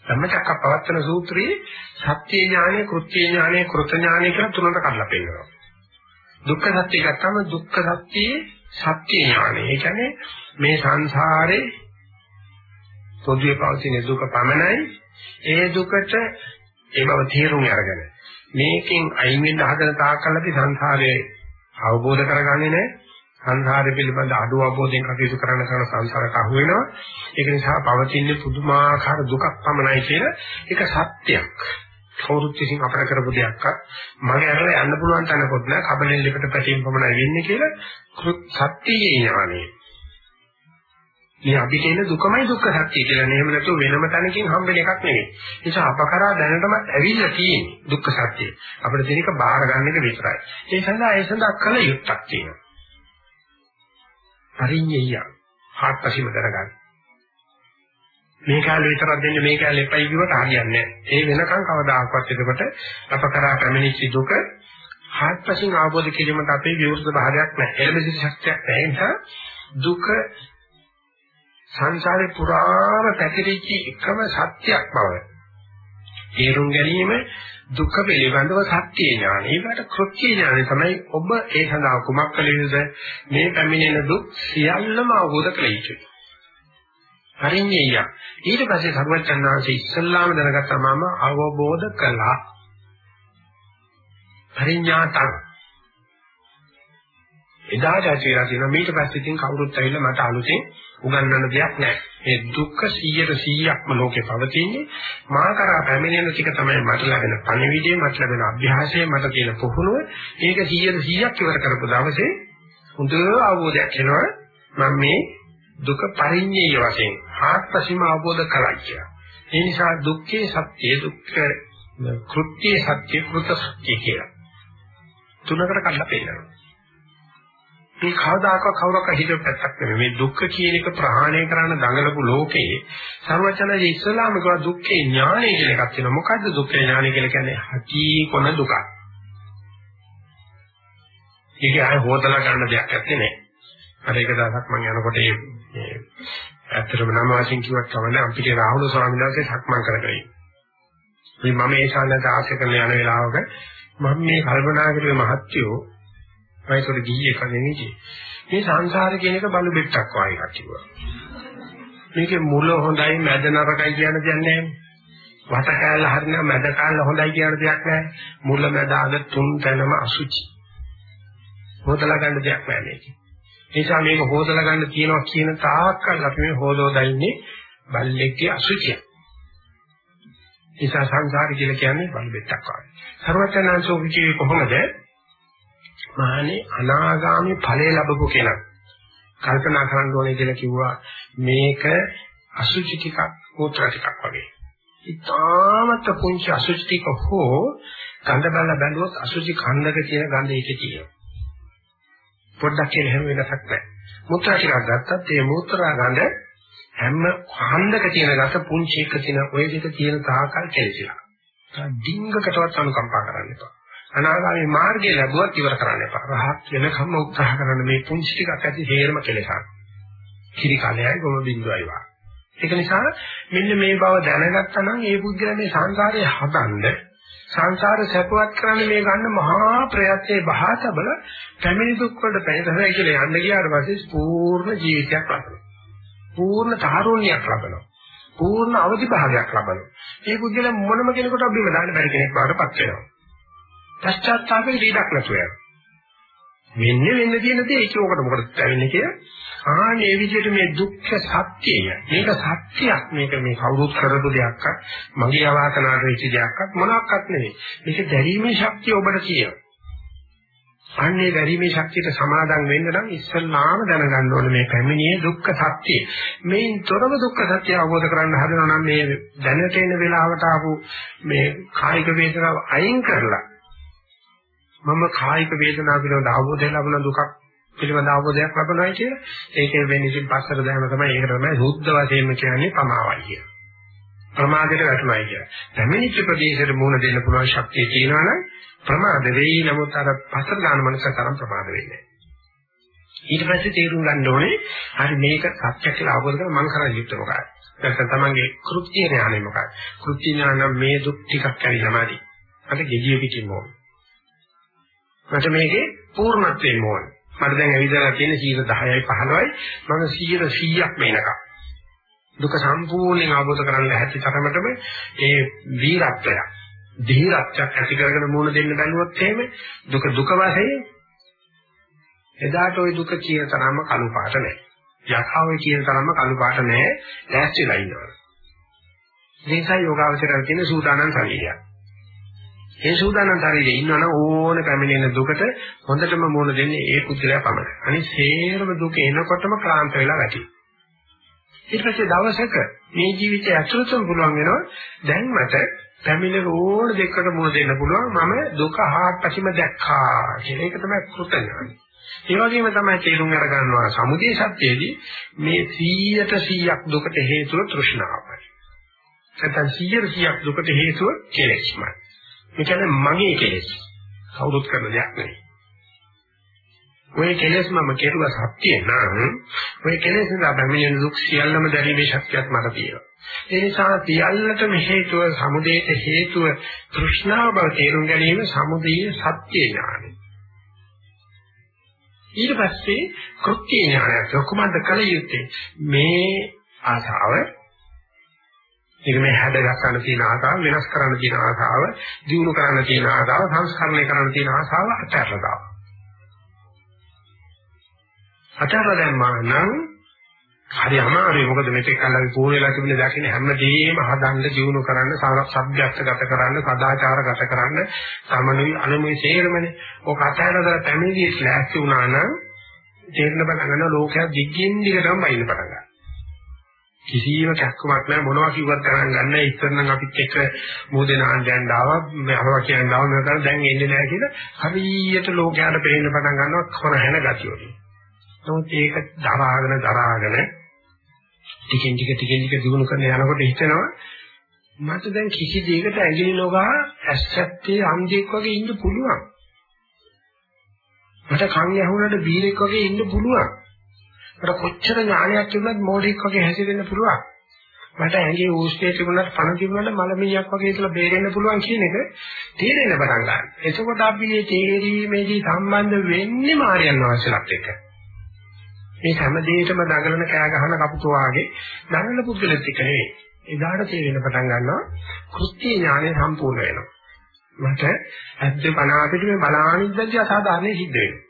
ධම්මචක්කපවත්තන සූත්‍රයේ සත්‍ය ඥානෙ, කෘත්‍ය ඥානෙ, කෘත ඥානෙ කියලා තුනකට කඩලා පෙන්නනවා. දුක්ඛ සත්‍ය ගත්තම දුක්ඛ සත්‍යයේ සත්‍ය ඥානෙ. ඒ කියන්නේ මේ සංසාරේ පොදුවේ පවතින දුක පමණයි. ඒ දුකට ඒ බව තේරුම් අරගෙන මේකෙන් අයින් වෙන්න හදන තාක්කල් අපි සංසාරයේ අවබෝධ කරගන්නේ නැහැ. සංසාරය පිළිබඳ අඩු අවබෝධයෙන් කටයුතු කරන කරන සංසාරට අහු වෙනවා. ඒක නිසා පවතින පුදුමාකාර දුකක් පමණයි කියන එක සත්‍යයක්. කවුරුත් විසින් අපර කරපු දෙයක්වත් මගේ අරලා යන්න පුළුවන් තැනකොත් නෑ කබලෙන් ලිපට පැටීම් පමණයි වෙන්නේ කියලා සත්‍යයේ ඥානය. මේ අපි කියන දුකමයි දුක්ඛ සත්‍ය කියලා. එහෙම නැතුව වෙනම තැනකින් හම්බෙන එකක් නෙවෙයි. ඒ නිසා අපකරා දැනටමත් ඇවිල්ලා තියෙන්නේ දුක්ඛ සත්‍ය. අපිට තියෙන එක බාහිර ගන්න එක විතරයි. ඒ සඳහා ඒ සඳහා කල යුක්තක් තියෙනවා. හරිඤ්ඤය. හත්පසීම දරගන්න. මේ කාලේ විතරක් දෙන්නේ මේ කාලේ එපයි කිව්වට හරියන්නේ නැහැ. ඒ වෙනකන් කවදාකවත් එතකොට අපකරා පැමිණිච්ච දුක හත්පසින් අවබෝධ කිරීමට අපේ විවෘත භාවයක් නැහැ. එළඹ සිට ශක්තියක් නැහැ. ඒ නිසා දුක සංසාරේ පුරාම පැතිරිච්ච එකම සත්‍යයක් බව. තේරුම් ගැනීම දුක පිළිබඳව සත්‍ය ඥානයි. ඒකට කෘත්‍ය ඥානය තමයි ඔබ ඒ සඳහා කුමක් කළ යුතුද? මේ පැමිණෙන දුක් සියල්ලම අවබෝධ කළ යුතුයි. හරින්නේ ඊට පස්සේ සර්වචන්නාංශ ඉස්සල්ලාම දැනගත්තමම අවබෝධ කළා. පරිඥාතං එදාට ඇතිලා තියෙනවා ඊට පස්සේ ඉතින් කවුරුත් ඇවිල්ලා මට අලුතෙන් උගන්වන්න දෙයක් නැහැ. මේ දුක්ඛ 100%ක්ම ලෝකේ පවතින්නේ මා කරා පැමිණෙන ටික තමයි මට ලැබෙන පණිවිඩය, මට ලැබෙන අභ්‍යාසය, මට තියෙන පුහුණුව. ඒක 100%ක් ඉවර කරපු දවසේ හොඳ අවබෝධයක් එනවා මම මේ දුක පරිඤ්ඤය වශයෙන් ආත්මසීම අවබෝධ කරගන්න කියලා. ඒ නිසා දුක්ඛේ සත්‍ය දුක්ඛ කෘත්‍ය සත්‍ය කෘත සත්‍ය කියලා. තුනකට කඩලා පෙන්නනවා. මේ කවදාකවත් කවුරක්වත් හිතපු පැත්තක් නෙමෙයි. මේ දුක්ඛ කියන එක ප්‍රහාණය කරන්න දඟලපු ලෝකේ සර්වචනයේ ඉස්ලාම කව දුක්ඛේ ඥානය කියලා එකක් තියෙනවා. මොකද්ද දුක්ඛේ ඥානය කියලා කියන්නේ? හකී කොන දුක. ඒක ආය හොදලා ගන්න දෙයක් නැත්තේ නේ. අර එක දවසක් මම යනකොට මේ ඇත්තටම නම වශයෙන් කිව්වක් තමයි අපිට රාහුල ස්වාමීන් වහන්සේ සක්මන් කරගෙන ඉන්නේ. මම ඒ ශාන්ත ආශය කරන යන වෙලාවක මම මේ කල්පනා කරුවේ මහත්යෝ වයසට ගිහියේ කන්නේ මේ සංසාරේ කියන එක බලු බෙට්ටක් වගේ කටිවා. මේකේ මුල හොඳයි මැද නරකයි කියන දෙයක් නැහැ. වට කෑල්ල හරිනම් මැද කෑල්ල හොඳයි කියන දෙයක් නැහැ. මුල මැද අග තුන් තැනම අසුචි. හොදලා ගන්න දෙයක් නැහැ මේකේ. නිසා මේක හොදලා ගන්න තියනවා කියන තාක්කල් අපි මේ හොදෝදා ඉන්නේ බල්ලෙක්ගේ අසුචිය. නිසා සංසාරය කියලා කියන්නේ බල් බෙට්ටක් වගේ. සර්වචනාංශෝ කියේ කොහොමද? මහණේ අනාගාමී ඵලය ලැබපු කෙනා කල්පනා කරන්න ඕනේ කියලා කිව්වා මේක අසුචි ටිකක් මූත්‍ර ටිකක් වගේ. ඉතාමත් පුංචි අසුචි ටික හෝ ගඳ බල බැලුවොත් අසුචි කන්දක කියන ගඳ ඒකේ තියෙනවා. පොඩ්ඩක් කියලා හැම වෙනසක් නැහැ. මූත්‍රා ටිකක් ගත්තත් ඒ මූත්‍රා ගඳ හැම කන්දක තියෙන ගත පුංචි එක තියෙන ඔය දෙක තියෙන තාකල් කෙලසිලා. ඩිංගකටවත් අනුකම්පා කරන්න එපා. අනාගාමී මාර්ගය ලැබුවත් ඉවර කරන්න එපා. රහත් වෙනකම් උත්සාහ කරන්න මේ පුංචි ටිකක් ඇති හේරම කෙලසක්. කිරි කලයයි ගොම බින්දුවයි වා. ඒක නිසා මෙන්න මේ බව දැනගත්තා නම් ඒ පුද්ගලයා මේ සංසාරේ හදන්න සංසාර සැපවත් කරන්න මේ ගන්න මහා ප්‍රයත්නයේ බහාතබල පැමිණි දුක් වලට පැහැදලා කියලා යන්න ගියාට පස්සේ පූර්ණ ජීවිතයක් ලබනවා. පූර්ණ තාරුණ්‍යයක් ලබනවා. පූර්ණ අවදි භාගයක් ලබනවා. මේ පුද්ගලයා මොනම කෙනෙකුට අභිම දාන්න බැරි කෙනෙක් බවටපත් වෙනවා. පශ්චාත්තාපේ ඉඩක් නැතුව යනවා. මෙන්න වෙන්න තියෙන දේ ඒක උකට මොකටද වෙන්නේ කියලා. ආනේ විදිහට මේ දුක්ඛ සත්‍යය මේක සත්‍යයක් මේක මේ කවුරුත් කරපු දෙයක්වත් මගේ අවාසනාවට වෙච්ච දෙයක්වත් මොනක්වත් නෙවෙයි. මේක දැරීමේ ශක්තිය ඔබට තියෙනවා. අන්නේ දැරීමේ ශක්තියට සමාදන් වෙන්න නම් ඉස්සල්ලාම දැනගන්න ඕනේ මේ පැමිණියේ දුක්ඛ සත්‍යය. මේන් තොරව දුක්ඛ සත්‍ය අවබෝධ කරගන්න හදනවා නම් මේ දැනට එන වෙලාවට ආපු මේ කායික වේදනාව අයින් කරලා මම කායික වේදනාව පිළිබඳ අවබෝධය ලැබුණ දුකක් පිළිබඳ අවබෝධයක් ලබනවා කියලා. ඒකේ වෙන්නේ ඉතින් පස්සට දැම තමයි ඒකට තමයි සුද්ධ වශයෙන්ම කියන්නේ පමාවයි කිය. ප්‍රමාදයට වැටුණයි කිය. පැමිණිච්ච ප්‍රදේශයට මුහුණ දෙන්න පුළුවන් ශක්තිය තියෙනවා නම් ප්‍රමාද වෙයි. නමුත් අර පස්සට ගන්න මනස තරම් ප්‍රමාද වෙන්නේ ඊට පස්සේ තේරුම් ගන්න ඕනේ හරි මේක සත්‍ය කියලා අවබෝධ කරගන්න මම කරන්නේ යුක්ත මොකක්ද? නැත්නම් තමන්ගේ කෘත්‍ය ඥානෙ මොකක්ද? කෘත්‍ය ඥාන මේ දුක් ටිකක් ඇවිල්ලාමදි අර gediye පිටින් ඕන. මට මේකේ පූර්ණත්වෙම ඕන මට දැන් ඇවිදලා තියෙන 10යි 15යි මම 100ක් මේනකම් දුක සම්පූර්ණයෙන් අවබෝධ කරගන්න හැටි තරමටම ඒ වීරත්වයක් ධීරත්වයක් ඇති කරගෙන මුණ දෙන්න බැලුවොත් එහෙම දුක දුක වශයෙන් එදාට ওই දුක කියන තරම්ම කළු පාට නැහැ. යකාවේ කියන තරම්ම කළු පාට නැහැ. ලෑස්තිලා ඉන්නවා. ඒකයි යෝගාවචරය කියන සූදානම් ශරීරය. ඒ සූදානම් ශරීරයේ ඉන්නවනම් ඕන පැමිණෙන දුකට හොඳටම මුණ දෙන්නේ ඒ පුද්ගලයා පමණයි. අනිත් සේරම දුක එනකොටම ක්ලාන්ත වෙලා වැටි. ඊට පස්සේ දවසක මේ ජීවිතය ඇතුළතම පුළුවන් වෙනවා දැන් මට පැමිණෙන ඕන දෙයකට මුහුණ දෙන්න පුළුවන් මම දුක හාත්පසින්ම දැක්කා කියන එක තමයි කෘතඥානයි. ඒ වගේම තමයි තේරුම් අරගන්නවා සමුදේ සත්‍යයේදී මේ 100ට 100ක් දුකට හේතුව තෘෂ්ණාවයි. නැත්නම් 100ට 100ක් දුකට හේතුව කෙලෙස්මයි. මේ කියන්නේ මගේ කෙලෙස්. කවුරුත් කරන දෙයක් නෙවෙයි. ඔය කෙලෙස් මම කෙරුවා සත්‍ය නම් ඔය කෙලෙස් නිසා බැමිණෙන දුක් සියල්ලම දැරීමේ ශක්තියක් මට තියෙනවා. ඒ නිසා සියල්ලටම හේතුව සමුදේට හේතුව තෘෂ්ණාව බව තේරුම් ගැනීම සමුදේ සත්‍ය ඥානයි. ඊට පස්සේ කෘත්‍ය ඥානය කොහොමද කල යුත්තේ මේ ආසාව ඒක මේ හැදගත් ගන්න තියෙන ආසාව වෙනස් කරන්න තියෙන ආසාව දියුණු කරන්න තියෙන ආසාව සංස්කරණය කරන්න තියෙන ආසාව අත්හැරලා දාන්න. අත්හැරලා දැම්මා නම් හරි අමාරුයි. මොකද මෙතෙක් කල් අපි පූර්ණ වෙලා තිබුණේ දකින්න හැමදේම හදන්න ජීවුන කරන්න සබ්ජෙක්ට්ගත කරන්න සදාචාරගත කරන්න සමනුයි අනුමුයි තේරෙමනේ ඔක අතහැරලා පැමිණිලි ක්ලාස් වුණා නම් තේරෙන බලන්න ලෝකයක් දිගින් දිගටම බයින්න පටන් ගන්නවා. කිසිම කැක්කමක් නැහැ. මොනවා කිව්වත් ගණන් ගන්න ඉස්සර නම් අපිත් එක්ක මොදේ නාන්දයන් ආවා. මම කියන දවල් මම කරා දැන් එන්නේ නැහැ කියලා හරියට ලෝකයට පේන්න පටන් ගන්නවා කොන හැන ගතියෝනේ නමුත් ඒක දරාගෙන දරාගෙන ටිකෙන් ටික ටිකෙන් ටික දිනු කරන යනකොට හිතෙනවා මට දැන් කිසි දෙයකට ඇඟිලි නොගා ඇස්සත්තේ අන්ධෙක් වගේ ඉන්න පුළුවන්. මට කන් ඇහුනට බීරෙක් වගේ ඉන්න පුළුවන්. මට කොච්චර ඥානයක් තිබුණත් මෝඩෙක් වගේ හැසිරෙන්න පුළුවන්. මට ඇඟේ ඌෂ්ණය තිබුණත් පණ තිබුණත් මලමිණියක් වගේ ඉතලා බේරෙන්න පුළුවන් කියන එක තේරෙන්න පටන් ගන්නවා. එතකොට අපි මේ තේරීමේදී සම්බන්ධ වෙන්නේ මායන් වාසලත් එක්ක. මේ හැම දෙයකම දඟලන කෑ ගහන කපුටෝ වාගේ දඟලන පුද්ගලෙක් එක්ක නෙවෙයි. එදාට තේරෙන පටන් ගන්නවා කෘත්‍ය ඥානය සම්පූර්ණ වෙනවා. මට ඇද්ද පණ අපිට මේ බලානිද්දදී අසාධාරණේ සිද්ධ වෙනවා.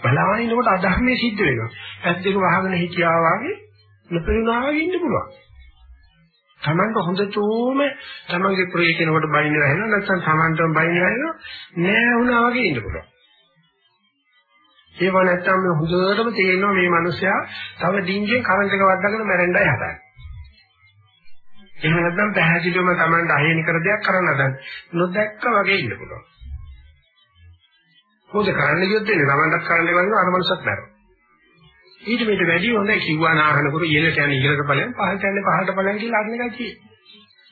බලානිනකොට අධර්මයේ සිද්ධ වෙනවා. ඇද්දක වහගෙන හිටියා වාගේ නොපෙනුනා වගේ ඉන්න පුළුවන්. තමන්ට හොඳටම තමන්ගේ ප්‍රේකේනකොට බයින්න වෙනවා නැත්නම් තමන්ටම බයින්න වෙනවා නෑ වුණා වගේ ඉන්න පුළුවන්. ඒව නැත්තම් මේ හොඳටම තේරෙනවා මේ මිනිස්සයා තව ඩිංගියෙන් කරන්ට් එක වද්දාගෙන මැරෙන්නයි හදන්නේ. එහෙම නැත්නම් පැහැදිලිවම Tamanට අහිමි කර දෙයක් කරන්න හදන්නේ. නොදැක්ක වගේ ඉන්න පුළුවන්. මොකද කරන්න ගියොත් එන්නේ Tamanටත් කරන්න ගියම අර මනුස්සත් මැරෙනවා. ඊට මෙට වැඩි හොඳයි කිව්වා නාහනකොට ඉහළට යන ඉහළට ඵලයන් පහළට යන පහළට ඵලයන් කියලා අරන එකයි තියෙන්නේ.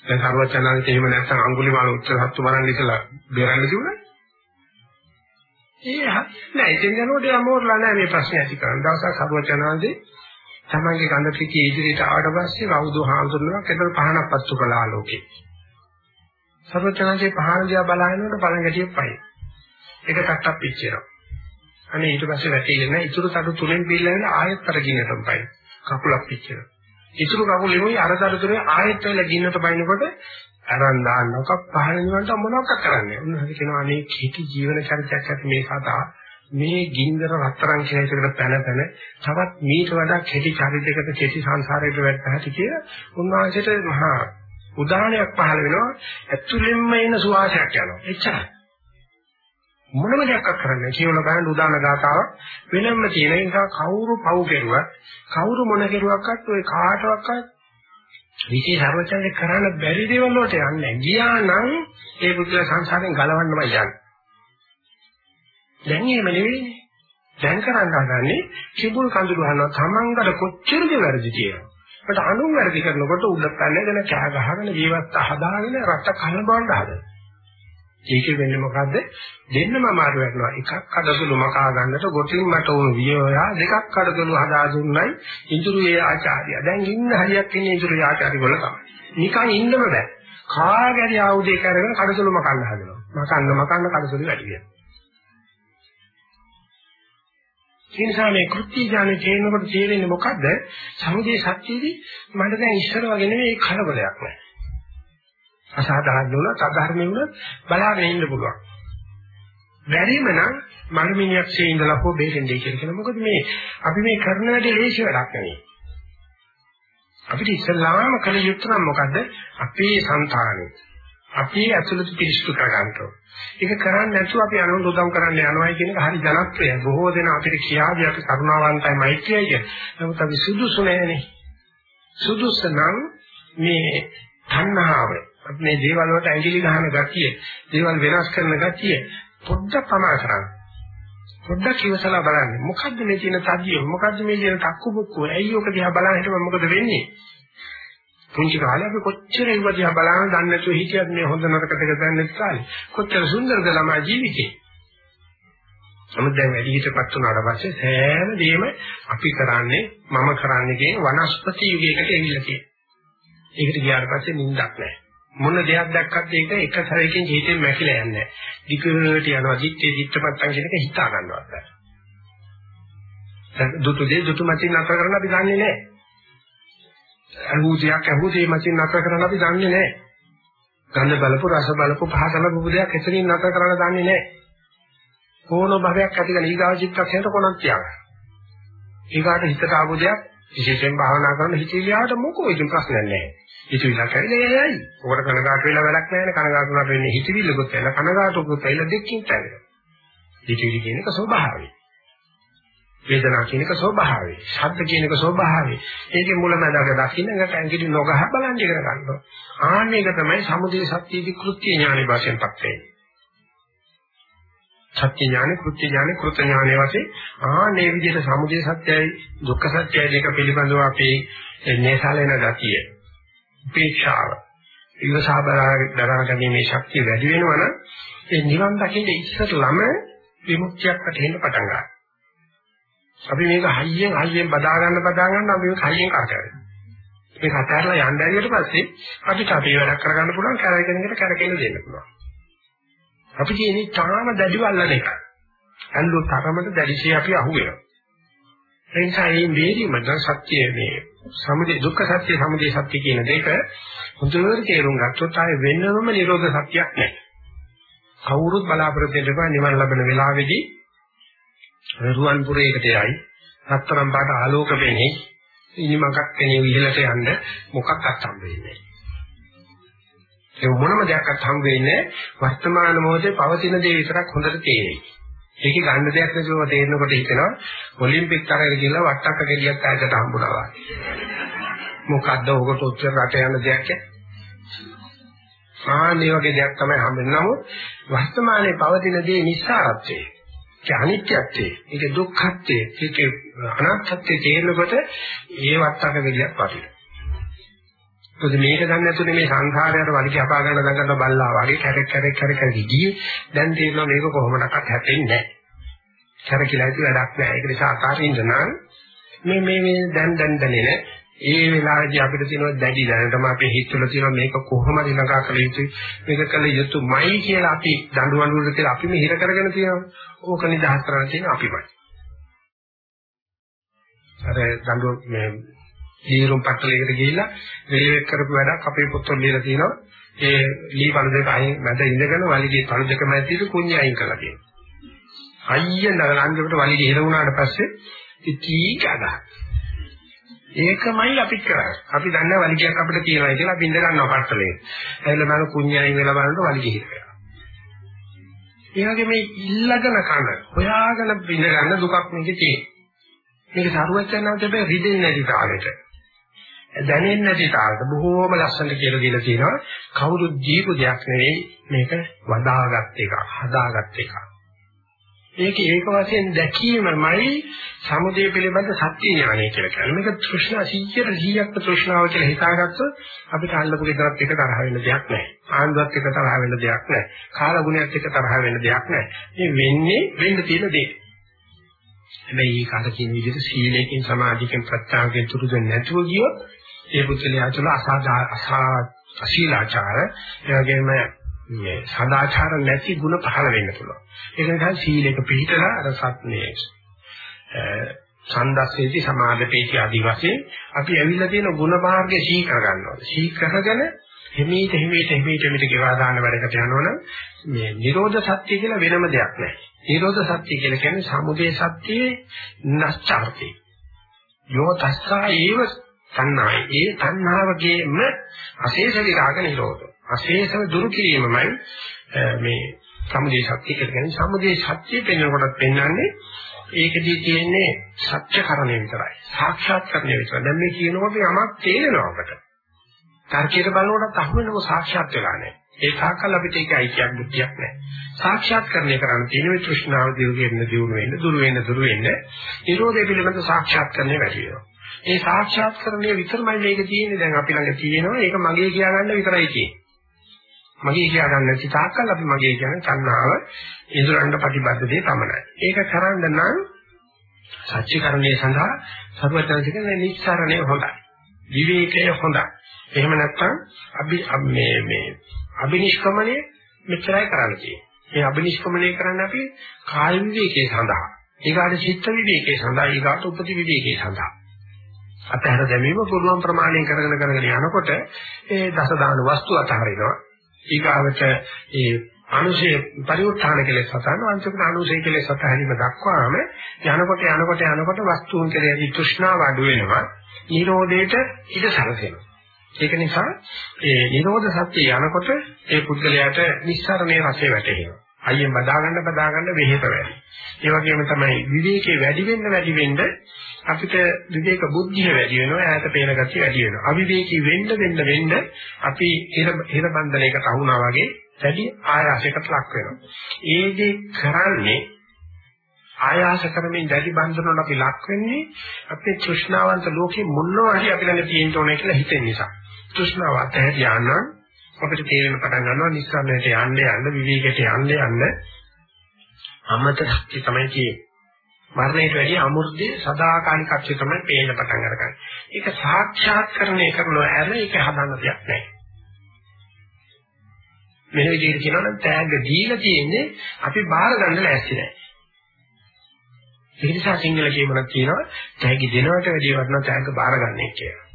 දැන් සර්වචනාන්ත එහෙම නැත්නම් අඟුලිමාල උත්තර සත්තු මරන්න ඉතලා බේරන්න තිබුණා. ඒ නෑ ඉතින් යනකොට යමෝරලා නෑ මේ ප්‍රශ්නේ ඇති කරන දවසක් සර්වචනාන්තේ තමන්ගේ ගඳ පිටි ඉදිරියට ආවට පස්සේ කවුද හාමුදුරුවෝ කෙතර පහනක් පත්තු කළා ලෝකේ. සර්වචනාන්තේ පහන දිහා බලනකොට පළඟ ගැටියක් පයි. ඒක තට්ටක් පිච්චෙනවා. අනේ ඊට පස්සේ වැටෙන්නේ ඉතුරු තඩු තුනෙන් පිළිලෙන ආයෙත් අර ගින්නටම පයි. කකුලක් පිච්චෙනවා. ඉතුරු කකුලෙමයි අර තඩු තුනේ ආයෙත් වෙලා ගින්නට පයින්නකොට අරන් දාන්නක පහළ නිවන්ට මොනවක් කරන්නේ. උන්වහන්සේ කියනවා අනේ කීටි ජීවන චරිතයක් ඇති මේ සතා මේ ගින්දර රත්තරන් කියන එකට පැන පැන තවත් මීට වඩා කෙටි චරිතයකට කෙටි සංසාරයකට වැටහටි කියලා උන්වහන්සේට මහා උදාහරණයක් පහළ වෙනවා ඇතුළෙන්ම එන සුවාසයක් යනවා එච්චරයි මොනම දෙයක් කරන්නේ කියවල බලන්න උදාන ගාතාවක් වෙනම තියෙන නිසා කවුරු පව් කෙරුවත් කවුරු මොන කෙරුවක්වත් ඔය කාටවත් විශේෂ සර්වචන්ද කරන්න බැරි දේවල් වලට යන්නේ ගියා නම් ඒ පුදුල සංසාරයෙන් ගලවන්නමයි යන්නේ. දැන් එහෙම නෙවෙයිනේ දැන් කරන්න හදන්නේ කිඹුල් කඳුළු හනවා තමන්ගට කොච්චරද වැරදි කියලා. ඒකට අනුන් වැරදි කරනකොට උඩ පැනගෙන කෑ ගහගෙන ජීවත් හදාගෙන රට කලබවන්න හදනවා. ඒකෙ වෙන්නේ මොකද්ද? දෙන්නම අමාරු වෙනවා. එකක් කඩසුළු මකා ගන්නට ගොටින් මට උණු වියෝයා දෙකක් කඩසුළු හදා දුන්නයි ඉඳුරුයේ ආචාර්යයා. දැන් ඉන්න හරියක් ඉන්නේ ඉඳුරුයේ ආචාර්ය ගොල්ල තමයි. නිකන් ඉන්නම බෑ. කාගෑරි ආයුධයක අරගෙන කඩසුළු මකන්න හදනවා. මකන්න මකන්න කඩසුළු වැඩි වෙනවා. ඒ නිසා මේ කෘත්‍ය ඥානෙ තේරෙනකොට තේරෙන්නේ මොකද්ද? සමුදේ සත්‍යයේදී මට දැන් ඉස්සර වගේ නෙමෙයි කලබලයක් නෑ. අසාධාරණ වුණත් අධර්ම වුණත් බලාගෙන ඉන්න පුළුවන්. බැරිම නම් මනමිනියක්සේ ඉඳලා හෝ බේරෙන්නේ කියලා කියන මොකද මේ අපි මේ කරන වැඩේ ලේසි වැඩක් නෙවෙයි. අපිට ඉස්සලාම කළ යුත්තේ මොකද්ද? අපේ సంతානෙ. අපි ඇතුළත පිරිසිදු කරගන්න ඒක කරන්නේ නැතුව අපි අනුන් උදව් කරන්න යනවායි කියන එක හරි ජනප්‍රියයි. බොහෝ දෙනා අපිට කියාවි අපි කරුණාවන්තයි මෛත්‍රියයි කියන. නමුත් අපි සුදුසු නෑනේ. සුදුසු නම් මේ තණ්හාව අපි මේ දේවල් වලට ඇඟිලි ගහන ගතිය, දේවල් වෙනස් කරන ගතිය පොඩ්ඩක් පමා කරන්න. පොඩ්ඩක් ඉවසලා බලන්න. මොකද්ද මේ තියෙන තදිය? මොකද්ද මේ තියෙන තක්කුබුක්කු? ඇයි ඔක දිහා බලන්න හිටම මොකද වෙන්නේ? පුංචි කාලේ අපි කොච්චර ඒව දිහා බලන දන්නේ නැතුව හිටියත් මේ හොඳ නරක දෙක දන්නේ නැති කාලේ. කොච්චර සුන්දරද ළමා ජීවිතේ. නමුත් දැන් වැඩි හිතපත් වුණාට පස්සේ සෑම දෙයක්ම අපි කරන්නේ මම කරන්නේ කියන වනස්පති යුගයකට එවිලා තියෙනවා. ඒකට ගියාට පස්සේ නිින්දක් නැහැ. මොන දෙයක් දැක්කත් ඒක එක සැරේකින් ජීවිතේ මැකිලා යන්නේ නැහැ. දිගට යනවා දිත්තේ දිත්තපත්තන් කියන එක හිතා ගන්නවත් බැහැ. දැන් දුතු දෙ දුතු මතින් නතර කරන්න අපි දන්නේ නැහැ. අහුතියක් අහුතිය මතින් නතර කරන්න අපි දන්නේ නැහැ. ගන්ධ බලපු රස බලපු පහස බලපු දෙයක් එතනින් නතර කරන්න දන්නේ නැහැ. ඕන භවයක් ඇති කරන ඊගාව චිත්තක්ෂණයට කොනක් තියාගන්න. ඊගාට හිතට ආපු දෙයක් විශේෂයෙන් භාවනා කරන හිතේලියාට මොකෝ ඉතින් ප්‍රශ්නයක් නැහැ. හිතවිල්ලක් ඇවිල්ලා එයයි. ඔකට කනගාටු වෙලා වැඩක් නැහැ නේ. කනගාටු වුණාට වෙන්නේ හිතවිල්ලකුත් ඇවිල්ලා කනගාටුකුත් ඇවිල්ලා දෙකකින් ඇවිල්ලා. හිතවිලි කියන එක ස්වභාවයි. වේදනා කියන එක ස්වභාවයි. ශබ්ද කියන එක ස්වභාවයි. ඒකේ මුලමඳාක දකින්න එක ඇඟිලි නොගහ බලන් ඉගෙන ගන්නවා. ආන්න එක තමයි සමුදය සත්‍යදී කෘත්‍ය ඥානෙ වශයෙන් පත් වෙන්නේ. සත්‍ය ඥානෙ කෘත්‍ය ඥානෙ කෘත ඥානෙ වශයෙන් ආන්නේ විදිහට සමුදය සත්‍යයි දුක්ඛ සත්‍යයි දෙක පිළිබඳව අපි නේසාලේන ගතිය උපේක්ෂාව ඉවසා දරා ගැනීමේ ශක්තිය වැඩි වෙනවා නම් ඒ නිවන් දකින්න ඉස්සරළම විමුක්තියක් ඇතිවෙන්න පටන් ගන්නවා. අපි මේක හයියෙන් හයියෙන් බදා ගන්න බදා ගන්න අපි මේක හයියෙන් කරකැවෙනවා. මේක අතහැරලා යන්න ඇරියට පස්සේ අපිට අපේ වැඩක් කරගන්න පුළුවන් කරගෙන එකට කරගෙන දෙන්න පුළුවන්. අපි කියන්නේ තාම දැඩිව අල්ලන එක. අල්ලු තරමට දැඩිශී අපි අහුවෙනවා. ඒ නිසා මේ මේරීම දැන් සත්‍ය මේ සමුදය දුක්ඛ සත්‍ය සමුදය සත්‍ය කියන දෙක හොඳට තේරුම් ගත්තොත් ආයේ වෙනම නිරෝධ සත්‍යයක් නැහැ. කවුරුත් බලාපොරොත්තු වෙන්න නිවන් ලබන වෙලාවේදී රුවන් පුරයකට යයි රත්තරන් පාට ආලෝක වෙන්නේ ඉනිමකක් කෙනේ ඉහළට යන්න මොකක්වත් හම්බ වෙන්නේ ඒ මොනම දෙයක්වත් හම්බ වෙන්නේ වර්තමාන මොහොතේ පවතින දේ විතරක් හොඳට තේරෙයි. ඒකේ ගන්න දෙයක් නැතුව තේරෙනකොට හිතෙනවා ඔලිම්පික් තරගයට ගිහලා වට්ටක්ක ගෙඩියක් ආයතට හම්බුණා වගේ. මොකද්ද ඔකට උත්තර රට යන දෙයක් ආන්නේ වගේ දෙයක් තමයි හම්බෙන්නේ. නමුත් වර්තමානයේ පවතින දේ නිස්සාරත්වයේ ඒ අනිත්‍යත්වයේ ඒක දුක්ඛත්වයේ ඒක අනාත්මත්වයේ තේරෙනකොට ඒ වට්ටක්ක ගෙඩියක් වටිනවා. මොකද මේක දන්නේ නැතුනේ මේ සංසාරයට වලිගය අපා ගන්න දඟන්න බල්ලා වගේ කැරක් කැරක් කැරක් කැරක් ගියේ දැන් තේරෙනවා මේක කොහොමඩක්වත් හැපෙන්නේ නැහැ. කැරකිලා ඉති වැඩක් නැහැ. ඒක නිසා අතාරින්න නම් මේ මේ මේ දැන් දැන් දැනෙන ඒ වෙලාවේදී අපිට තියෙනවා දැඩි දැනටම අපේ හිත තුළ තියෙනවා මේක කොහොමද ළඟා කළ යුතුයි මේක කළ යුතුමයි කියලා අපි දඬුවම් වල කියලා අපි මෙහෙර කරගෙන තියෙනවා ඕක නිදහස් කරන්න තියෙන අපිමයි අර දඬුවම් මේ දීරුම් පටලයකට ගිහිල්ලා රේලුවෙක් කරපු වැඩක් අපේ පොත්වල ලියලා තියෙනවා ඒ ලී පළු දෙක අයින් මැද ඉඳගෙන වලිගේ පළු දෙක මැදිට කුණ්‍ය අයින් කරලා තියෙනවා අයියෙන් අන්තිමට වලිගේ හිර වුණාට පස්සේ ඉතී කඩා ඒකමයි අපි කරන්නේ. අපි දන්නේ වලිගයක් අපිට තියෙනවා කියලා අපි ඉඳ ගන්නවා පට්ටලේ. ඇවිල්ලා බලන කුඤ්ඤායින් වෙලා බලනකොට වලිගය හිර වෙනවා. ඒ වගේ මේ ඉල්ලගෙන කන, හොයාගෙන ඉඳ ගන්න දුකක් මේකේ තියෙනවා. මේක සරුවචනන්ට බෑ රිදෙන්නේ නැති තාලෙට. දැනෙන්නේ නැති තාලෙට බොහෝම ලස්සනට කියලා දීලා තියෙනවා. කවුරුත් ජීපු දෙයක් නෙවෙයි මේක වදාගත් එකක්, හදාගත් එකක්. ඒක ඒක වශයෙන් දැකීමමයි සමුදය පිළිබඳ සත්‍ය ඥානය කියලා කියන්නේ. මේක තෘෂ්ණා 100ට 100ක්ම තෘෂ්ණාව කියලා හිතාගත්තොත් අපිට අල්ලපු ගෙදරත් එක තරහ වෙන්න දෙයක් නැහැ. ආන්දුවත් එක තරහ වෙන්න දෙයක් නැහැ. කාල ගුණයත් එක තරහ වෙන්න දෙයක් නැහැ. මේ වෙන්නේ වෙන්න තියෙන දේ. හැබැයි ඒක අර කියන විදිහට සීලයෙන් සමාධියෙන් ප්‍රත්‍යාවයෙන් තුරු දෙන්නේ නැතුව ගියොත් ඒ පුද්ගලයා තුළ අසාදා අසා අශීලාචාර ඒ වගේම මේ සදාචාර නැති ಗುಣ පහළ වෙන්න පුළුවන්. ඒක නිසා සීලයක පිළිතලා අර සත්‍යයේ ඡන්දස්සේදී සමාධිපේටි ආදි වශයෙන් අපි ඇවිල්ලා තියෙන ಗುಣ මාර්ගය සී කර ගන්නවා. සී කරගෙන හිමීට හිමීට හිමීට හිමීට ගෙවා දාන වැඩකට යනවනම් මේ නිරෝධ සත්‍ය කියලා වෙනම දෙයක් නැහැ. නිරෝධ සත්‍ය කියලා කියන්නේ සමුදය සත්‍යයේ නැස්චාර්තේ. යෝ තස්සා ඒව තණ්හායි. ඒ තණ්හාවගේම අශේෂ විරාග නිරෝධ. අශේෂව දුරු කිරීමමයි මේ සමුදේ සත්‍ය කියන්නේ. සමුදේ සත්‍ය පෙන්වනකොටත් පෙන්වන්නේ ඒකදී තියෙන්නේ සත්‍යකරණය විතරයි. සාක්ෂාත්කරණය විතරයි. දැන් මේ කියනකොට යමක් තේරෙනවා අපට. තර්කයට බලනකොටත් අහුවෙනව සාක්ෂාත් වෙලා නැහැ. ඒ සාකල් අපිට ඒක අයිතියක් බුද්ධියක් නැහැ. සාක්ෂාත්කරණය කරන්න තියෙන මේ තෘෂ්ණාව දියු වෙන්න දියු වෙන්න දුරු වෙන්න දුරු වෙන්න නිරෝධය පිළිබඳ සාක්ෂාත්කරණය වැඩි වෙනවා. ඒ සාක්ෂාත්කරණය විතරමයි මේක තියෙන්නේ දැන් අපි ළඟ තියෙනවා ඒක මගේ කියා ගන්න විතරයි තියෙන්නේ මගේ කියා ගන්න නැති තාක්කල් අපි මගේ කියන්නේ තණ්හාව ඉදරන්න ප්‍රතිබද්ධ දේ පමණයි. ඒක කරන්න නම් සත්‍යකරණයේ සඳහා සර්වඥාන්තික නිස්සාරණය හොඳයි. විවේකය හොඳයි. එහෙම නැත්නම් අපි මේ මේ අබිනිෂ්ක්‍මණය මෙච්චරයි කරන්න තියෙන්නේ. මේ අබිනිෂ්ක්‍මණය කරන්න අපි කාය විවේකයේ සඳහා, ඊගාට චිත්ත විවේකයේ සඳහා, ඊගාට උපති විවේකයේ සඳහා අතහැර දැමීම පුළුවන් ප්‍රමාණයෙන් කරගෙන කරගෙන යනකොට ඒ දස දාන වස්තු අතහරිනවා. ඊගාවට ඒ අනුශේ පරිඋත්ථාන කෙලෙස් සතන අංශක අනුශේ කෙලෙස් සතහැරීම දක්වාම යනකොට යනකොට යනකොට වස්තුන් කෙරෙහි තෘෂ්ණාව අඩු වෙනවා. නිරෝධයට ඉඩ සැලසෙනවා. ඒක නිසා ඒ නිරෝධ සත්‍ය යනකොට ඒ පුද්ගලයාට නිස්සාරණේ රසය වැටහෙනවා. අයියෙන් බදා ගන්න බදා ගන්න වෙහෙස වැඩි. ඒ වගේම තමයි විවේකේ වැඩි වෙන්න වැඩි වෙන්න අපිට විවේක බුද්ධිය වැඩි වෙනවා ඈත පේන ගතිය වැඩි වෙනවා. අවිවේකී වෙන්න වෙන්න වෙන්න අපි හිර හිර බන්ධනයකට අහුණා වගේ වැඩි ආයාසයකට ලක් වෙනවා. ඒ දේ කරන්නේ ආයාස කරමින් දැඩි බන්ධනවල අපි ලක් වෙන්නේ අපේ තෘෂ්ණාවන්ත ලෝකේ මොනවා හරි අපි ළඟ තියෙන්න ඕනේ කියලා හිතෙන නිසා. තෘෂ්ණාව අතහැරියා නම් අපිට තේරෙන පටන් ගන්නවා නිස්සාරණයට යන්න යන්න විවේකයට යන්න යන්න අමත ශක්තිය තමයි කියන්නේ. මරණයට වැඩිය අමෘතයේ සදාකාලිකත්වය තමයි පේන්න පටන් අරගන්නේ. ඒක සාක්ෂාත්කරණය කරනවා ඇර ඒක හදන්න දෙයක් නැහැ. මෙන්න විදිහට කියනවා නම් තෑග්ග දීලා තියෙන්නේ අපි බාර ගන්න ලෑස්ති නැහැ. ඒ නිසා සිංහල කියමනක් කියනවා තෑග්ග දෙනවට වැඩිය වටිනවා තෑග්ග බාර ගන්න එක කියලා.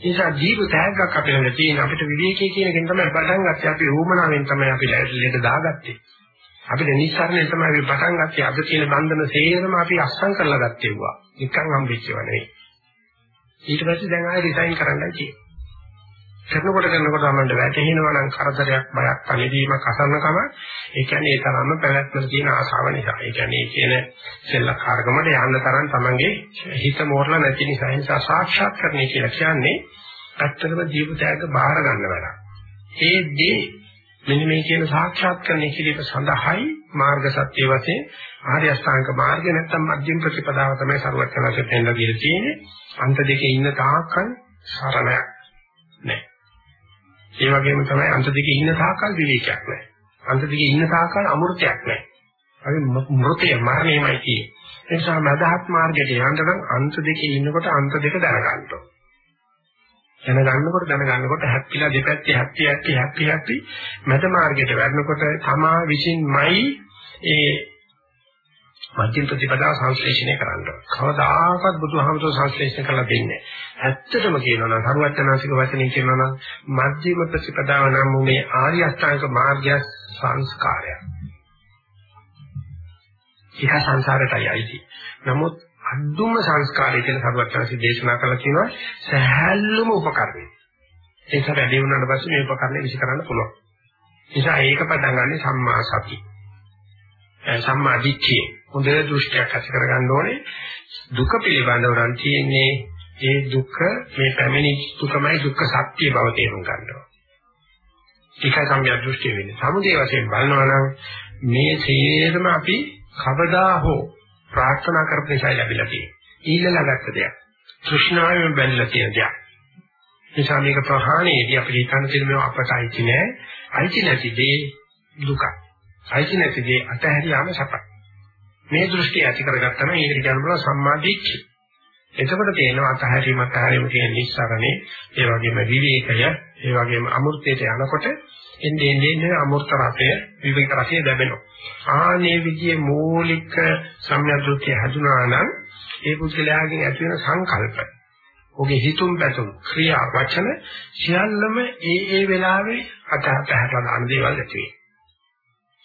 නිසා ජීව තෑග්ගක් අපේ ළඟ තියෙන අපිට විවේකයේ කියන එකෙන් තමයි පටන් ගත්තේ. අපි රූමනාවෙන් තමයි අපි ලෙඩ දාගත්තේ. අපිට නිස්සාරණයෙන් තමයි අපි පටන් ගත්තේ. අද තියෙන බන්ධන සේරම අපි අස්සම් කරලා ගත්තේ වුණා. නිකන් හම්බෙච්චව නෙවෙයි. ඊට පස්සේ දැන් ආයෙ ඩිසයින් කරන්නයි තියෙන්නේ. කරනකොට කරනකොට අපමණ වැටෙනවා නම් කරදරයක් බයක් පරිදීමක් අසන්නකම ඒ කියන්නේ ඒ තරම්ම පැවැත්මට තියෙන ආසාව නිසා ඒ කියන්නේ ඒ කියන සෙල්ලක්කාරකමට යන්න තරම් තමන්ගේ හිත මෝරලා නැති නිසා ඒ නිසා සාක්ෂාත් කරන්නේ කියලා කියන්නේ ඇත්තටම ජීවිතයක බාහිර ගන්න වැඩක්. ඒ දේ මෙන්න මේ කියන සාක්ෂාත් කරන්නේ කිරීම සඳහායි මාර්ග සත්‍ය වශයෙන් ආර්ය අෂ්ටාංග මාර්ගය නැත්නම් මධ්‍යම ප්‍රතිපදාව තමයි සරුවත් කරලා දෙන්න කියලා තියෙන්නේ. අන්ත දෙකේ ඉන්න තාක්කල් සරණයක් නැහැ. ඒ වගේම තමයි අන්ත දෙකේ ඉන්න තාකල් විවේකයක් නැහැ. අන්ත දෙකේ ඉන්න තාකල් අමෘතයක් නැහැ. අපි මෘතය මරණයමයි කියේ. ඒ නිසා මදහත් මාර්ගයට යන්න නම් අන්ත දෙකේ ඉන්නකොට අන්ත දෙක දැනගන්න ඕන. දැනගන්නකොට දැනගන්නකොට හැප්පිලා දෙපැත්තේ හැප්පි හැප්පි හැප්පි හැප්පි මැද මාර්ගයට වැටෙනකොට තමා විසින්මයි ඒ මධ්‍යම ප්‍රතිපදාව සංශ්ලේෂණය කරන්න ඕන. කවදාකවත් බුදුහාමුදුර සංශ්ලේෂණය කරලා දෙන්නේ නැහැ. ඇත්තටම කියනවා නම් සරුවචනාසික වචනේ කියනවා නම් මධ්‍යම ප්‍රතිපදාව නම් මේ ආර්ය අෂ්ටාංග මාර්ගය සංස්කාරය. ඒක සංසාරයටයි අයිති. නමුත් අද්දුම සංස්කාරය කියන සරුවචනාසික දේශනා කළා කියනවා සහැල්ලුම උපකරණය. ඒක වැඩි වුණාට පස්සේ මේ උපකරණය විසි කරන්න පුළුවන්. නිසා ඒක පටන් ගන්න සම්මා සති. සම්මා දිට්ඨිය හොඳ දෘෂ්ටියක් ඇති කරගන්න ඕනේ. දුක පිළිබඳව නම් තියෙන්නේ ඒ දුක මේ පැමිණි දුකමයි දුක්ඛ සත්‍ය බව තේරුම් ගන්නවා. ඒකයි සම්‍යක් දෘෂ්ටිය වෙන්නේ. සමුදේ වශයෙන් බලනවා නම් මේ සියරම අපි කවදා හෝ ප්‍රාර්ථනා කරපු නිසා ලැබිලා තියෙන්නේ. ඊළඟ ගත්ත දෙයක්. තෘෂ්ණාවෙන් බැඳලා තියෙන දෙයක්. නිසා මේක ප්‍රහාණයේදී අපිට හිතන්න තියෙන මේවා අපට අයිති නෑ. අයිති නැති දේ දුකයි. අයිති නැති දේ අතහැරියාම සපයි. මේ දෘෂ්ටි ඇති කරගත්තම ඒකට කියන්න පුළුවන් සම්මා දිට්ඨිය. එතකොට තේනවා අතහැරීම අතහැරීම කියන නිස්සරණේ ඒ වගේම විවේකය ඒ වගේම අමෘතයට යනකොට එන්නේ එන්නේ අමෘත රසය විවේක රසය ලැබෙනවා. ආනේ විදියේ මූලික සම්‍යද්ෘතිය හඳුනා නම් ඒ පුද්ගලයාගෙන් ඇති වෙන සංකල්ප ඔගේ හිතුම් පැතුම් ක්‍රියා වචන සියල්ලම ඒ ඒ වෙලාවේ අතහට හැරලා දාන දේවල් ඇති වෙනවා.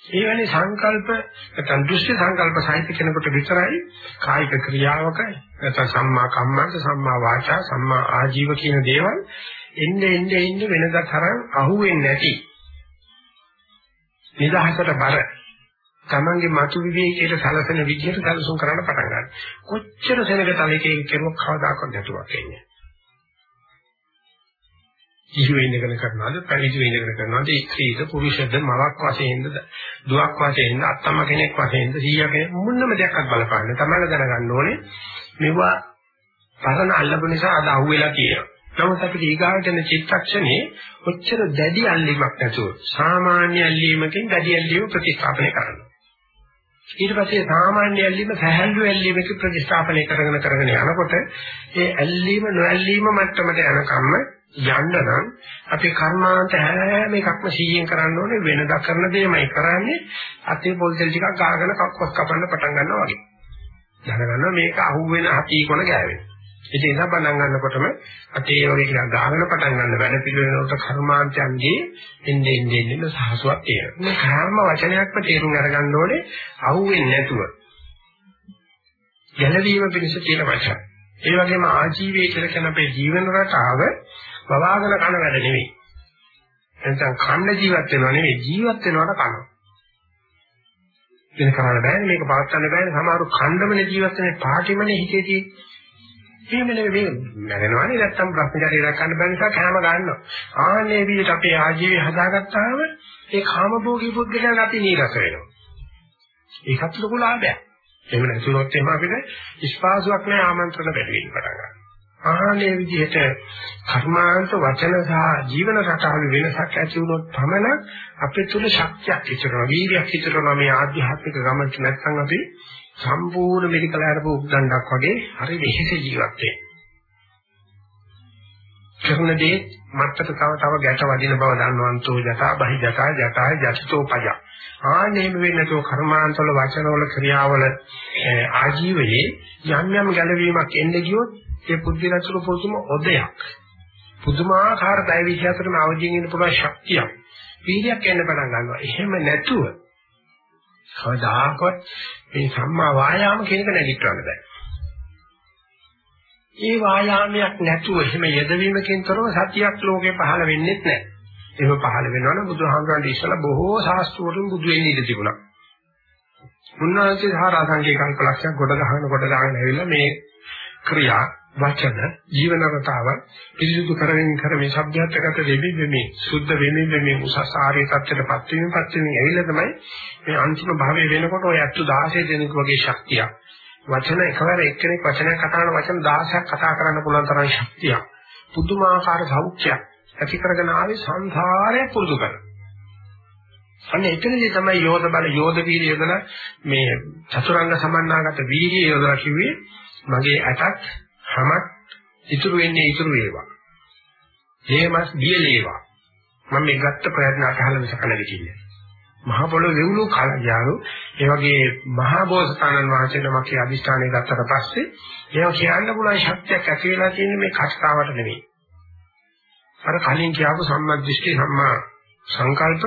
ඒ වැනි සංකල්ප නැත්නම් දෘෂ්ටි සංකල්ප සාහිත්‍ය කෙනෙකුට විතරයි කායික ක්‍රියාවක නැත්නම් සම්මා කම්මන්ත සම්මා වාචා සම්මා ආජීව කියන දේවල් එන්නේ එන්නේ එන්නේ වෙනදා තරම් අහුවෙන්නේ නැති නිදහසට බර තමන්ගේ මතු විවේකයට සලසන විදිහට සැලසුම් කරන්න පටන් ගන්නවා. කොච්චර සෙනග තලයකින් කෙරුවක් කවදාකවත් නැතුවක් එන්නේ. කිසි වෙන්නකන කරනවාද? පැවිදි වෙන්නකන කරනවාද? ස්ත්‍රීද පුරුෂද මවක් වශයෙන්ද දුවක් වශයෙන්ද අත්තම කෙනෙක් වශයෙන්ද සීයා කෙනෙක් මොනම දෙයක්වත් බලපාන්නේ තමයි දැනගන්න ඕනේ මෙවුවා පරණ අල්ලපු නිසා අද අහුවෙලා තියෙනවා. නමුත් අපිට ඊගාවට එන චිත්තක්ෂණේ ඔච්චර දැඩි අල්ලීමක් නැතුව සාමාන්‍ය අල්ලීමකින් දැඩි අල්ලීම ප්‍රතිස්ථාපනය කරනවා. ඊට පස්සේ සාමාන්‍ය ඇල්ලීම සැහැල්ලු ඇල්ලීමක ප්‍රතිස්ථාපනය කරගෙන කරගෙන යනකොට ඒ ඇල්ලීම නොඇල්ලීම මට්ටමට යනකම්ම යන්න නම් අපි කර්මාන්ත හැම එකක්ම 100ෙන් කරන්න ඕනේ වෙනදා කරන දෙයමයි කරන්නේ අතේ පොල් තෙල් ටිකක් ගාගෙන කක්කොස් කපන්න පටන් ගන්නවා වගේ. දැනගන්නවා මේක අහුවෙන හති කොන ගෑවෙන. ඒ නිසා පටන් ගන්නකොටම අතේ වගේ ටිකක් ගාගෙන පටන් ගන්න වැඩ පිළිවෙලකට කර්මාන්තයන්ගේ එන්නේ එන්නේ එන්නේ සහසුවක් තියෙනවා. මේ කර්ම වචනයක්ම තේරුම් අරගන්න ඕනේ අහුවෙන්නේ නැතුව. ගැළවීම පිණිස තියෙන වචන. ඒ වගේම ආජීවයේ කියලා කියන අපේ ජීවන රටාව වවාගෙන කන වැඩ නෙවෙයි. එතන කන්න ජීවත් වෙනව නෙවෙයි ජීවත් වෙනවට කනවා. වෙන කරන්න බෑනේ මේක පවත්වන්න බෑනේ සමහරු කණ්ඩමනේ ජීවත් වෙන පාටිමනේ හිතේ තියෙන්නේ. එහෙම නෙවෙයි නැගෙනවනේ නැත්තම් බ්‍රහ්මචාරී රැකන්න බැරි නිසා කෑම ගන්නවා. ආන්නේ විදිහට අපේ ආජීවය හදාගත්තාම ඒ කාමභෝගී පුද්ගලයන් අපි නීරස වෙනවා. ඒකත් ලොකු ලාභයක්. එහෙම නැතුනොත් එහෙම අපිට ස්පාසුවක් නැහැ ආමන්ත්‍රණ වැඩි වෙන්න පටන් ගන්නවා. ආනේ විදිහට කර්මාන්ත වචන සහ ජීවන රටාවේ වෙනසක් ඇති වුණොත් පමණ අපේ තුල ශක්තියක් ඉතිරෙනවා වීර්යයක් ඉතිරෙනවා මේ ආධ්‍යාත්මික ගමනට නැත්නම් අපි සම්පූර්ණ මෙඩිකල් ආරපු උද්දණ්ඩක් වගේ හරි වෙහෙස ජීවත් වෙනවා. කරුණදී මත්තට තව තව ගැට වදින බව දන්නවන්තෝ ජතා බහි ජතා ජතාය ජතිතෝ පජ. ආනේම වෙන්නතෝ කර්මාන්තවල වචනවල ක්‍රියාවල ආජීවයේ යම් යම් ගැළවීමක් එන්න ගියොත් ඒ පුද්ගලයාට පුදුම ඔදයක්. පුදුමාකාර බය විශ්වාසකරන අවදීන් ඉන්න පුළුවන් ශක්තියක්. වීර්යයක් එන්න පටන් ගන්නවා. එහෙම නැතුව කවදාකවත් මේ සම්මා වායාම කියන එක නැගිටවන්න බෑ. ඒ වායාමයක් නැතුව එහෙම යෙදවීමකින් තොරව සතියක් ලෝකේ පහළ වෙන්නේ නැහැ. එහෙම පහළ වෙනවනම් බුදුහාමුදුරන්ට ඉස්සලා බොහෝ ශාස්ත්‍රවලින් බුදු වෙන්න ඉඩ තිබුණා. උන්වහන්සේ සාරාංශික කල්පලක්ෂයක් ගොඩ ගහන කොට දාගෙන ඇවිල්ලා මේ ක්‍රියා වචන ජීවන රටාව පිරිසිදු කරමින් කරමින් සભ્યත්වගත වෙමි වෙමි සුද්ධ වෙමි වෙමි උසස් ආර්ය tattරපත් වීම පත් වීම ඇවිල්ලා තමයි මේ අන්තිම භාවය වෙනකොට ඔය 16 දෙනෙක් වගේ ශක්තියක් වචන එකවර එක්කෙනෙක් වචනයක් කතා කරන වචන 16ක් කතා කරන්න පුළුවන් තරම් ශක්තියක් පුදුමාකාර සෞඛ්‍යයක් ඇති කරගෙන ආවේ සංසාරය පුරුදු කරලා. අන්න එතනදී තමයි යෝධ බල යෝධ වීර්ය යොදලා මේ චතුරංග සමන්නාගත වීර්ය යොදලා කිව්වේ මගේ ඇටත් හැමත් ඉතුරු වෙන්නේ ඉතුරු වේවා. හේමස් දියලේවා. මම මේ ගත්ත ප්‍රයත්න අතහල මිසක නැගිටින්නේ. මහ පොළොව දෙවුණු කලජාරු ඒ වගේ මහා බෝසතාණන් වහන්සේ නමකේ අදිෂ්ඨානය ගත්තට පස්සේ ඒවා කියන්න පුළුවන් ශක්තියක් ඇති වෙලා තියෙන්නේ මේ කෂ්ඨාවට නෙවෙයි. අර කලින් කියපු සම්මද්දෘෂ්ටි සම්මා සංකල්ප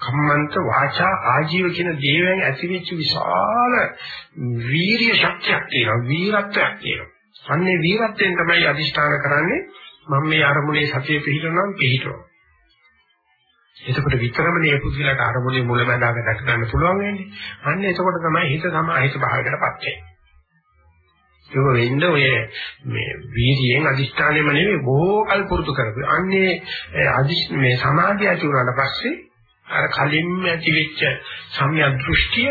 කම්මන්ත වාචා ආජීව කියන දේවයන් ඇතිවෙච්ච විශාල වීරිය ශක්තියක් තියෙනවා වීරත්වයක් තියෙනවා අන්නේ වීරත්වයෙන් තමයි අදිෂ්ඨාන කරන්නේ. මම මේ අරමුණේ සතිය පිහිටවනම් පිහිටවනවා එතකොට විතරම මේ පුදුලට අරමුණේ මුලැමැදාක දැක ගන්න පුළුවන් වෙන්නේ. අන්න එතකොට තමයි හිත සමාහිත භාවයකටපත් වෙන්නේ. ඒක වෙන්න ඔය මේ වීර්යයෙන් අදිෂ්ඨානෙම නෙවෙයි බොහෝ කල් පුරුදු කරපු. අන්නේ අදිෂ් මේ සමාධිය ඇති වුණාට පස්සේ අර කලින්ම ඇති වෙච්ච සම්‍යක් දෘෂ්ටිය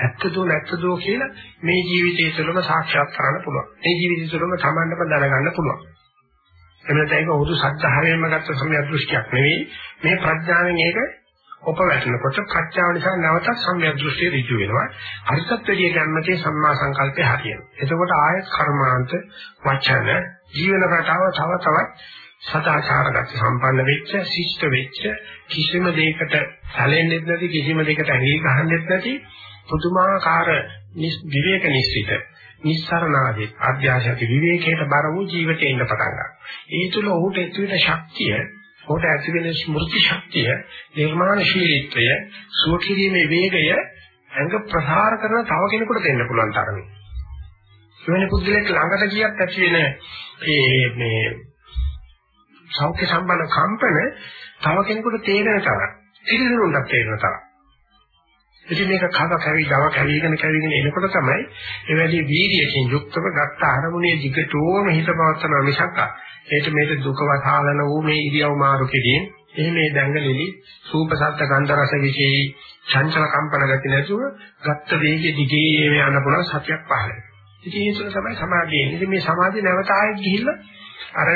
ඇත්තදෝ නැත්තදෝ කියලා මේ ජීවිතය තුළම සාක්ෂාත් කරන්න පුළුවන්. මේ ජීවිතය තුළම තමන්නම දැනගන්න පුළුවන්. එන්නත ඒක උදු සත්‍යයෙන් ගත්ත සම්‍යක් දෘෂ්ටියක් නෙවෙයි. මේ ප්‍රඥාවෙන් ඒක ඔප වැටෙනකොට ප්‍රඥාව නිසා නැවතත් සම්‍යක් දෘෂ්ටිය ඍජු වෙනවා. අරිසත් වෙලිය ගන්නතේ සම්මා සංකල්පය හරියනවා. එතකොට ආයත් කර්මාන්ත වචන ජීවන රටාව තව තවත් සදාචාරගත සම්පන්න වෙච්ච, ශිෂ්ට වෙච්ච කිසිම දෙයකට සැලෙන්නේ නැති කිසිම දෙයකට ඇඟිලි ගහන්නෙත් නැති පුදුමාකාර විවේක නිස්සිත නිස්සරණාදී අධ්‍යාශක විවේකයට බර වූ ජීවිතේ ඉන්න පටන් ගන්නවා. ඒ තුල ඔහුට ඇතිවෙන ශක්තිය කොට ඇති වෙන ස්මෘති ශක්තිය, නිර්මාණශීලීත්වය, සුවකිරීමේ වේගය ඇඟ ප්‍රසාර කරන තව කෙනෙකුට දෙන්න පුළුවන් තරමේ. එවැනි පුද්ගලයෙක් ළඟට ගියත් ඇති වෙන මේ මේ සෞඛ්‍ය සම්බන්ධ කම්පන තව කෙනෙකුට තේරෙන තරම්, ඉරිදුරුන්ට තේරෙන තරම්. ඉතින් මේක කව කැවි දව කැවිගෙන කැවිගෙන එනකොට තමයි එවැනි වීර්යයෙන් යුක්තව ගත්ත අරමුණේ දිගටම හිත පවත්වන මිසක් ඒට මේක දුක වතාලන වූ මේ ඉරියව් මාරු කිරීම එහෙම මේ දැඟලිලි සූප සත්ත්‍ය ගන්ධ රස විශේෂයි චංචල කම්පන ගති නැතුව ගත්ත වේගයේ දිගේ යන පුළුවන් සතියක් පහළ ඉතින් ඒක තමයි සමාධිය. ඉතින් මේ සමාධිය නැවත ආයෙත් ගිහිල්ලා අර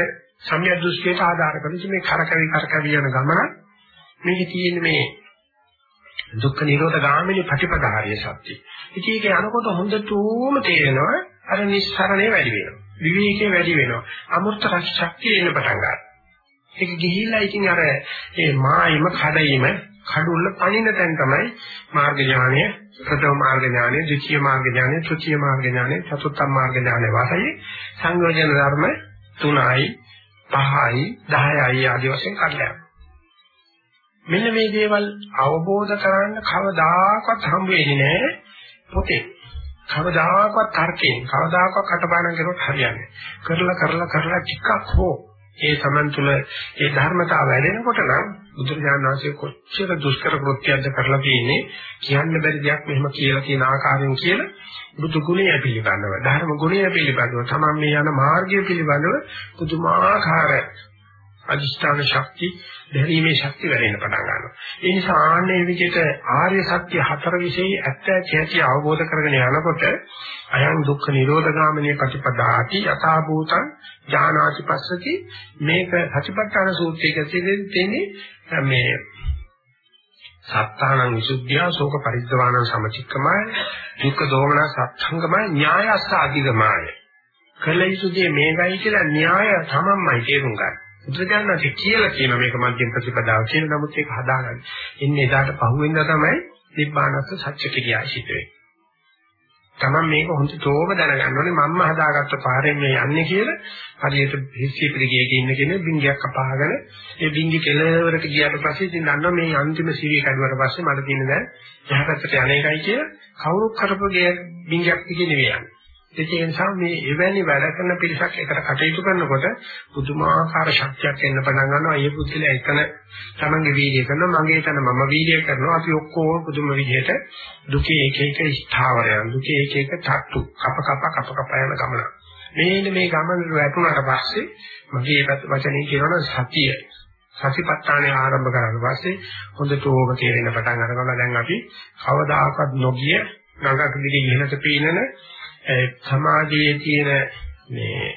සම්‍යක් දෘෂ්ටියට ආධාර කරගෙන මේ කරකැවි කරකැවි යන ගමන මේකේ තියෙන මේ දුක්ඛ නිරෝධ ගාමිනී ප්‍රතිපදාහාරිය සත්‍ය. ඉතින් ඒක යනකොට හොඳටම තේරෙනවා අර නිස්සරණේ වැඩි වෙනවා. විවේකේ වැඩි වෙනවා. අමෘත ශක්තිය එන්න පටන් ගන්නවා. ඒක ගිහිල්ලා ඉතින් අර ඒ මායිම කඩයිම කඩුල්ල පණින තැන තමයි මාර්ග ඥානය, ප්‍රථම මාර්ග ඥානය, ද්විතීය මාර්ග ඥානය, තෘතීය මාර්ග ඥානය, චතුර්ථ මාර්ග ඥානය වාසයි සංයෝජන ධර්ම 3යි, 5යි, 10යි ආදී වශයෙන් කඩලා මෙන්න මේ දේවල් අවබෝධ කරගන්න කවදාකවත් හම් වෙන්නේ නැහැ පොතේ. කවදාකවත් තර්කයෙන් කවදාකවත් කටපාඩම් කරුවොත් හරියන්නේ. කරලා කරලා කරලා ටිකක් හෝ ඒ සමන් තුල ඒ ධර්මතාව වැඩෙනකොට නම් බුදුරජාණන් වහන්සේ කොච්චර දුෂ්කර කෘත්‍යයක්ද කරලා තියෙන්නේ කියන්න බැරි දෙයක් මෙහෙම කියලා තියෙන ආකාරයෙන් කියලා බුදු ගුණය පිළිබඳව ධර්ම ගුණය පිළිබඳව තමයි මේ යන මාර්ගය පිළිබඳව පුදුමාකාර අදිෂ්ඨාන ශක්ති, දැරීමේ ශක්තිය වැඩෙන්න පටන් ගන්නවා. ඒ නිසා ආන්නේ විදිහට ආර්ය සත්‍ය හතර විශේෂයි ඇත්ත ඇති අවබෝධ කරගෙන යනකොට අයං දුක්ඛ නිරෝධ ගාමිනී ප්‍රතිපදාති යථා භූතං ඥානාති පස්සති මේක සතිපට්ඨාන සූත්‍රයේ තියෙන්නේ මේ සත්තානං විසුද්ධිය ශෝක පරිද්දවානං සමචික්කමයි දුක්ඛ දෝමන සත්සංගමයි න්‍යායස්ස අධිගමයි කළ යුතු දේ මේකයි කියලා න්‍යාය තමන්මයි තේරුම් ගන්න. බුදුජානනාති කියලා කියන මේක මධ්‍යම ප්‍රතිපදාව කියන නමුත් ඒක හදාගන්න. ඉන්නේ එදාට පහුවෙන්ද තමයි නිබ්බානස්ස සත්‍ය කිරියා සිද්ධ වෙන්නේ. Taman මේක හොඳටම දැනගන්න ඕනේ මම්ම හදාගත්ත පාරෙන් මේ යන්නේ කියලා හරියට හිස්සී පිළිගියක ඉන්න කෙනෙක් බින්ගයක් අපාගෙන ඒ බින්ගි කෙලවරට ගියාට පස්සේ ඉතින් දන්නවා මේ අන්තිම සිවිය කැඩුවට පස්සේ මට තියෙන දැන් යහපැත්තට යන්නේකයි කියලා කවුරුත් කරපු බින්ගයක් දිගේ නෙවෙයි යන්නේ. ඒ නිසා මේ එවැනි වැඩ කරන පිරිසක් එකට කටයුතු කරනකොට පුදුමාකාර ශක්තියක් එන්න පටන් ගන්නවා. ඒ පුද්ගලයා එතන තමන්ගේ වීර්යය කරනවා, මගේ තන මම වීර්යය කරනවා. අපි ඔක්කොම පුදුම විදිහට දුකේ එක එක ස්ථාවරයන්, දුකේ එක එක තට්ටු, කප කප කප කප යන ගමන. මේන මේ ගමන වැටුණාට පස්සේ මගේ වචනේ කියනවා සතිය සතිපට්ඨානය ආරම්භ කරලා පස්සේ හොඳට ඕක තේරෙන පටන් අරගලා දැන් අපි කවදාකවත් නොගිය නගක දිගේ ඉහළට පීනන සමාජයේ තියෙන මේ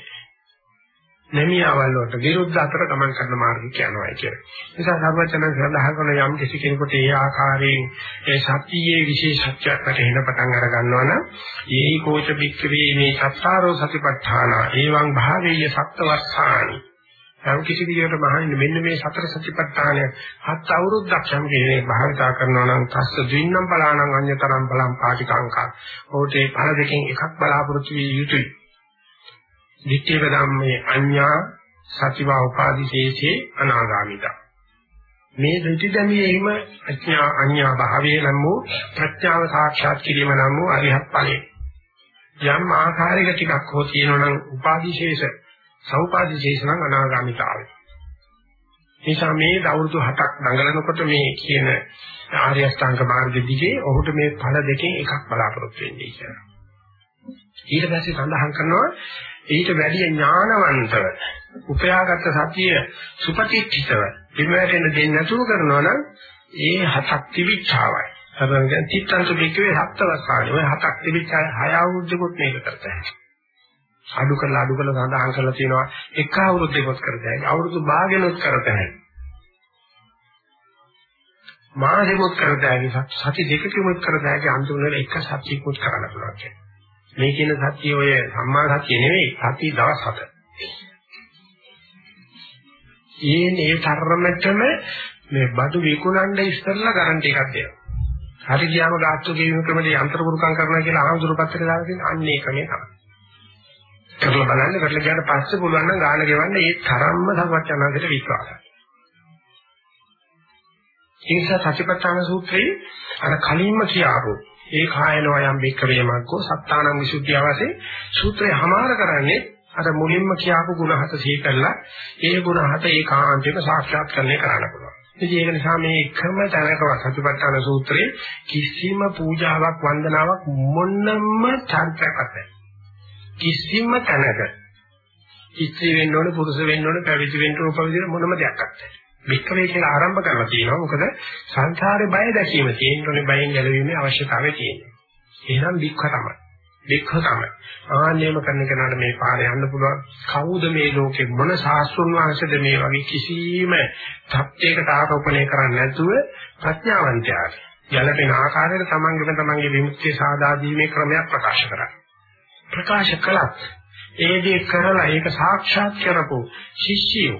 නැමියාවල් වලට විරුද්ධ අතර ගමන් කරන මාර්ගික යනවා කියලා. නිසා සර්වචන සඳහන් කරන යම් කිසි කෙනෙකුට ඒ ආකාරයෙන් ඒ සතියේ විශේෂත්වයක් වැටෙන්න පටන් අර ගන්නවා නම් ඒහි කෝච බික්කවේ මේ සත්තාරෝ සතිපට්ඨාන ඒවං භාවීය සත්වස්සානි යම් කිසි විදිහකට මහන්නේ මෙන්න මේ සතර සතිපට්ඨානය හත් අවුරුද්දක් යම් කෙනෙක් භාවිතා කරනවා නම් තස්ස ද්වින්නම් බලානම් අඤ්‍යතරම් බලම් පාටිකංකා. ඕටේ පළ දෙකෙන් එකක් බලාපොරොත්තු විය යුතුයි. දිට්ඨිය ධම්මේ අඤ්ඤා සතිවා උපාදිශේෂේ අනාගාමිතා. මේ දෙටි දැමීම අඥා අඥා භාවයේ නම් වූ ප්‍රත්‍යාව සාක්ෂාත් කිරීම නම් වූ අරිහත් ඵලයේ. යම් ආකාරයක ටිකක් හෝ තියෙනවා නම් උපාදිශේෂ සෞපාදිශේෂ නම් අනාගාමිතාවය. නිසා මේ අවුරුදු 7ක් දඟලනකොට මේ කියන ආර්ය අෂ්ටාංග මාර්ග දිගේ ඔහුට මේ ඵල දෙකෙන් එකක් බලාපොරොත්තු වෙන්නේ කියලා. ඊට පස්සේ සඳහන් කරනවා ඊට වැඩි ඥානවන්තව උපයාගත් සතිය සුපතිච්ඡිතව විමර්ශන දෙන්නේ නැතුව කරනවා නම් ඒ හතක් තිබිච්චාවයි. හැබැයි දැන් තිත්තන්ත බිකවේ හත්වස්සානේ ඔය හතක් තිබිච්චා හය අවුරුද්දකුත් මේක කරතයි. අඩු කරලා අඩු කරලා සඳහන් කරලා තියෙනවා එක අවුරුද්දකවත් කරතයි. අවුරුදු භාගෙනොත් කරතයි. මාසෙමුත් කරතයි. සති දෙකකමුත් කරතයි. අන්තිම වෙලාවට එක සතියකුත් කරන්න පුළුවන් කියන්නේ. මේ කියන සත්‍ය ඔය සම්මා සත්‍ය නෙවෙයි සත්‍ය දවස් හත. ඊනේ තරමටම මේ බඩු විකුණන්න ඉස්සෙල්ලා ගරන්ටි එකක් දෙනවා. හරි ගියාම ගාස්තු ගෙවීම ක්‍රමයේ යන්ත්‍ර පුරුකම් කරනවා කියලා ආහඳුරු පත්‍රය දාලා තියෙන අන්න ඒක මේ තමයි. කරලා බලන්න කරලා ගියාට පස්සේ පුළුවන් නම් ගාන ගෙවන්න ඒ තරම්ම සම්පච්චනාකට විශ්වාසයි. ඒ නිසා සතිපට්ඨාන සූත්‍රයේ අර කලින්ම කියාවෝ ඒ කායනෝ යම් බික්කවේ මග්ගෝ සත්තානං විසුද්ධිය වශයෙන් සූත්‍රය හමාර කරන්නේ අර මුලින්ම කියාපු ගුණ හත සිහි කරලා ඒ ගුණ හත ඒකාන්තයෙන් සාක්ෂාත් කරන්නේ කරන්න පුළුවන්. ඉතින් ඒක නිසා මේ එකම තැනකවත් සතිපට්ඨාන සූත්‍රයේ කිසිම පූජාවක් වන්දනාවක් මොනම චර්චයක් නැහැ. කිසිම තැනක ඉස්ත්‍රි වෙන්න ඕනේ පුරුෂ වෙන්න ඕනේ පැවිදි වෙන්න ඕනේ උපවිදින මොනම දෙයක් නැහැ. වික්‍රේ කියලා ආරම්භ කරලා තියෙනවා. මොකද සංසාරේ බය දැකීම තියෙනෝනේ බයෙන් ගැලවීමේ අවශ්‍යතාවය තියෙනවා. එහෙනම් වික්ඛ තමයි. වික්ඛ තමයි. ආන්නේම කරන කෙනාට මේ පාරේ යන්න පුළුවන්. කවුද මේ ලෝකේ මොන සාස්ත්‍රුන් වහන්සේද මේ වගේ කිසිම තත්යකට ආරෝපණය කරන්නේ නැතුව ප්‍රඥාවන්තයාට යලපෙන ආකාරයට තමන්ගේම තමන්ගේ විමුක්තිය සාදා දීමේ ක්‍රමයක් ප්‍රකාශ කරා. ප්‍රකාශ කළත් ඒ දේ කරලා ඒක සාක්ෂාත් කරපො ශිෂ්‍යයෝ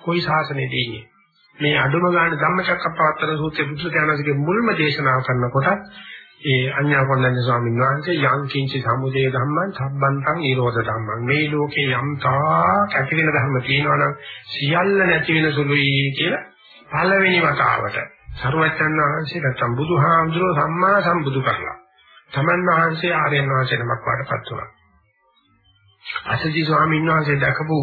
කොයි ශාසනයේදී ඉන්නේ. මේ අඩුම ගන්න ධම්මචක්කප්පවත්තන සූත්‍රයේ බුදුසසුනගේ මුල්ම දේශනාව කරනකොට ඒ අඤ්ඤා කොණ්ඩඤ්ඤ ස්වාමීන් වහන්සේ යම් කිංචි සමුදය ධම්මං සම්බන්තං නිරෝධ ධම්මං මේ ලෝකේ යම් තාක් ඇති වෙන ධර්ම තියෙනවා නම් සියල්ල නැති වෙන සුළුයි කියලා පළවෙනි වතාවට සරුවච්චන් වහන්සේ නැත්නම් බුදුහාමුදුරුවෝ සම්මා සම්බුදු කරලා තමන් වහන්සේ ආර්යයන් වහන්සේ නමක් වඩපත් වුණා. අසජි ස්වාමීන් වහන්සේ දැකපු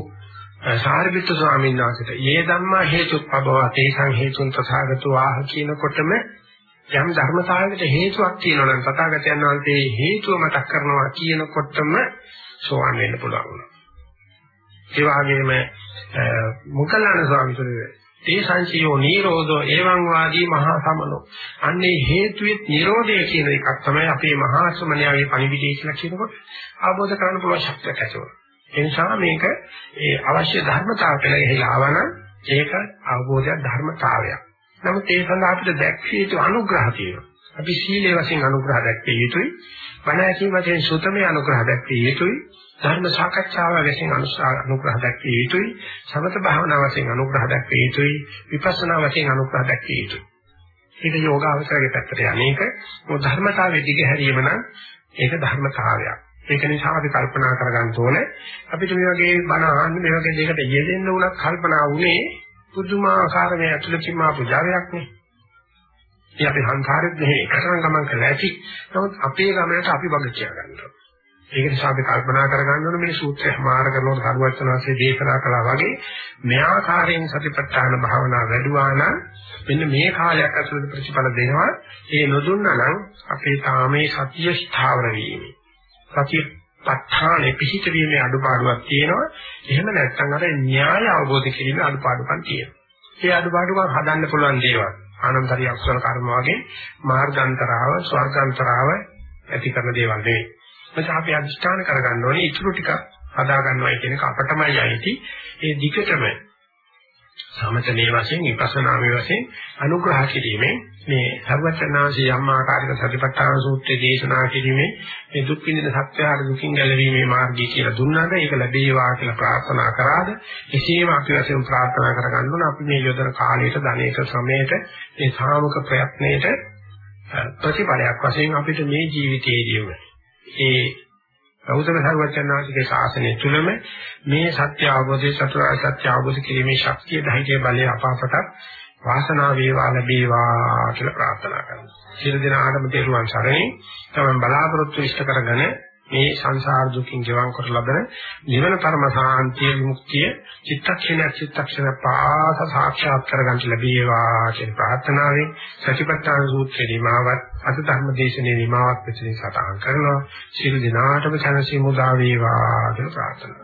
සාරිපුත්‍ර ස්වාමීන් වහන්සේට "යේ ධම්මා හේතුප්පබව තේසං හේතුන් තථාගතෝ ආහ" කියනකොටම යම් ධර්මතාවයකට හේතුවක් තියෙනවා නම් තථාගතයන් වහන්සේ හේතුව මතක් කරනවා කියනකොටම සෝවන් වෙන්න පුළුවන් වුණා. ඒ වගේම මොකලන ස්වාමීන් වහන්සේ තේසංසියෝ නිරෝධෝ එවං වාදී මහා සමනෝ අන්නේ හේතුවේ නිරෝධය කියන එකක් තමයි අපේ මහා ශ්‍රමණයාගේ පණිවිඩය කියලා කියනකොට ආબોධ කරන්න පුළුවන් ශක්තියක් ඇති වෙනවා. ඒ නිසා මේක ඒ අවශ්‍ය ධර්මතාවයට ලැහිලා ආවනම් ඒක අවබෝධයක් ධර්මතාවයක්. නමුත් ඒ සඳහා අපිට දැක්විය යුතු අනුග්‍රහ තියෙනවා. අපි සීලේ වශයෙන් අනුග්‍රහ දැක්විය යුතුයි. බණ ඇසීම වශයෙන් සුතමේ අනුග්‍රහ දැක්විය යුතුයි. ධර්ම සාකච්ඡාව වශයෙන් අනුග්‍රහ දැක්විය යුතුයි. සමත භාවනා වශයෙන් අනුග්‍රහ දැක්විය යුතුයි. විපස්සනා වශයෙන් අනුග්‍රහ දැක්විය යුතුයි. ඒක යෝගාවචරයේ පැත්තට යන්නේක ධර්මතාවයේ දිග හැරීම නම් ඒක ධර්මතාවයක්. ඒක නිසා අපි කල්පනා කරගන්න ඕනේ අපිට මේ වගේ බණ අහන්න මේ වගේ දෙයකට යෙදෙන්න උනත් කල්පනා වුණේ පුදුමාකාර මේ ඇතුළතින්ම පුජාවයක් නේ. ඉතින් අපි සංසාරෙත් මෙහෙ එකතරම් ගමන් කරලා ඇති. නමුත් අපේ ගමනට අපි වග කියා ගන්නවා. ඒක නිසා අපි කල්පනා කරගන්න ඕනේ මේ සූත්‍රය මාර කරනකොට සරුවචනාංශයේ දේශනා කළා වගේ මේ ආකාරයෙන් සතිපට්ඨාන භාවනා වැඩුවා නම් මෙන්න මේ කාලයක් ඇතුළත ප්‍රතිඵල දෙනවා. ඒ නොදුන්නා නම් අපේ තාමේ සතිය ස්ථාවර වීමයි. සතිය ප ဋ ාණය පිහිට වීමේ අඩුපාඩුවක් තියෙනවා. එහෙම නැත්නම් අර න්‍යාය අවබෝධ කිරීමේ අඩුපාඩුකම් තියෙනවා. ඒ අඩුපාඩුකම් හදන්න පුළුවන් දේවල්. ආනන්තරිය අක්ෂර කර්ම වගේ මාර්ගාන්තරාව, ස්වර්ගාන්තරාව ඇති කරන දේවල් නෙවෙයි. එතකොට අපි අදිෂ්ඨාන කරගන්න ඕනේ ඊටු ටික හදා ගන්නවයි කියන එක අපටමයි අයිති. ඒ දිගටම සමතනේ වශයෙන් විපස්සනාමේ වශයෙන් අනුග්‍රහ කිරීමෙන් මේ සර්වචනාංශී යම් ආකාරයක සතිපට්ඨාන සූත්‍රයේ දේශනා කිරීමේ මේ දුක් විඳින සත්‍යහාර දුකින් ගැලවීමේ මාර්ගය කියලා දුන්නාද ඒක ලැබේවා කියලා ප්‍රාර්ථනා කරාද එසේම අපි වශයෙන් ප්‍රාර්ථනා කරගන්න ඕන අපි මේ යොදන කාලයට ධනේක ශ්‍රමයට මේ සාමක ප්‍රයත්නයේට ප්‍රතිඵලයක් වශයෙන් අපිට මේ ජීවිතයේදීම ඒ ගෞතම සර්වචනාංශිකේ ශාසනය තුළම මේ සත්‍ය අවබෝධය චතුරාර්ය සත්‍ය අවබෝධ කිරීමේ ශක්තිය ධෛර්ය බලය අපාපට වාසනාව වේවා ලැබේවා කියලා ප්‍රාර්ථනා කරනවා. සියලු දෙනාටම තෙරුවන් සරණයි. තමයි බලාපොරොත්තු ඉෂ්ට කරගෙන මේ සංසාර දුකින් ගෙවන් කර ලබන නිවන පරම සාන්තිය මුක්තිය චිත්තක්ෂණයක් චිත්තක්ෂණ පාස සාක්ෂාත් කරගන්න ලැබේවා කියන ප්‍රාර්ථනාවෙන් සතිපට්ඨාන සූත්‍රයේ නිමාවත් අද ධර්ම දේශනාවේ නිමාවක් පිටින් සටහන් කරනවා. සියලු දිනාටම සනසීමු දා වේවා කියලා ප්‍රාර්ථනා